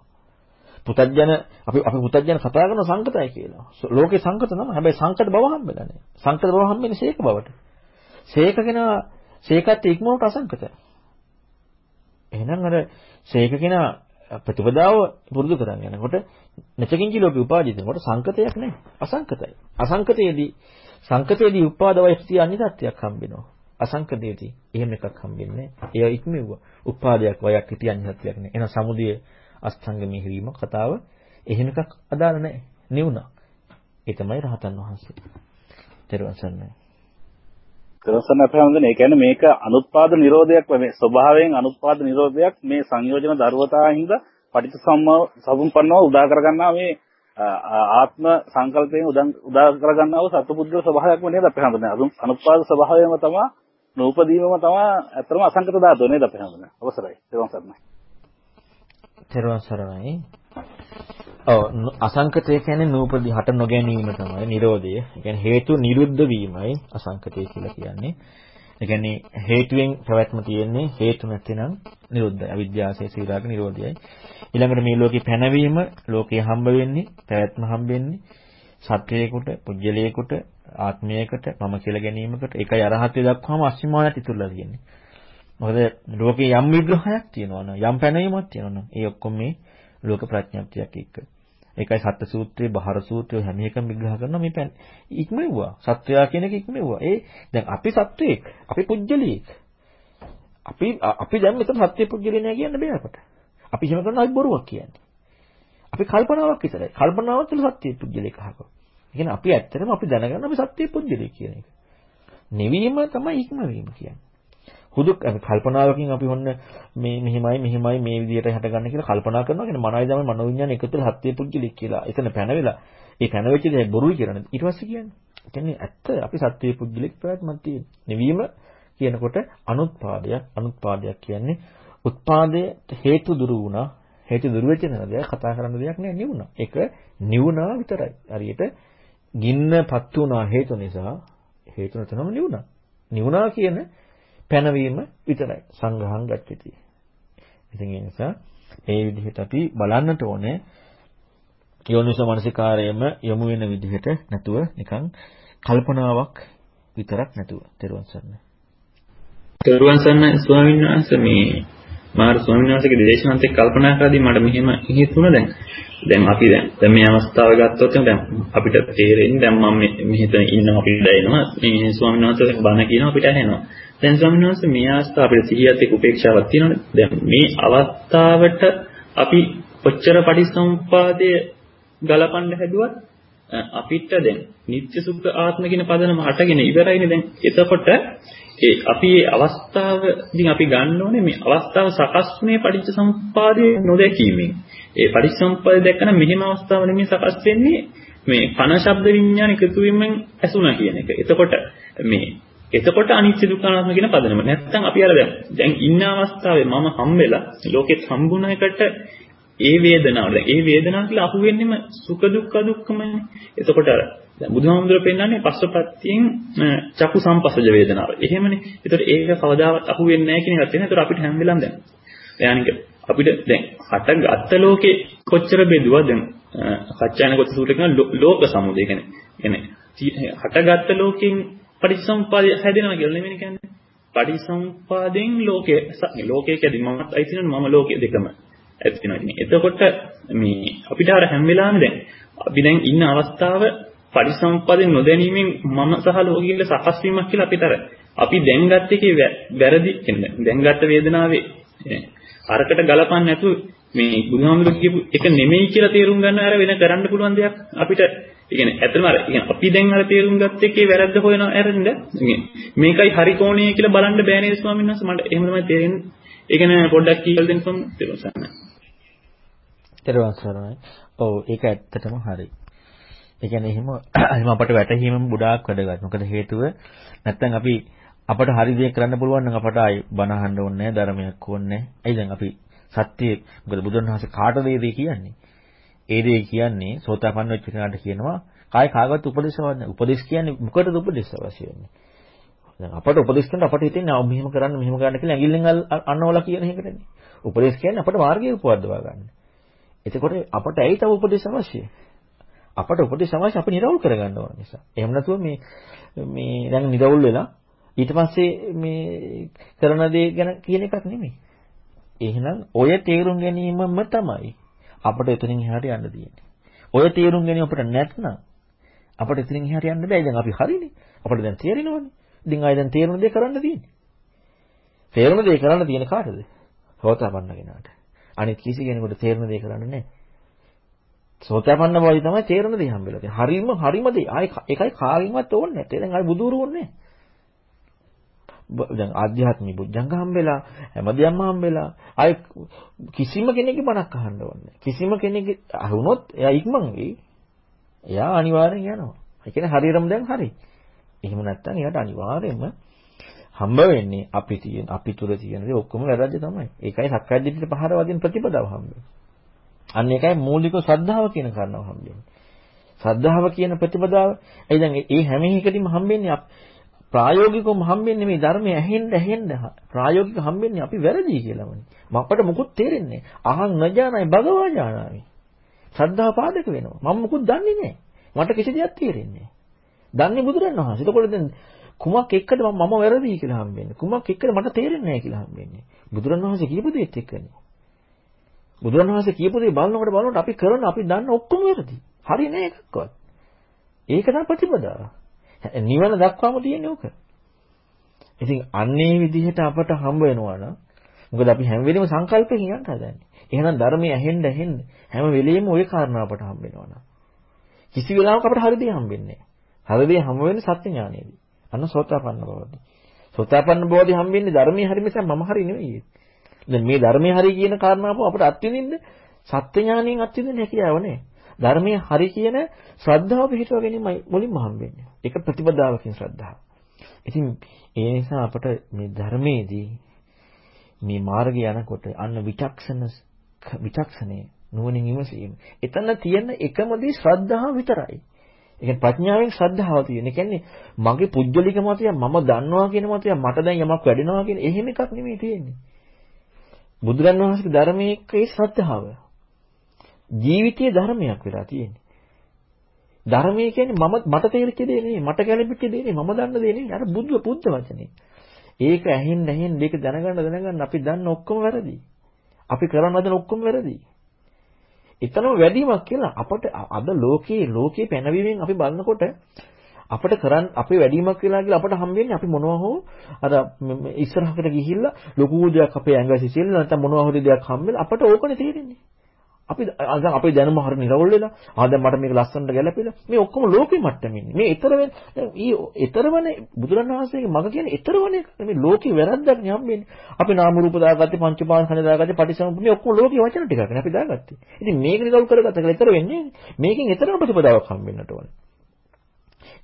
පුතඥ අපි අපි පුතඥ කතා කරන සංකතයි කියලා. ලෝකේ සංකත නම. හැබැයි සංකත බව හම්බෙලා නැහැ. සංකත බව හම්බෙන්නේ ශේක බවට. ශේක කෙනා ශේකත් ඉක්මනට අසංකතයි. එහෙනම් අර ශේක කෙනා ප්‍රතිපදාව පුරුදු කරන් යනකොට නැචකින්චි ලෝකේ උපාදිතනකොට සංකතයක් නැහැ. අසංකතයි. අසංකතයේදී සංකතයේදී උපාදවයි ප්‍රති අනිත්‍යයක් හම්බෙනවා. අසංකතයේදී එහෙම එකක් හම්බෙන්නේ ඒ ඉක්මෙව්වා. උපාදයක් වයක් ප්‍රති අනිත්‍යයක් නැහැ එහෙනම් සමුදය අස්තංගමී හිරීම කතාව එහෙම එකක් අදාළ නැහැ. නිවුණා. ඒ තමයි රහතන් වහන්සේ. ඊට සරණයි කරසන අපහැමදෙන ඒ කියන්නේ මේක අනුත්පාද නිරෝධයක් මේ ස්වභාවයෙන් අනුත්පාද නිරෝධයක් මේ සංයෝජන දරුවතාවින්ද පටිච්චසම්ම සමුප්පන්නව උදා කරගන්නා මේ ආත්ම සංකල්පයෙන් උදා කරගන්නා වූ සත්පුද්ගල ස්වභාවයක්ම නේද අපහැමදෙන අනුත්පාද ස්වභාවයම තමයි නූපදීමම තමයි අතරම අසංකත ධාතුව නේද අපහැමදෙන අවසරයි. ඊළඟ සරණයි. තෙරුවන් සරණයි. ඔව් අසංකතය කියන්නේ නූපදි හට නොගැනීම තමයි Nirodha. ඒ කියන්නේ හේතු නිරුද්ධ වීමයි අසංකතය කියලා කියන්නේ. ඒ කියන්නේ හේතුවෙන් පැවැත්ම තියෙන්නේ හේතු නැතිනම් නිරුද්ධයි. අවිද්‍යාවසේ සීලාක නිරෝධයයි. ඊළඟට මේ ලෝකේ පැනවීම ලෝකේ හම්බ වෙන්නේ පැවැත්ම හම්බ වෙන්නේ සත්‍යයකට, පුජ්‍යලයකට, ආත්මයකට, මම කියලා ගැනීමකට. ඒකයි අරහත්ත්වයට දක්වාම අස්මිමානත් ඉතුරුලා තියෙන්නේ. මොකද ලෝකේ යම් විග්‍රහයක් තියෙනවා නම් යම් පැනවීමක් තියෙනවා නම් ඒ ඔක්කොම මේ ලෝක ප්‍රඥාප්තියක් එක්ක. ඒකයි සත්‍ය සූත්‍රයේ බහර සූත්‍රයේ හැම එකම විග්‍රහ කරනවා මේ පැන ඉක්මෙව්වා. සත්වයා කියන එක ඉක්මෙව්වා. ඒ දැන් අපි සත්වෙක්, අපි පුජ්‍යලියෙක්. අපි අපි දැන් මෙතන සත්‍ය පුජ්‍යලිය නෑ කියන්න බෑ අපට. අපි එහෙම කරනවා අපි බොරුවක් කියන්නේ. අපි කල්පනාවක් විතරයි. කල්පනාවක් තුළ සත්‍ය පුජ්‍යලිය කහකෝ. ඒ කියන්නේ අපි ඇත්තටම අපි දැනගන්න අපි සත්‍ය පුජ්‍යලිය කියන එක. නිවීම තමයි ඉක්මවීම කියන්නේ. හුදු කල්පනාවකින් අපි ඔන්න මේ මෙහිමයි මෙහිමයි මේ විදිහට හටගන්න කියලා කල්පනා කරනවා කියන්නේ මනයි තමයි මනෝවිඤ්ඤාණ එකතු වෙලා හත්ය පුද්ගලික කියලා. එතන පැනවෙලා ඒ පැනවෙච්ච දේ බොරුයි කියන්නේ. ඊට පස්සේ කියන්නේ. කියන්නේ ඇත්ත අපි සත්‍ය පුද්ගලික ප්‍රවැත්මක් තියෙන. නිවීම කියනකොට අනුත්පාදයක් අනුත්පාදයක් කියන්නේ උත්පාදයේ හේතු දුරු වුණා. හේතු දුරු වෙච්ච නේද කතා කරන්න දෙයක් නෑ නිවුණා. ඒක නිවුණා විතරයි. හරියට ගින්නපත් වුණා හේතු නිසා හේතු නැතනම නිවුණා. නිවුණා කියන පැනවීම විතරයි. සංඝහං ගච්ඡති. ඉතින් ඒ නිසා ඒ විදිහට අපි බලන්නට ඕනේ යෝනිසෝ මනසිකාරයම යොමු වෙන විදිහට නැතුව නිකන් කල්පනාවක් විතරක් නැතුව. තෙරුවන් සරණයි. තෙරුවන් සරණයි ස්වාමීන් වහන්සේ මේ මාර ස්වාමීන් වහන්සේගේ දේශනාවත් එක්ක කල්පනා කරද්දී මට මෙහෙම හිතුණා. දැන් දැන් අපි දැන් දැන් මේ අවස්ථාව ගත්තොත් දැන් අපිට තේරෙන්නේ දැන් මම මෙහෙත ඉන්නවා අපිට දැනෙනවා. මේ ස්වාමීන් වහන්සේ බණ කියනවා අපිට ඇහෙනවා. දැන් ස්වාමීන් වහන්සේ මේ අවස්ථාව අපිට සිහියත් එක්ක උපේක්ෂාවක් තියෙනවනේ. දැන් මේ අවස්ථාවට අපි කොච්චර පටිසම්පාදයේ ගලපන්න හැදුවත් අපිට දැන් නිත්‍ය සුඛ ආත්ම කියන පදනම හටගෙන ඉවරයිනේ. දැන් එතකොට ඒ අපි මේ අවස්ථාවදී අපි ගන්න ඕනේ මේ අවස්ථාව සකස් වුණේ පටිච්ච සමුප්පාදයේ නොදැකීමෙන්. ඒ පටිච්ච සමුප්පාදය දැක්කම මෙහෙම අවස්ථාව නෙමෙයි සකස් වෙන්නේ මේ කන ශබ්ද විඥාන එකතු වීමෙන් ඇසුණා කියන එක. එතකොට මේ එතකොට අනිත්‍ය දුක්ඛ අනාත්ම කියන පදනම. නැත්තම් අපි අර දැන් දැන් ඉන්න අවස්ථාවේ මම හම්බෙලා ලෝකෙත් හම්බුණ එකට ඒ වේදනාව දැන් ඒ වේදනාව කියලා අහු වෙන්නෙම සුඛ දුක්ඛ දුක්ඛමනේ. එතකොට අර දැන් බුදුහාමුදුර පෙන්නන්නේ පස්සපත්තියෙන් චක්කු සම්පස්සජ වේදනාව. එහෙමනේ. ඒතකොට ඒක කවදාවත් අහු වෙන්නේ නැහැ කියන එකත් වෙන. ඒතකොට අපිට හැම වෙලාවෙම දැන් දැන් අපිට දැන් හට ගත්ත ලෝකේ කොච්චර බෙදුවා දැන් කච්චායන කොට සූත්‍රය කියන ලෝක සමුදය කියන්නේ. කියන්නේ හටගත්ත ලෝකෙන් පටිච්චසමුප්පාදය හැදෙනවා කියලා නෙමෙයි කියන්නේ. පටිච්චසමුප්පාදෙන් ලෝකේ ලෝකයේ කැදී මමත් අයිති මම ලෝකයේ දෙකම ඇති වෙනවා. එතකොට මේ අපිට අර හැම වෙලාවෙම දැන් අපි දැන් ඉන්න අවස්ථාව පරිසම්පදෙන් නොදැනීමෙන් මම සහ ලෝකීල සකස් වීමක් කියලා අපිට අර අපි දැන් ගත්ත එකේ වැරදි කියන්නේ දැන් ගත්ත වේදනාවේ අරකට ගලපන්න නැතුව මේ බුදුහාමුදුරුවෝ කියපු එක නෙමෙයි කියලා තේරුම් ගන්න අර වෙන කරන්න පුළුවන් දෙයක් අපිට. ඒ කියන්නේ ඇත්තම අර කියන්නේ අපි දැන් අර තේරුම් ගත්ත එකේ වැරද්ද හොයන ඇරෙන්න. මේකයි හරි කෝණය කියලා බලන්න බෑනේ ස්වාමීන් වහන්සේ? මට එහෙම තමයි තේරෙන්නේ. ඒක නේ පොඩ්ඩක් කියලා දෙන්න කොහොමද තේරුම් තෙරුවන් සරණයි. ඔව් ඒක ඇත්තටම හරි. ඒ කියන්නේ එහෙම එහෙම අපට වැටහීමම ගොඩාක් වැදගත්. මොකද හේතුව නැත්තම් අපි අපට හරි දේ කරන්න පුළුවන් නම් අපට ආයි බණ අහන්න ඕනේ නැහැ, ධර්මයක් ඕනේ නැහැ. ඇයි දැන් අපි සත්‍ය මොකද බුදුන් වහන්සේ කාටද මේ දේ කියන්නේ? ඒ දේ කියන්නේ සෝතාපන්න වෙච්ච කෙනාට කියනවා කාය කාගවත් උපදේශවත් නැහැ. උපදේශ කියන්නේ මොකටද උපදේශ අවශ්‍ය වෙන්නේ? දැන් අපට උපදේශ කරන අපට හිතෙන්නේ ආ මෙහෙම කරන්න මෙහෙම කරන්න කියලා ඇඟිල්ලෙන් අන්නවලා කියන එකටනේ. උපදේශ කියන්නේ අපට මාර්ගය උපවද්දවා ගන්න. එතකොට අපට ඇයි තව උපදේශ අවශ්‍යයි? අපට උපදේශ අවශ්‍ය අපි නිරවුල් කරගන්න ඕන නිසා. එහෙම නැතුව මේ මේ දැන් නිරවුල් වෙලා ඊට පස්සේ මේ කරන දේ ගැන කියන එකක් නෙමෙයි. එහෙනම් ඔය තේරුම් ගැනීමම තමයි අපට එතනින් එහාට යන්න තියෙන්නේ. ඔය තේරුම් ගැනීම අපිට නැත්නම් අපිට එතනින් එහාට යන්න බෑ. දැන් අපි හරිනේ. අපිට දැන් තේරෙනවනේ. ඉතින් ආයෙ දැන් තේරුණ දේ කරන්න තියෙන්නේ. තේරුණ දේ කරන්න තියෙන කාටද? හොතපන්න කෙනාට. අනිත් කිසි කෙනෙකුට තේරෙන දේ කරන්නේ නැහැ. සෝත්‍යාපන්න බවයි තමයි තේරෙන දේ හම්බෙලා තියෙන්නේ. හරිම හරිම දේ. ආයි එකයි කාගෙන්වත් ඕනේ නැහැ. දැන් ආයි බුදුරු ඕනේ නැහැ. දැන් ආධ්‍යාත්මික බුද්ධංග හම්බෙලා හැමදේම හම්බෙලා ආයි කිසිම කෙනෙක්ගේ බණක් අහන්න ඕනේ කිසිම කෙනෙක් අහුනොත් එයා ඉක්මන් වෙයි එයා අනිවාර්යෙන් යනවා ඒ කියන්නේ හරියටම දැන් හරි එහෙම නැත්නම් එයාට අනිවාර්යයෙන්ම හම්බ වෙන්නේ අපි තියෙන අපි තුල තියෙන දේ ඔක්කොම වැරද්ද තමයි. ඒකයි සක්කාය දිට්ඨියට පහර වදින ප්‍රතිපදාව හම්බෙන්නේ. අන්න ඒකයි මූලික ශ්‍රද්ධාව කියන කාරණාව හම්බෙන්නේ. ශ්‍රද්ධාව කියන ප්‍රතිපදාව ඒ දැන් ඒ හැම එකකදීම හම්බෙන්නේ ප්‍රායෝගිකවම හම්බෙන්නේ මේ ධර්මය ඇහෙන්න ඇහෙන්න ප්‍රායෝගික හම්බෙන්නේ අපි වැරදි කියලාමනේ. මපට මුකුත් තේරෙන්නේ අහං නජානයි භගවා ඥානාමි. ශ්‍රද්ධාව පාදක වෙනවා. මම මුකුත් දන්නේ නැහැ. මට කිසි දෙයක් තේරෙන්නේ නැහැ. දන්නේ බුදුරණවහන්සේ. එතකොට දැන් කුමක් එක්කද මම වැරදි කියලා හම්බෙන්නේ. කුමක් එක්කද මට තේරෙන්නේ නැහැ කියලා හම්බෙන්නේ. බුදුරණවහන්සේ කියපු දේත් එක්කනේ. බුදුරණවහන්සේ කියපු දේ බලනකොට බලනකොට අපි කරන අපි දන්න ඔක්කොම වැරදි. හරි නෑ එකක්වත්. ඒක තමයි ප්‍රතිපදාව. නිවන දක්වාම තියෙන්නේ ඕක. ඉතින් අන්නේ විදිහට අපට හම්බ වෙනවා නම් මොකද අපි හැම වෙලෙම සංකල්පයෙන් යන්න හදන්නේ. එහෙනම් ධර්මයේ ඇහෙන්න ඇහෙන්න හැම වෙලෙම ওই කාරණා අපට හම්බ වෙනවා නම් කිසි වෙලාවක අපට හරි දේ හම්බෙන්නේ නැහැ. හරි දේ හම්බ වෙන්නේ සත්‍ය ඥානයේදී. අන්න සෝතාපන්න බවදී. සෝතාපන්න බවදී හම්බෙන්නේ ධර්මයේ හරි මිසක් මම හරි නෙවෙයි. දැන් මේ ධර්මයේ හරි කියන කාරණාව අපට අත්විඳින්න සත්‍ය ඥාණයෙන් අත්විඳින්න හැකියාව නැහැ. ධර්මයේ හරි කියන ශ්‍රද්ධාව පිහිටව ගැනීමයි මුලින්ම හම්බෙන්නේ. ඒක ප්‍රතිපදාවකින් ශ්‍රද්ධාව. ඉතින් ඒ නිසා අපට මේ ධර්මයේදී මේ මාර්ගය යනකොට අන්න විචක්ෂණ විචක්ෂණේ නුවණින් විමසීම. එතන තියෙන එකම දේ ශ්‍රද්ධාව විතරයි. ඒ කියන්නේ ප්‍රඥාවෙන් ශ්‍රද්ධාව තියෙන. ඒ කියන්නේ මගේ පුජ්‍යලික මතය මම දන්නවා කියන මතය මට දැන් යමක් වැඩෙනවා කියන එහෙම එකක් නෙමෙයි තියෙන්නේ. බුදුරන් වහන්සේගේ ධර්මයේ ඒ ශ්‍රද්ධාව. ජීවිතයේ ධර්මයක් වෙලා තියෙන්නේ. ධර්මයේ කියන්නේ මම මට තේරිච්ච දේ නෙවෙයි මට ගැළපෙච්ච දේ නෙවෙයි මම දන්න දේ නෙවෙයි අර බුද්ධ බුද්ධ වචනේ. ඒක ඇහෙන්න ඇහෙන්න ඒක දැනගන්න දැනගන්න අපි දන්න ඔක්කොම වැරදි. අපි කරන හදන ඔක්කොම වැරදි. එතනම වැඩිමක් කියලා අපට අද ලෝකයේ ලෝකයේ පැනවීමෙන් අපි බලනකොට අපිට කරන් අපේ වැඩිමක් වෙලා කියලා අපට හම්බෙන්නේ අපි මොනවා හෝ අර ඉස්සරහකට ගිහිල්ලා ලොකු දෙයක් අපේ ඇඟ සිසිල් නැත්නම් මොනවා හරි දෙයක් හම්බෙලා අපට ඕකනේ තේරෙන්නේ. අපි දැන් අපේ දැනුම හරිය නිරවුල් වෙලා ආ දැන් මට මේක ලස්සනට ගැලපෙලා මේ ඔක්කොම ලෝකෙ මට්ටමින් මේ ඊතර වෙන ඊ ඊතරවනේ බුදුරණවහන්සේගේ මග කියන්නේ ඊතරවනේ මේ ලෝකෙ වැරද්දක් නේ හම්බෙන්නේ. අපි නාම රූප දාගත්තේ පංචපාන khana දාගත්තේ පටිසමුප්ප මේ ඔක්කොම ලෝකෙ වචන ටිකක් නේ අපි දාගත්තේ. ඉතින් මේක නිරවුල් කරගත්ත කියලා ඊතර වෙන්නේ මේකෙන් ඊතරම ප්‍රතිපදාවක් හම්බෙන්නට ඕනේ.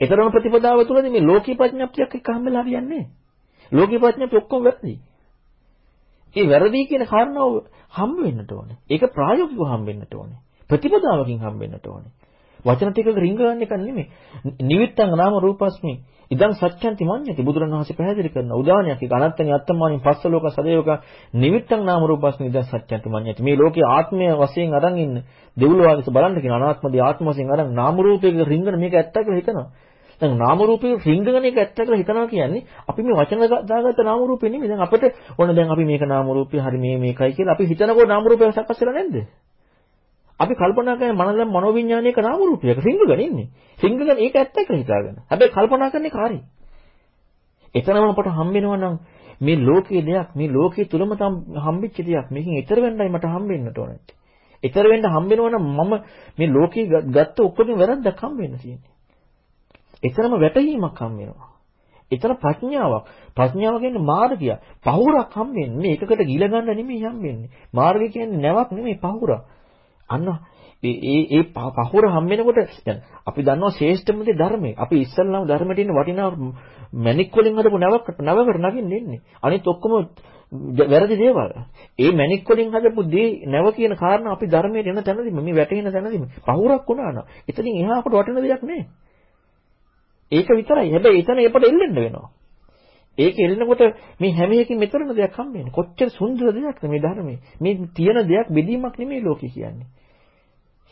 ඊතරම ප්‍රතිපදාව තුළදී මේ ලෝකීය ප්‍රඥප්තියක් එක්ක හම්බෙලා හරියන්නේ ලෝකීය ප්‍රඥප්තිය ඔක්කොම වැරදි. ඒ වැරදි කියන කාරණාව හම්බ වෙන්නට ඕනේ. ඒක ප්‍රායෝගිකව හම්බ වෙන්නට ඕනේ. ප්‍රතිපදාවකින් හම්බ වෙන්නට ඕනේ. වචන ටිකක රිංග ගන්න එක නෙමෙයි. නිවිත්තං නාම රූපස්මි. ඉදං සත්‍යන්ති මඤ්ඤති බුදුරණවහන්සේ පැහැදිලි කරන උදාහරණයක් ඒක අනත්තනි අත්තමානින් පස්ස ලෝක සදේවක නිවිත්තං නාම රූපස්මි ඉදං සත්‍යන්ති මඤ්ඤති. මේ ලෝකේ ආත්මය වශයෙන් අරන් ඉන්න දෙව්ලොව වාගස බලන්න කියන අනාත්මදී ආත්ම වශයෙන් අරන් නාම රූපයක රිංගන මේක ඇත්ත කියලා හිතනවා. දැන් නාම රූපේ රිංගන එක ඇත්ත කියලා හිතනවා කියන්නේ අපි මේ වචන දාගත්ත නාම රූපේ නෙමෙයි. දැන් අපිට ඕන දැන් අපි මේක නාම රූපේ හරි මේ මේකයි කියලා අපි හිතනකොට නාම රූපය සකස් වෙලා නැද්ද? අපි කල්පනා කරන මන දැන් මනෝවිඤ්ඤාණයක නාම රූපයක රිංගගෙන ඉන්නේ. රිංගගෙන ඒක ඇත්ත කියලා හිතාගෙන. හැබැයි කල්පනා කරන්නේ කාරි. එතනම අපට හම්බෙනවා නම් මේ ලෝකයේ දෙයක් මේ ලෝකයේ තුලම තම හම්බෙච්ච දෙයක් මේකෙන් ඊතර වෙන්නයි මට හම්බෙන්නට ඕනේ. ඊතර වෙන්න හම්බෙනවා නම් මම මේ ලෝකයේ ගත්ත ඔක්කොම වැරද්දක් හම්බෙන්න තියෙන්නේ. එතරම් වැටහීමක් හම් වෙනවා. එතන ප්‍රඥාවක්. ප්‍රඥාව කියන්නේ මාර්ගය. පහුරක් හම් වෙන්නේ. එකකට ගිල ගන්න නෙමෙයි හම් වෙන්නේ. මාර්ගය කියන්නේ නැවක් නෙමෙයි පහුරක්. අන්න ඒ ඒ පහුර හම් වෙනකොට දැන් අපි දන්නවා ශ්‍රේෂ්ඨම දේ ධර්මය. අපි ඉස්සල්ලාම ධර්මයට ඉන්න වටිනා මැණික් වලින් හදපු නැවකට නැවකට නගින්න ඉන්නේ. අනිත් ඔක්කොම වැරදි දේවල්. ඒ මැණික් වලින් හදපු දේ නැව කියන කාරණා අපි ධර්මයට එන තැනදී මේ වැටෙන තැනදී පහුරක් වුණා නම් එතනින් එහා අපට වටින දෙයක් නෑ. ඒක විතරයි. හැබැයි එතන එපට එල්ලෙන්න වෙනවා. ඒක එල්ලනකොට මේ හැම එකකින් මෙතරම් දෙයක් හම්බෙන්නේ. කොච්චර සුන්දර දෙයක්ද මේ ධර්මයේ. මේ තියෙන දෙයක් බෙදීමක් නෙමෙයි ලෝකේ කියන්නේ.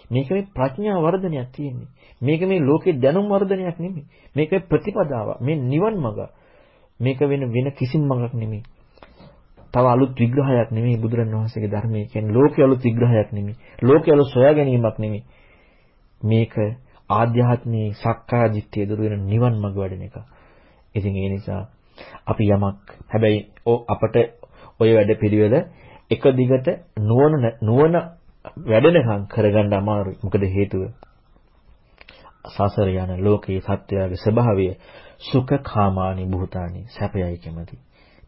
මේක මේ ප්‍රඥා වර්ධනයක් තියෙන්නේ. මේක මේ ලෝකේ දැනුම් වර්ධනයක් නෙමෙයි. මේක ප්‍රතිපදාව. මේ නිවන් මඟ. මේක වෙන වෙන කිසිම මඟක් නෙමෙයි. තව අලුත් විග්‍රහයක් නෙමෙයි බුදුරණවහන්සේගේ ධර්මයේ කියන්නේ ලෝකයේ අලුත් විග්‍රහයක් නෙමෙයි. ලෝකයේ අලුත් සොයා ගැනීමක් නෙමෙයි. මේක ආධ්‍යාත්මී සක්කාය දිට්ඨිය දුර වෙන නිවන් මඟ වැඩෙන එක. ඉතින් ඒ නිසා අපි යමක් හැබැයි අපට ওই වැඩ පිළිවෙල එක දිගට නුවණ නුවණ වැඩෙනකම් කරගන්න අමාරුයි. මොකද හේතුව සසර යන ලෝකයේ සත්‍යයේ ස්වභාවය සුඛ කාමානි භූතානි සැපයයි කැමති.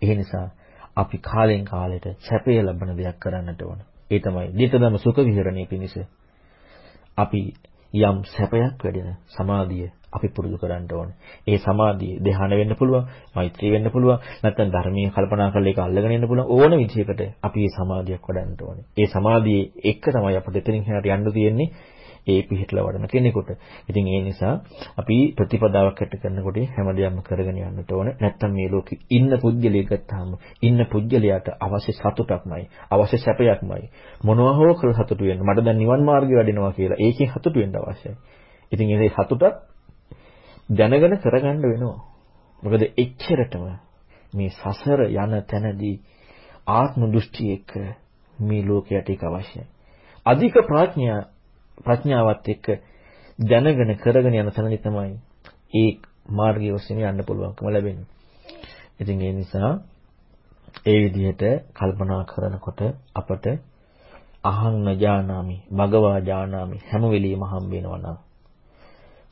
ඒ නිසා අපි කාලෙන් කාලයට සැපය ලබන දෙයක් කරන්නට ඕන. ඒ තමයි නිතරම සුඛ විහරණය පිණිස අපි යම් සැපයක් වැඩෙන සමාධිය අපි පුරුදු කරන්න ඕනේ. ඒ සමාධිය ධ්‍යාන වෙන්න පුළුවන්, මෛත්‍රී වෙන්න පුළුවන්, නැත්නම් ධර්මීය කල්පනා කරලා ඒක අල්ලගෙන ඉන්න පුළුවන් ඕන විදිහකට අපි මේ සමාධියක් වඩන්න ඕනේ. ඒ සමාධියේ එක තමයි අපිට එතනින් හැරට යන්න තියෙන්නේ. ඒ පිහිටලා වඩන කෙනෙකුට. ඉතින් ඒ නිසා අපි ප්‍රතිපදාවක් ඇට කරනකොට හැමදේම කරගෙන යන්නට ඕන. නැත්තම් මේ ලෝකෙ ඉන්න පුජ්‍යලිය ගත්තාම ඉන්න පුජ්‍යලියට අවශ්‍ය සතුටක්මයි, අවශ්‍ය සැපයක්මයි. මොනවා හෝ කළ සතුටු වෙන්න. මට දැන් නිවන් මාර්ගය වැඩෙනවා කියලා. ඒකෙන් සතුටු වෙන්න අවශ්‍යයි. ඉතින් ඒ සතුටක් දැනගෙන කරගන්න වෙනවා. මොකද එච්චරටම මේ සසර යන තැනදී ආත්ම දෘෂ්ටි එක්ක මේ ලෝකයට ඒක අවශ්‍යයි. අධික ප්‍රඥා ප්‍රඥාවත් එක්ක දැනගෙන කරගෙන යන තැනදී තමයි ඒ මාර්ගය ඔස්සේ යන්න පුළුවන්කම ලැබෙන්නේ. ඉතින් ඒ නිසා ඒ විදිහට කල්පනා කරනකොට අපට අහං නජානාමි භගවා ජානාමි හැම වෙලෙම හම්බ වෙනවා නම්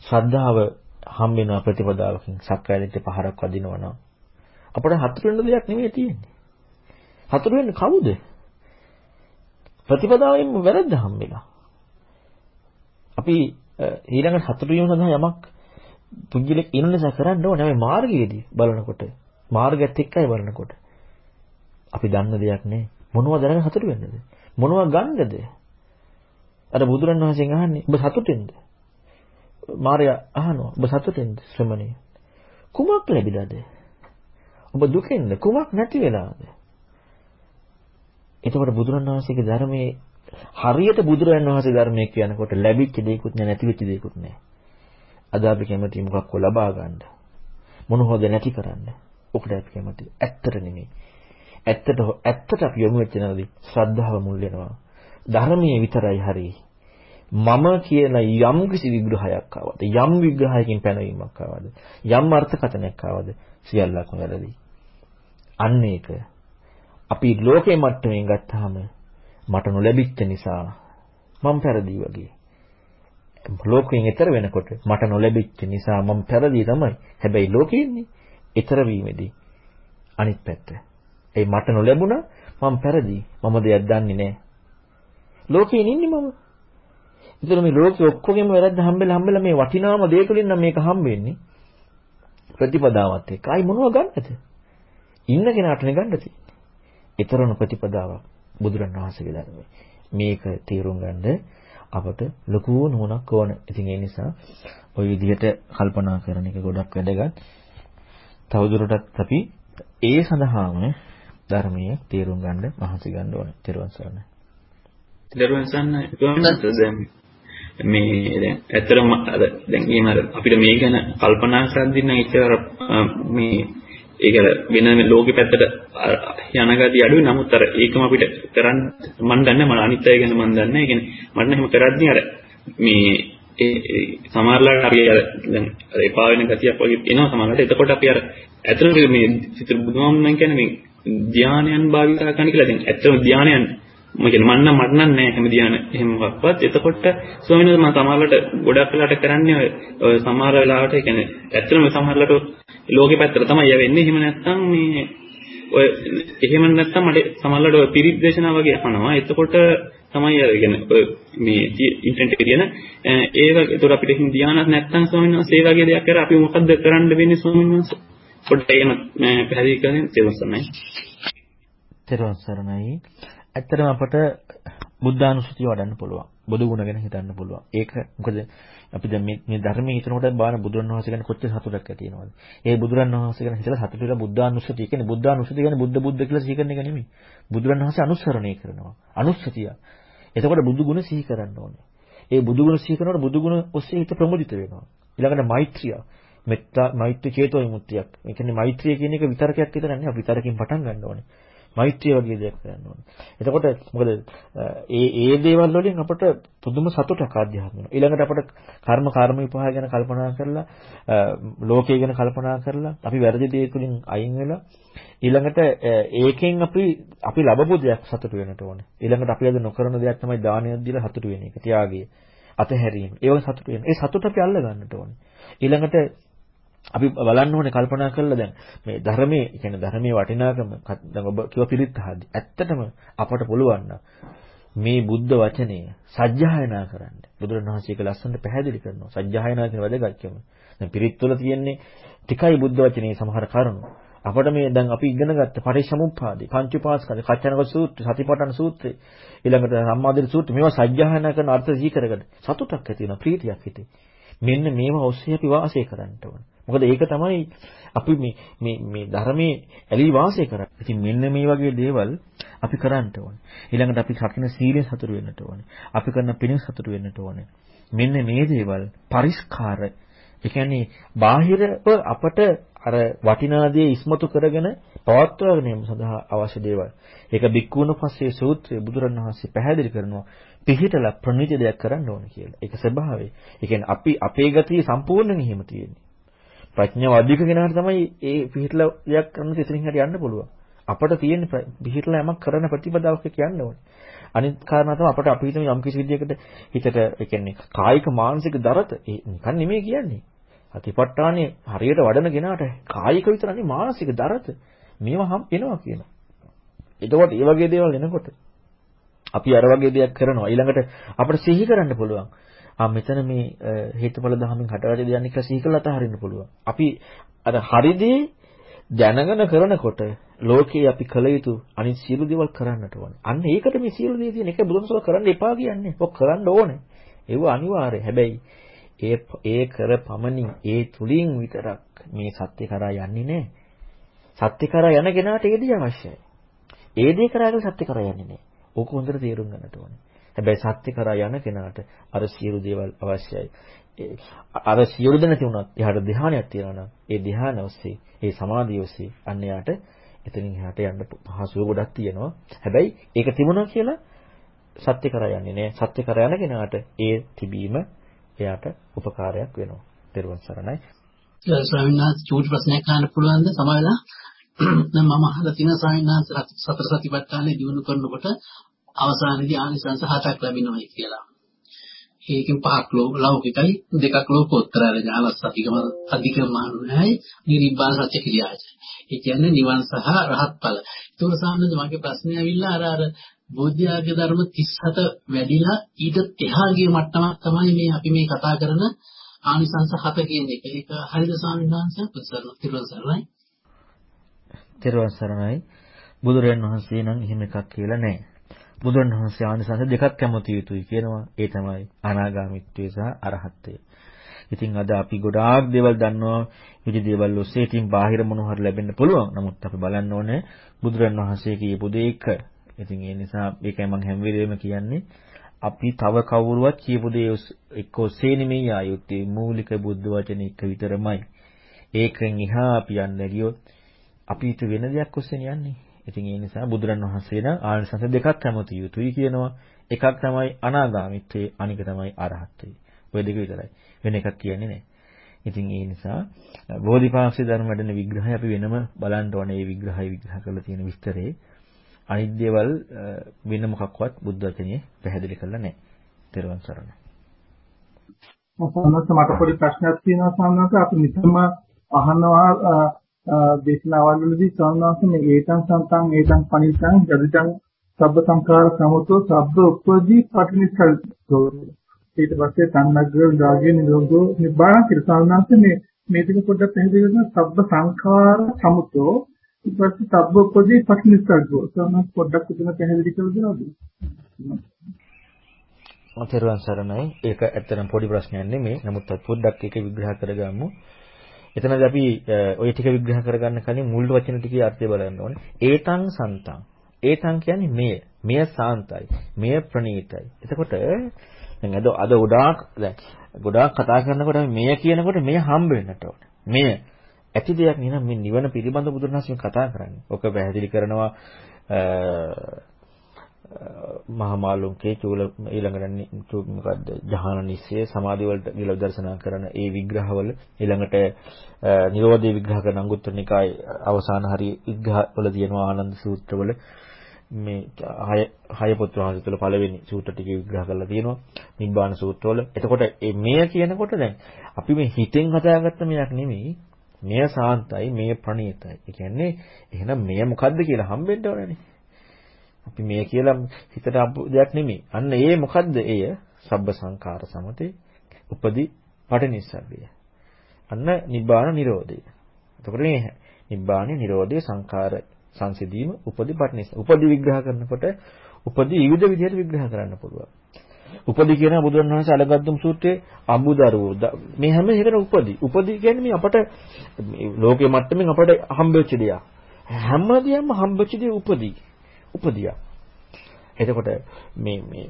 ශ්‍රද්ධාව හම්බ වෙන ප්‍රතිපදාවකින් සක්කායදිට පහරක් වදිනවා නම් අපට හතුරු වෙන දෙයක් නෙමෙයි තියෙන්නේ. හතුරු වෙන්නේ කවුද? ප්‍රතිපදාවෙන් වැරද්ද හම්බෙලා. අපි ඊළඟට සතුටු වීම සඳහා යමක් පුජ්‍යලෙක් ඉන්න නිසා කරන්න ඕනේ. මේ මාර්ගයේදී බලනකොට මාර්ගයත් එක්කයි බලනකොට. අපි දන්න දෙයක් නෑ. මොනවද දැනගෙන සතුටු වෙන්නද? මොනවද ගන්නද? අර බුදුරන් වහන්සේගෙන් අහන්නේ ඔබ සතුටින්ද? මාර්යා අහනවා ඔබ සතුටින්ද ශ්‍රමණේ? කුමක් ලැබිලාද? ඔබ දුකෙන්ද? කුමක් නැති වෙලාද? එතකොට බුදුරණවහන්සේගේ ධර්මයේ හරියට බුදුරජාණන් වහන්සේ ධර්මයේ කියනකොට ලැබිච්ච දේකුත් නැහැ නැති වෙච්ච දේකුත් නැහැ. අද අපි කැමති මොකක්ද ලබා ගන්න. මොන හොද නැති කරන්න. ඔකට අපි කැමති. ඇත්තට නෙමෙයි. ඇත්තට ඇත්තට අපි යොමු වෙච්ච නැවදී ශ්‍රද්ධාව මුල් වෙනවා. ධර්මයේ විතරයි හරි. මම කියලා යම් කිසි විග්‍රහයක් ආවද යම් විග්‍රහයකින් පැනවීමක් ආවද යම් අර්ථකථනයක් ආවද සියල්ලක්ම වැරදි. අන්න ඒක අපි ලෝකේ මට්ටමින් ගත්තාම මට නොලැබිච්ච නිසා මම පෙරදී වගේ. ලෝකයෙන් ඈතර වෙනකොට මට නොලැබිච්ච නිසා මම පෙරදී තමයි. හැබැයි ලෝකේ ඉන්නේ ඈතර වීමේදී අනිත් පැත්ත. ඒ මට නොලැබුණා මම පෙරදී. මම දෙයක් දන්නේ නැහැ. ලෝකේ ඉන්නේ මම. ඒතර මේ ලෝකෙ ඔක්කොගෙම වැරද්ද හම්බෙලා හම්බෙලා මේ වටිනාම දේ තුලින් නම් මේක හම්බෙන්නේ. ප්‍රතිපදාවත් එක්ක. ආයි මොනව ගන්නද? ඉන්න කෙනාටනේ ගන්න තියෙන්නේ. ඊතරණ ප්‍රතිපදාවක් බුදුරණවහන්සේගේ ධර්මයේ. මේක තේරුම් ගන්න අපට ලොකු නුවණක් ඕන. ඉතින් ඒ නිසා ওই විදිහට කල්පනා කරන එක ගොඩක් වැදගත්. තවදුරටත් අපි ඒ සඳහාම ධර්මයේ තේරුම් ගන්න මහන්සි ගන්න ඕනේ. ත්වන් සරණයි. ත්වන් සරණයි. දැන් මේ දැන් ඇත්තටම අර දැන් එහෙම අර අපිට මේ ගැන කල්පනා කරද්දී නම් ඉතර මේ ඒක වෙන ලෝකෙ පැත්තට යන ගතිය අඩුයි. නමුත් අර ඒකම අපිට කරන්න මම දන්නේ මම අනිත් අය ගැන මම දන්නේ. ඒ කියන්නේ මට එහෙම කරද්දී අර මේ ඒ සමහරලාට අපි අර දැන් අර එපා වෙන ගතියක් වගේ එනවා සමහරලාට. එතකොට අපි අර ඇත්තටම මේ සිත බුදුහාමුදුරන් කියන්නේ මේ ධානයන් භාවිතා කරන්න කියලා. දැන් ඇත්තටම ධානයන් මම කියන්නේ මන්න මට නම් නෑ හැම ධාන එහෙම මොකක්වත්. එතකොට ස්වාමීන් වහන්සේ මම සමහරලාට ගොඩක් වෙලාට කරන්නේ ඔය සමහර වෙලාවට ඒ කියන්නේ ඇත්තටම සමහරලාට ලෝකෙ පැත්තට තමයි යවෙන්නේ. එහෙම නැත්නම් මේ ඔය එහෙම නැත්නම් මට සමහරවිට ඔය පිරිත් දේශනා වගේ අහනවා. එතකොට තමයි අර කියන්නේ ඔය මේ ඉන්ටර්නෙට් එකේ තියෙන ඒ වගේ ඒතර අපිට හින් ධානයක් නැත්නම් ස්වාමීන් වහන්සේ ඒ වගේ දෙයක් කරලා අපි මොකද්ද කරන්න වෙන්නේ ස්වාමීන් වහන්සේ? පොඩ්ඩක් එහෙම පැහැදිලි කරන්න තේරුම් ගන්නයි. තේරුම් සරණයි. ඇත්තටම අපට බුද්ධානුස්සතිය වඩන්න පුළුවන්. බුදු ගුණ ගැන හිතන්න පුළුවන්. ඒක මොකද අපි දැන් මේ මේ ධර්මයේ හිතනකොට බාන බුදුරන් වහන්සේ ගැන කොච්චර සතුටක් ඇති වෙනවද? ඒ බුදුරන් වහන්සේ ගැන හිතලා සතුට වෙලා බුද්ධානුස්සතිය කියන්නේ බුද්ධානුස්සතිය කියන්නේ බුද්ධ බුද්ධ කියලා සිහි කරන එක නෙමෙයි. බුදුරන් වහන්සේ අනුස්සරණය කරනවා. අනුස්සතිය. එතකොට බුදු ගුණ සිහි කරන්න ඕනේ. ඒ බුදු ගුණ සිහි කරනකොට බුදු ගුණ ඔස්සේ හිත ප්‍රමුදිත වෙනවා. ඊළඟට මෛත්‍රිය. මෙත්තා මෛත්‍රී චේතෝ විමුක්තියක්. ඒ කියන්නේ මෛත්‍රිය කියන එක විතරකයක් විතර නෙවෙයි. අපි විතරකින් පටන් ගන්න ඕනේ. මෛත්‍රිය වගේ දෙයක් කරන්න ඕනේ. එතකොට මොකද ඒ ඒ දේවල් වලින් අපට පුදුම සතුටක් ආධ්‍යාත්ම වෙනවා. ඊළඟට අපට කර්ම කර්ම විපාක ගැන කල්පනා කරලා ලෝකය ගැන කල්පනා කරලා අපි වැරදි දේ තුලින් අයින් වෙලා ඊළඟට ඒකෙන් අපි අපි ලැබපු දෙයක් සතුට වෙන්නට ඕනේ. ඊළඟට අපි අද නොකරන දෙයක් තමයි දානය දීලා සතුට වෙන එක. ත්‍යාගය. අතහැරීම. ඒව සතුට වෙන. ඒ සතුට අපි අල්ල ගන්නට ඕනේ. ඊළඟට අපි බලන්න ඕනේ කල්පනා කරලා දැන් මේ ධර්මයේ කියන්නේ ධර්මයේ වටිනාකම දැන් ඔබ කිව්ව පිළිත් අහද්දි ඇත්තටම අපට පුළුවන් මේ බුද්ධ වචනය සජ්ජායනා කරන්න. බුදුරණවහන්සේ ඒක ලස්සනට පැහැදිලි කරනවා. සජ්ජායනා කියන වැදගත්කම. දැන් පිළිත් තුළ තියෙන්නේ tikai බුද්ධ වචනේ සමහර කරුණු. අපිට මේ දැන් අපි ඉගෙන ගත්ත පරිසමුප්පාදේ පංච උපාස්කන්ධ කච්චනක සූත්‍රය සතිපට්ඨාන සූත්‍රය ඊළඟට සම්මාදිර සූත්‍රය මේවා සජ්ජායනා කරන අර්ථ සිහි කරගන්න සතුටක් ඇති වෙනවා ප්‍රීතියක් හිතේ මෙන්න මේවා ඔස්සේ අපි වාසය කරන්න ඕනේ. මොකද ඒක තමයි අපි මේ මේ මේ ධර්මයේ ඇලී වාසය කරන්නේ. ඉතින් මෙන්න මේ වගේ දේවල් අපි කරන්න ඕනේ. ඊළඟට අපි රකින්න සීලෙන් සතුටු වෙන්නට ඕනේ. අපි කරන පිණින් සතුටු වෙන්නට ඕනේ. මෙන්න මේ දේවල් පරිස්කාර ඒ කියන්නේ බාහිරව අපට අර වටිනා දේ ඉස්මතු කරගෙන පවත්වා ගැනීම සඳහා අවශ්‍ය දේවල්. ඒක බික්කුණ පස්සේ සූත්‍රයේ බුදුරණවහන්සේ පැහැදිලි කරනවා පිහිටලා ප්‍රණීත දෙයක් කරන්න ඕනේ කියලා. ඒක ස්වභාවය. ඒ කියන්නේ අපි අපේ ගතිය සම්පූර්ණයෙන් එහෙම තියෙන්නේ. ප්‍රඥාව අධික කෙනාට තමයි ඒ පිළිහිලා දෙයක් කරන්න ඉතින් හරියට යන්න පුළුවන්. අපට තියෙන පිළිහිලා යමක් කරන ප්‍රතිපදාවක් කියන්න ඕනේ. අනිත් කාරණා තමයි අපට අපි හිතමු යම් කිසි විදියකට හිතට ඒ කියන්නේ කායික මානසික දරත නිකන් නෙමෙයි කියන්නේ. අතිපට්ඨානේ හරියට වඩන කෙනාට කායික විතර නෙමෙයි මානසික දරත මේවා හම් වෙනවා කියනවා. එතකොට මේ වගේ දේවල් එනකොට අපි අර වගේ දෙයක් කරනවා ඊළඟට අපිට සිහි කරන්න පුළුවන්. ආ මෙතන මේ හේතුඵල ධහමින් හටගට දෙයක් කියලා සිහි කරලා අතහරින්න පුළුවන්. අපි අර හරිදී දැනගෙන කරනකොට ලෝකේ අපි කල යුතු අනිත් සියලු දේවල් කරන්නට ඕනේ. අන්න ඒකට මේ සියලු දේ තියෙන එක බුදුන්සල කරන්න එපා කියන්නේ. ඔක් කරන්න ඕනේ. ඒව අනිවාර්යයි. හැබැයි ඒ ඒ කර පමණින් ඒ තුලින් විතරක් මේ සත්‍ය කරා යන්නේ නැහැ. සත්‍ය කරා යන කෙනාට ඒ දේ අවශ්‍යයි. ඒ දේ කරාගෙන සත්‍ය කරා යන්නේ නැහැ. ඕක හොඳට තේරුම් ගන්නට ඕනේ. හැබැයි සත්‍ය කරා යන කෙනාට අර සියලු දේවල් අවශ්‍යයි. අර සියලු දෙ නැති වුණත් එහාට ධ්‍යානයක් තියනවා නම් ඒ ධ්‍යාන ඔස්සේ ඒ සමාධිය ඔස්සේ අන්න යාට එතනින් එහාට යන්න පහසුව ගොඩක් තියෙනවා. හැබැයි ඒක තිබුණා කියලා සත්‍ය කරා යන්නේ නෑ. සත්‍ය කරා යන කෙනාට ඒ තිබීම එයාට උපකාරයක් වෙනවා. ත්වන් සරණයි. ස්වාමීන් වහන්සේ චූටි ප්‍රශ්නයක් අහන්න පුළුවන්ද සමහරවිට දැන් මම අහලා තියෙන ස්වාමීන් වහන්සේ සතර සතිපට්ඨානෙ දිනු කරනකොට අවසානයේදී ආනිසංස හතක් ලැබෙනවායි කියලා. ඒකෙන් පහක් ලෞකිකයි දෙකක් ලෝකෝත්තරයි ඥානස් අධිකම අධිකමානයි නිරිබ්බාන සත්‍ය ක්‍රියාවයි. ඒ කියන්නේ නිවන් සහ රහත් ඵල. ඒක සාමාන්‍යයෙන් මගේ ප්‍රශ්නේ ඇවිල්ලා අර අර බෝධිආග්‍ය ධර්ම 37 වැඩිලා ඊට එහා ගිය මට්ටමක් තමයි මේ අපි මේ කතා කරන ආනිසංස හත කියන එක. ඒක හරිද ස්වාමීන් වහන්සේ? පුත්සරණ තිරුවසරණයි. තිරුවන් සරණයි. බුදුරජාණන් වහන්සේ නම් එහෙම එකක් කියලා නැහැ. බුදුරජාණන් වහන්සේ ආනිසංස දෙකක් කැමති යුතුයි කියනවා. ඒ තමයි අනාගාමීත්වය සහ අරහත්ත්වය. ඉතින් අද අපි ගොඩාක් දේවල් දන්නවා විදි දේවල් ඔස්සේ ඉතින් බාහිර මොනවා හරි ලැබෙන්න පුළුවන්. නමුත් අපි බලන්න ඕනේ බුදුරජාණන් වහන්සේ කියපු දේ එක. ඉතින් ඒ නිසා ඒකයි මම හැම වෙලේම කියන්නේ අපි තව කවුරුවත් කියපු දේ එක්ක ඔස්සේ නෙමෙයි ආයුත්තේ මූලික බුද්ධ වචන එක විතරමයි. ඒකෙන් එහා අපි යන්න ගියොත් අපිට වෙන දෙයක් ඔස්සේ යන්නේ. ඉතින් ඒ නිසා බුදුරන් වහන්සේ නම් ආනිසංස දෙකක් කැමති යුතුයි කියනවා. එකක් තමයි අනාගාමිත්වයේ අනික තමයි අරහත්ත්වයේ. ඔය දෙක විතරයි. වෙන එකක් කියන්නේ නැහැ. ඉතින් ඒ නිසා බෝධිපාක්ෂි ධර්ම වැඩෙන විග්‍රහය අපි වෙනම බලන්න ඕනේ. මේ විග්‍රහය විග්‍රහ කරලා තියෙන විස්තරේ අනිත් දේවල් වෙන මොකක්වත් බුද්ධ වචනේ පැහැදිලි කරලා නැහැ. තෙරුවන් සරණයි. මොකක්ද මට පොඩි ප්‍රශ්නයක් තියෙනවා සාමාන්‍යයෙන් අපි නිතරම අහනවා දේශනාවල් වලදී ස්වාමීන් මේ ඒතං සම්තං ඒතං පණිතං යදිතං සබ්බ සංඛාර සමුතෝ සබ්බ උපදී පටිනිස්සල්තෝ. ඊට පස්සේ තන්නග්ග විරාගය නිරෝධෝ නිබ්බාන කියලා. ස්වාමීන් මේ මේ ටික පොඩ්ඩක් පැහැදිලි කරන සබ්බ සංඛාර සමුතෝ ඊට පස්සේ සබ්බ උපදී පටිනිස්සල්තෝ ස්වාමීන් පොඩ්ඩක් උදේම පැහැදිලි කරලා දෙනවද? මතරුවන් සරණයි. ඒක ඇත්තටම පොඩි ප්‍රශ්නයක් නෙමෙයි නමුත් පොඩ්ඩක් ඒක විග්‍රහ කරගමු. එතනදී අපි ওই ටික විග්‍රහ කරගන්න කලින් මුල් වචන ටිකේ අර්ථය බලන්න ඕනේ. ඒතං සන්තං. ඒතං කියන්නේ මෙය. මෙය සාන්තයි. මෙය ප්‍රණීතයි. එතකොට දැන් අද අද ගොඩාක් දැන් ගොඩාක් කතා කරනකොට මෙය කියනකොට මෙය හම්බ වෙන්නට ඕනේ. මෙය ඇති දෙයක් නෙවෙයි මේ නිවන පිළිබඳ බුදුරණස් කතා කරන්නේ. ඔක පැහැදිලි කරනවා මහමාලුන්ගේ චූල ඊළඟට මොකද්ද ජහන නිස්සය සමාධි වලට නිල දර්ශනා කරන ඒ විග්‍රහවල ඊළඟට නිරෝධය විග්‍රහ කරන අංගුත්තර නිකාය අවසාන හරි විග්‍රහවල තියෙනවා ආනන්ද සූත්‍රවල මේ හය හය පුත්‍රයන් තුළ පළවෙනි සූත්‍ර ටික විග්‍රහ කරලා තියෙනවා නිබ්බාන සූත්‍රවල. එතකොට මේ කියනකොට දැන් අපි මේ හිතෙන් හදාගත්ත මෙයක් නෙමෙයි මෙය සාන්තයි මෙය ප්‍රණීතයි. ඒ කියන්නේ එහෙනම් මෙය මොකද්ද කියලා හම්බෙන්න ඕනනේ. අපි මේ කියලා හිතට අපු දෙයක් නෙමෙයි. අන්න ඒ මොකද්ද එය? සබ්බ සංඛාර සමතේ උපදි පටිනිස්සග්ගය. අන්න නිබ්බාන නිරෝධය. එතකොට මේ නිබ්බාන නිරෝධය සංඛාර සංසිඳීම උපදි පටිනිස්ස. උපදි විග්‍රහ කරනකොට උපදි විවිධ විදිහට විග්‍රහ කරන්න පුළුවන්. උපදි කියන බුදුන් වහන්සේ අලගද්දුම් සූත්‍රයේ අඹදරුවෝ මේ හැම එකම උපදි. උපදි කියන්නේ මේ අපට ලෝකයේ මට්ටමින් අපට හම්බෙච්ච දෙයක්. හැම දෙයක්ම හම්බෙච්ච දේ උපදී. උපදියා. එතකොට මේ මේ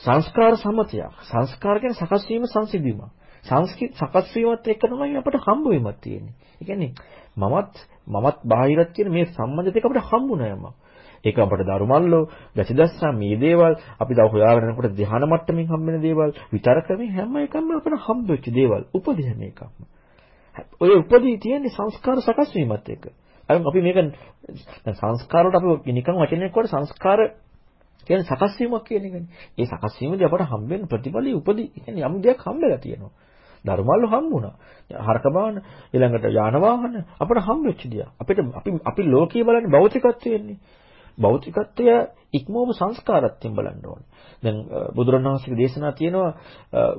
සංස්කාර සමතයක්. සංස්කාර කියන්නේ සකස් වීම සංසිඳීම. සකස් වීමත් එක්ක තමයි අපිට හම්බ වීමක් තියෙන්නේ. ඒ කියන්නේ මමත් මමත් බාහිරත් කියන මේ සම්බන්ධ දෙක අපිට හම්බුනෑම. ඒක අපට දරුමල්ලෝ, ගැසිදස්සා මේ දේවල් අපි දව හොයාගෙන යනකොට ධ්‍යාන මට්ටමින් හම්බෙන දේවල් විතරකම හැම එකම අපිට හම්බ වෙච්ච දේවල්. උපදී හැම එකක්ම. ඔය උපදී තියෙන්නේ සංස්කාර සකස් වීමත් එක්ක. අපි මේක දැන් සංස්කාර වලට අපි නිකන් වචනයක් කොට සංස්කාර කියන්නේ සකස් වීමක් කියන එකනේ. ඒ සකස් වීමදී අපට හම්බෙන ප්‍රතිඵලයේ උපදී කියන්නේ යම් දෙයක් හම්බෙලා තියෙනවා. ධර්මවල හම්බුණා. හරක බාන ඊළඟට යාන වාහන අපට හම්බෙච්ච දියා. අපිට අපි අපි ලෝකයේ බලන්නේ භෞතිකත්වයන්නේ. භෞතිකත්වය ඉක්මවම සංස්කාරත්වයෙන් බලන්න ඕනේ. දැන් බුදුරණවහන්සේගේ දේශනා තියෙනවා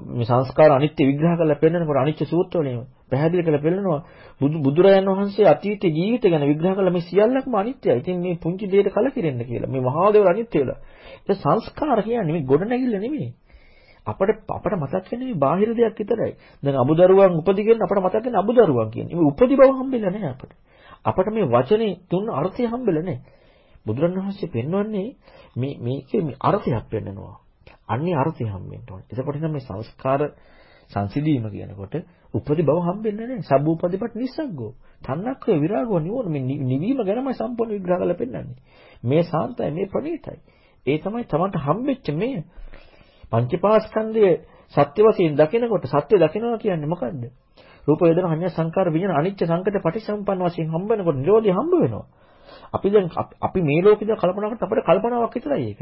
මේ සංස්කාර අනිත්‍ය විග්‍රහ කරලා පෙන්නනකොට අනිත්‍ය සූත්‍රවලින් පැහැදිලි කරලා පෙන්නනවා බුදු බුදුරයන් වහන්සේ අතීත ජීවිත ගැන විග්‍රහ කළා මේ සියල්ලක්ම අනිත්‍යයි. ඉතින් මේ පුංචි දෙයට කලකිරෙන්න කියලා. මේ මහා දේවල් අනිත්‍ය වෙලා. ඒ සංස්කාර කියන්නේ මේ ගොඩනැගිල්ල නෙමෙයි. අපිට අපිට මතක් වෙන්නේ බාහිර දෙයක් විතරයි. දැන් අමුදරුවන් උපදිගෙන අපිට මතක් වෙන්නේ අමුදරුවන් කියන්නේ. මේ උපදි බව හම්බෙලා නැහැ අපිට. අපිට මේ වචනේ තුන් අර්ථය හම්බෙලා නැහැ. බුදුරණවහන්සේ පෙන්වන්නේ මේ මේකේ මේ අර්ථයක් පෙන්නනවා. අන්නේ අර්ථය හම්බෙන්න ඕනේ. එතකොට නම් මේ සංස්කාර සංසිඳීම කියනකොට උපදි බව හම්බෙන්නේ නැහැ. සබ්බූපදිපත් නිස්සග්ගෝ. තණ්හක්ඛය විරාගෝ නිවෝන මේ නිවීම ගැනමයි සම්පූර්ණ විග්‍රහ කරලා පෙන්නන්නේ. මේ සාන්තයි මේ ප්‍රණීතයි. ඒ තමයි තමන්ට හම්බෙච්ච මේ පංචපාස්කන්ධය සත්‍ය වශයෙන් දකිනකොට සත්‍ය දකිනවා කියන්නේ මොකද්ද? රූප වේදනා සංඥා සංකාර විඤ්ඤාණ අනිච්ච සංකත පටිසම්පන්න වශයෙන් හම්බ වෙනකොට නිරෝධය හම්බ වෙනවා. අපි දැන් අපි මේ ලෝකෙද කල්පනා කරත් අපිට කල්පනාවක් විතරයි ඒක.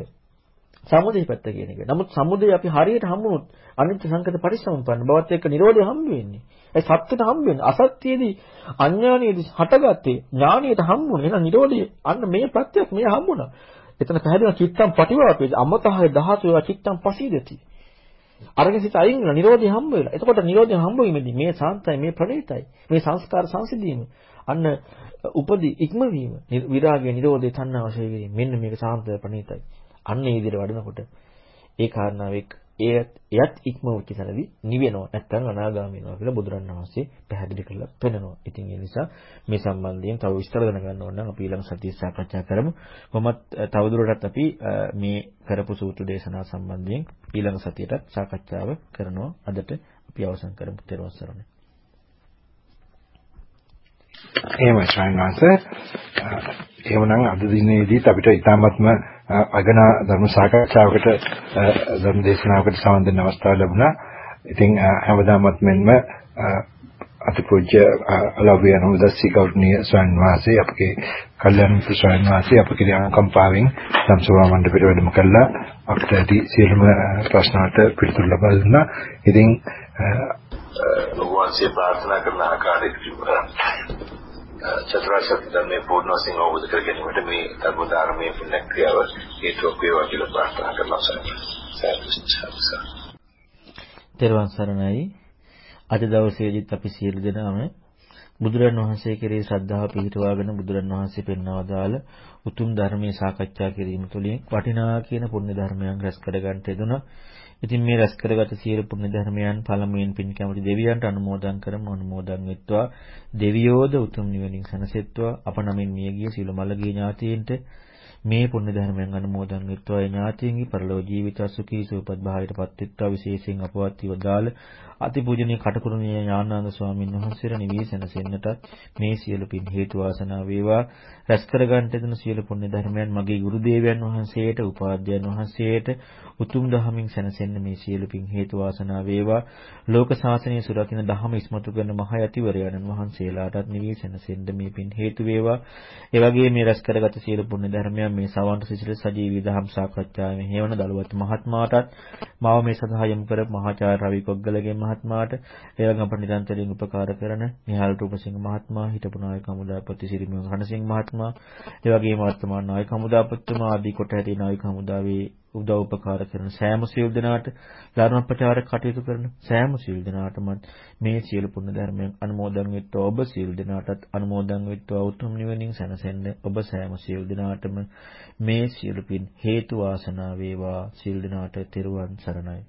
සමුදේ පැත්ත කියන එක. නමුත් සමුදේ අපි හරියට හම්බුනොත් අනිත්‍ය සංකත පරිසම්පන්න බවත් එක්ක නිරෝධය හම්බ වෙන්නේ. ඒ සත්‍යට හම්බ වෙන්නේ. අසත්‍යයේදී අඥානියේදී හටගත්තේ ඥානියට හම්බුනේ. එහෙනම් නිරෝධය අන්න මේ ප්‍රත්‍යක් මේ හම්බුණා. එතන පැහැදිලිව චිත්තම් පටිවාපේ අමතහය ධාතු ඒවා චිත්තම් පසීදති. අරගෙන සිත අයින් වෙන නිරෝධය හම්බ වෙලා. එතකොට නිරෝධය හම්බ වීමේදී මේ සාන්තයි මේ ප්‍රණීතයි. මේ සංස්කාර සංසිඳීම. අන්න උපදි ඉක්මවීම විරාගය නිරෝධය තණ්හාව ශේ කිරීම. මෙන්න මේක සාන්තය ප්‍රණීතයි. අන්න ඒ විදිහට වඩනකොට ඒ කාරණාව එයත් එයත් ඉක්මවුච්ච තැනදී නිවෙනවා නැත්නම් අනාගාමී වෙනවා කියලා බුදුරණන් වහන්සේ පැහැදිලි කරලා පෙන්නනවා. ඉතින් ඒ නිසා මේ සම්බන්ධයෙන් තව විස්තර දැනගන්න ඕන නම් අපි ඊළඟ සතියේ සාකච්ඡා කරමු. කොහොමත් තවදුරටත් අපි මේ කරපු සූත්‍ර දේශනා සම්බන්ධයෙන් ඊළඟ සතියේට සාකච්ඡාව කරනවා. අදට අපි අවසන් කරමු. ත්වන් සරණයි. එහෙමයි ස්වාමීන් වහන්සේ. එහෙමනම් අද දිනේදීත් අපිට ඊටාත්ම අගන ධර්ම සාකච්ඡාවකට ධර්ම දේශනාවකට සම්බන්ධ වෙන අවස්ථාව ලැබුණා. ඉතින් හැමදාමත් මෙන්ම අතිපූජ්‍ය අලව්‍ය අනුදස්සී ගෞරවනීය ස්වාමීන් වහන්සේ අපගේ කල්යනා මිත්‍ර ස්වාමීන් වහන්සේ අපගේ අනුකම්පාවෙන් සම්සෝවා මණ්ඩපයට වැඩම කළා අපිට ඇති සියලුම ප්‍රශ්න වලට පිළිතුරු ලබා දුන්නා. ඉතින් ඔබ වහන්සේ ප්‍රාර්ථනා කරන ආකාරයට චතුරාර්ය සත්‍ය ධර්මයේ පූර්ණ වශයෙන් අවබෝධ කර ගැනීමට මේ ධර්මධර්මයේ පුණ්‍ය ක්‍රියාව හේතුවක් වේවා කියලා ප්‍රාර්ථනා කරනවා සර්. තෙරුවන් සරණයි. අද දවසේදීත් අපි සියලු දෙනාම බුදුරන් වහන්සේ කෙරෙහි ශ්‍රද්ධාව පිහිටුවාගෙන බුදුරන් වහන්සේ පෙන්වා දාල උතුම් ධර්මයේ සාකච්ඡා කිරීම තුළින් වටිනා කියන පුණ්‍ය ධර්මයන් රැස් කර ගන්නට යෙදුණා. ඉතින් මේ රැස් කරගත සියලු පුණ්‍ය ධර්මයන් පළමුවෙන් පින් කැමති දෙවියන්ට අනුමෝදන් කරමු අනුමෝදන් වෙත්වා. දෙවියෝද උතුම් නිවනින් සැනසෙත්වා. අප නමින් මියගිය සියලු මළගිය ඥාතීන්ට මේ පුණ්‍ය ධර්මයන් අනුමෝදන් වෙත්වා. ඥාතීන්ගේ පරලෝක ජීවිත සුඛී සුවපත් භාවයටපත් වෙත්වා. විශේෂයෙන් අපවත් වදාළ අතිපූජනීය කටුකුරුණිය ඥානානන්ද ස්වාමීන් වහන්සේලා නිවී සැනසෙන්නටත් මේ සියලු පින් හේතු වාසනා වේවා. රැස් කරගන්නට දෙන සියලු පුණ්‍ය ධර්මයන් මගේ ගුරු දේවයන් වහන්සේට උපාධ්‍යයන් වහන්සේට උතුම් දහමින් සැනසෙන්න මේ සියලු පින් හේතු වාසනා වේවා. ලෝක ශාසනය සුරකින්න දහම ඉස්මතු කරන මහ යතිවරයන්න් වහන්සේලාටත් නිවී සැනසෙන්න මේ පින් හේතු වේවා. ඒ වගේම මේ රැස් කරගත සියලු පුණ්‍ය ධර්මයන් මේ සවන්ත සිසිල සජීවී දහම් සාකච්ඡාවේ හේවන දලුවත් මහත්මයාටත් මාව මේ සඳහා යොමු කර මහාචාර්ය රවි කොග්ගලගේ මහත්මයාට ඒ වගේම අපට නිරන්තරයෙන් උපකාර කරන නිහාල් රූපසිංහ මහත්මයා හිටපු නායක හමුදාපති සිරිමේ රණසිංහ මහත්මයා ඒ වගේම වර්තමාන නායක හමුදාපතිතුමා ආදී කොට ඇති නායක හමුදාවේ උදව් උපකාර කරන සෑම සියලු දෙනාට ධර්ම ප්‍රචාරක කටයුතු කරන සෑම සියලු දෙනාටම මේ සියලු පුණ්‍ය ධර්මයන් අනුමෝදන් වෙත්වා. ඔබ සියලු දෙනාටත් අනුමෝදන් වෙත්වා. උතුම් නිවනින් සැනසෙන්න ඔබ සෑම සියලු දෙනාටම මේ සියලු පින් හේතු වාසනා වේවා. සියලු දෙනාට තෙරුවන් සරණයි.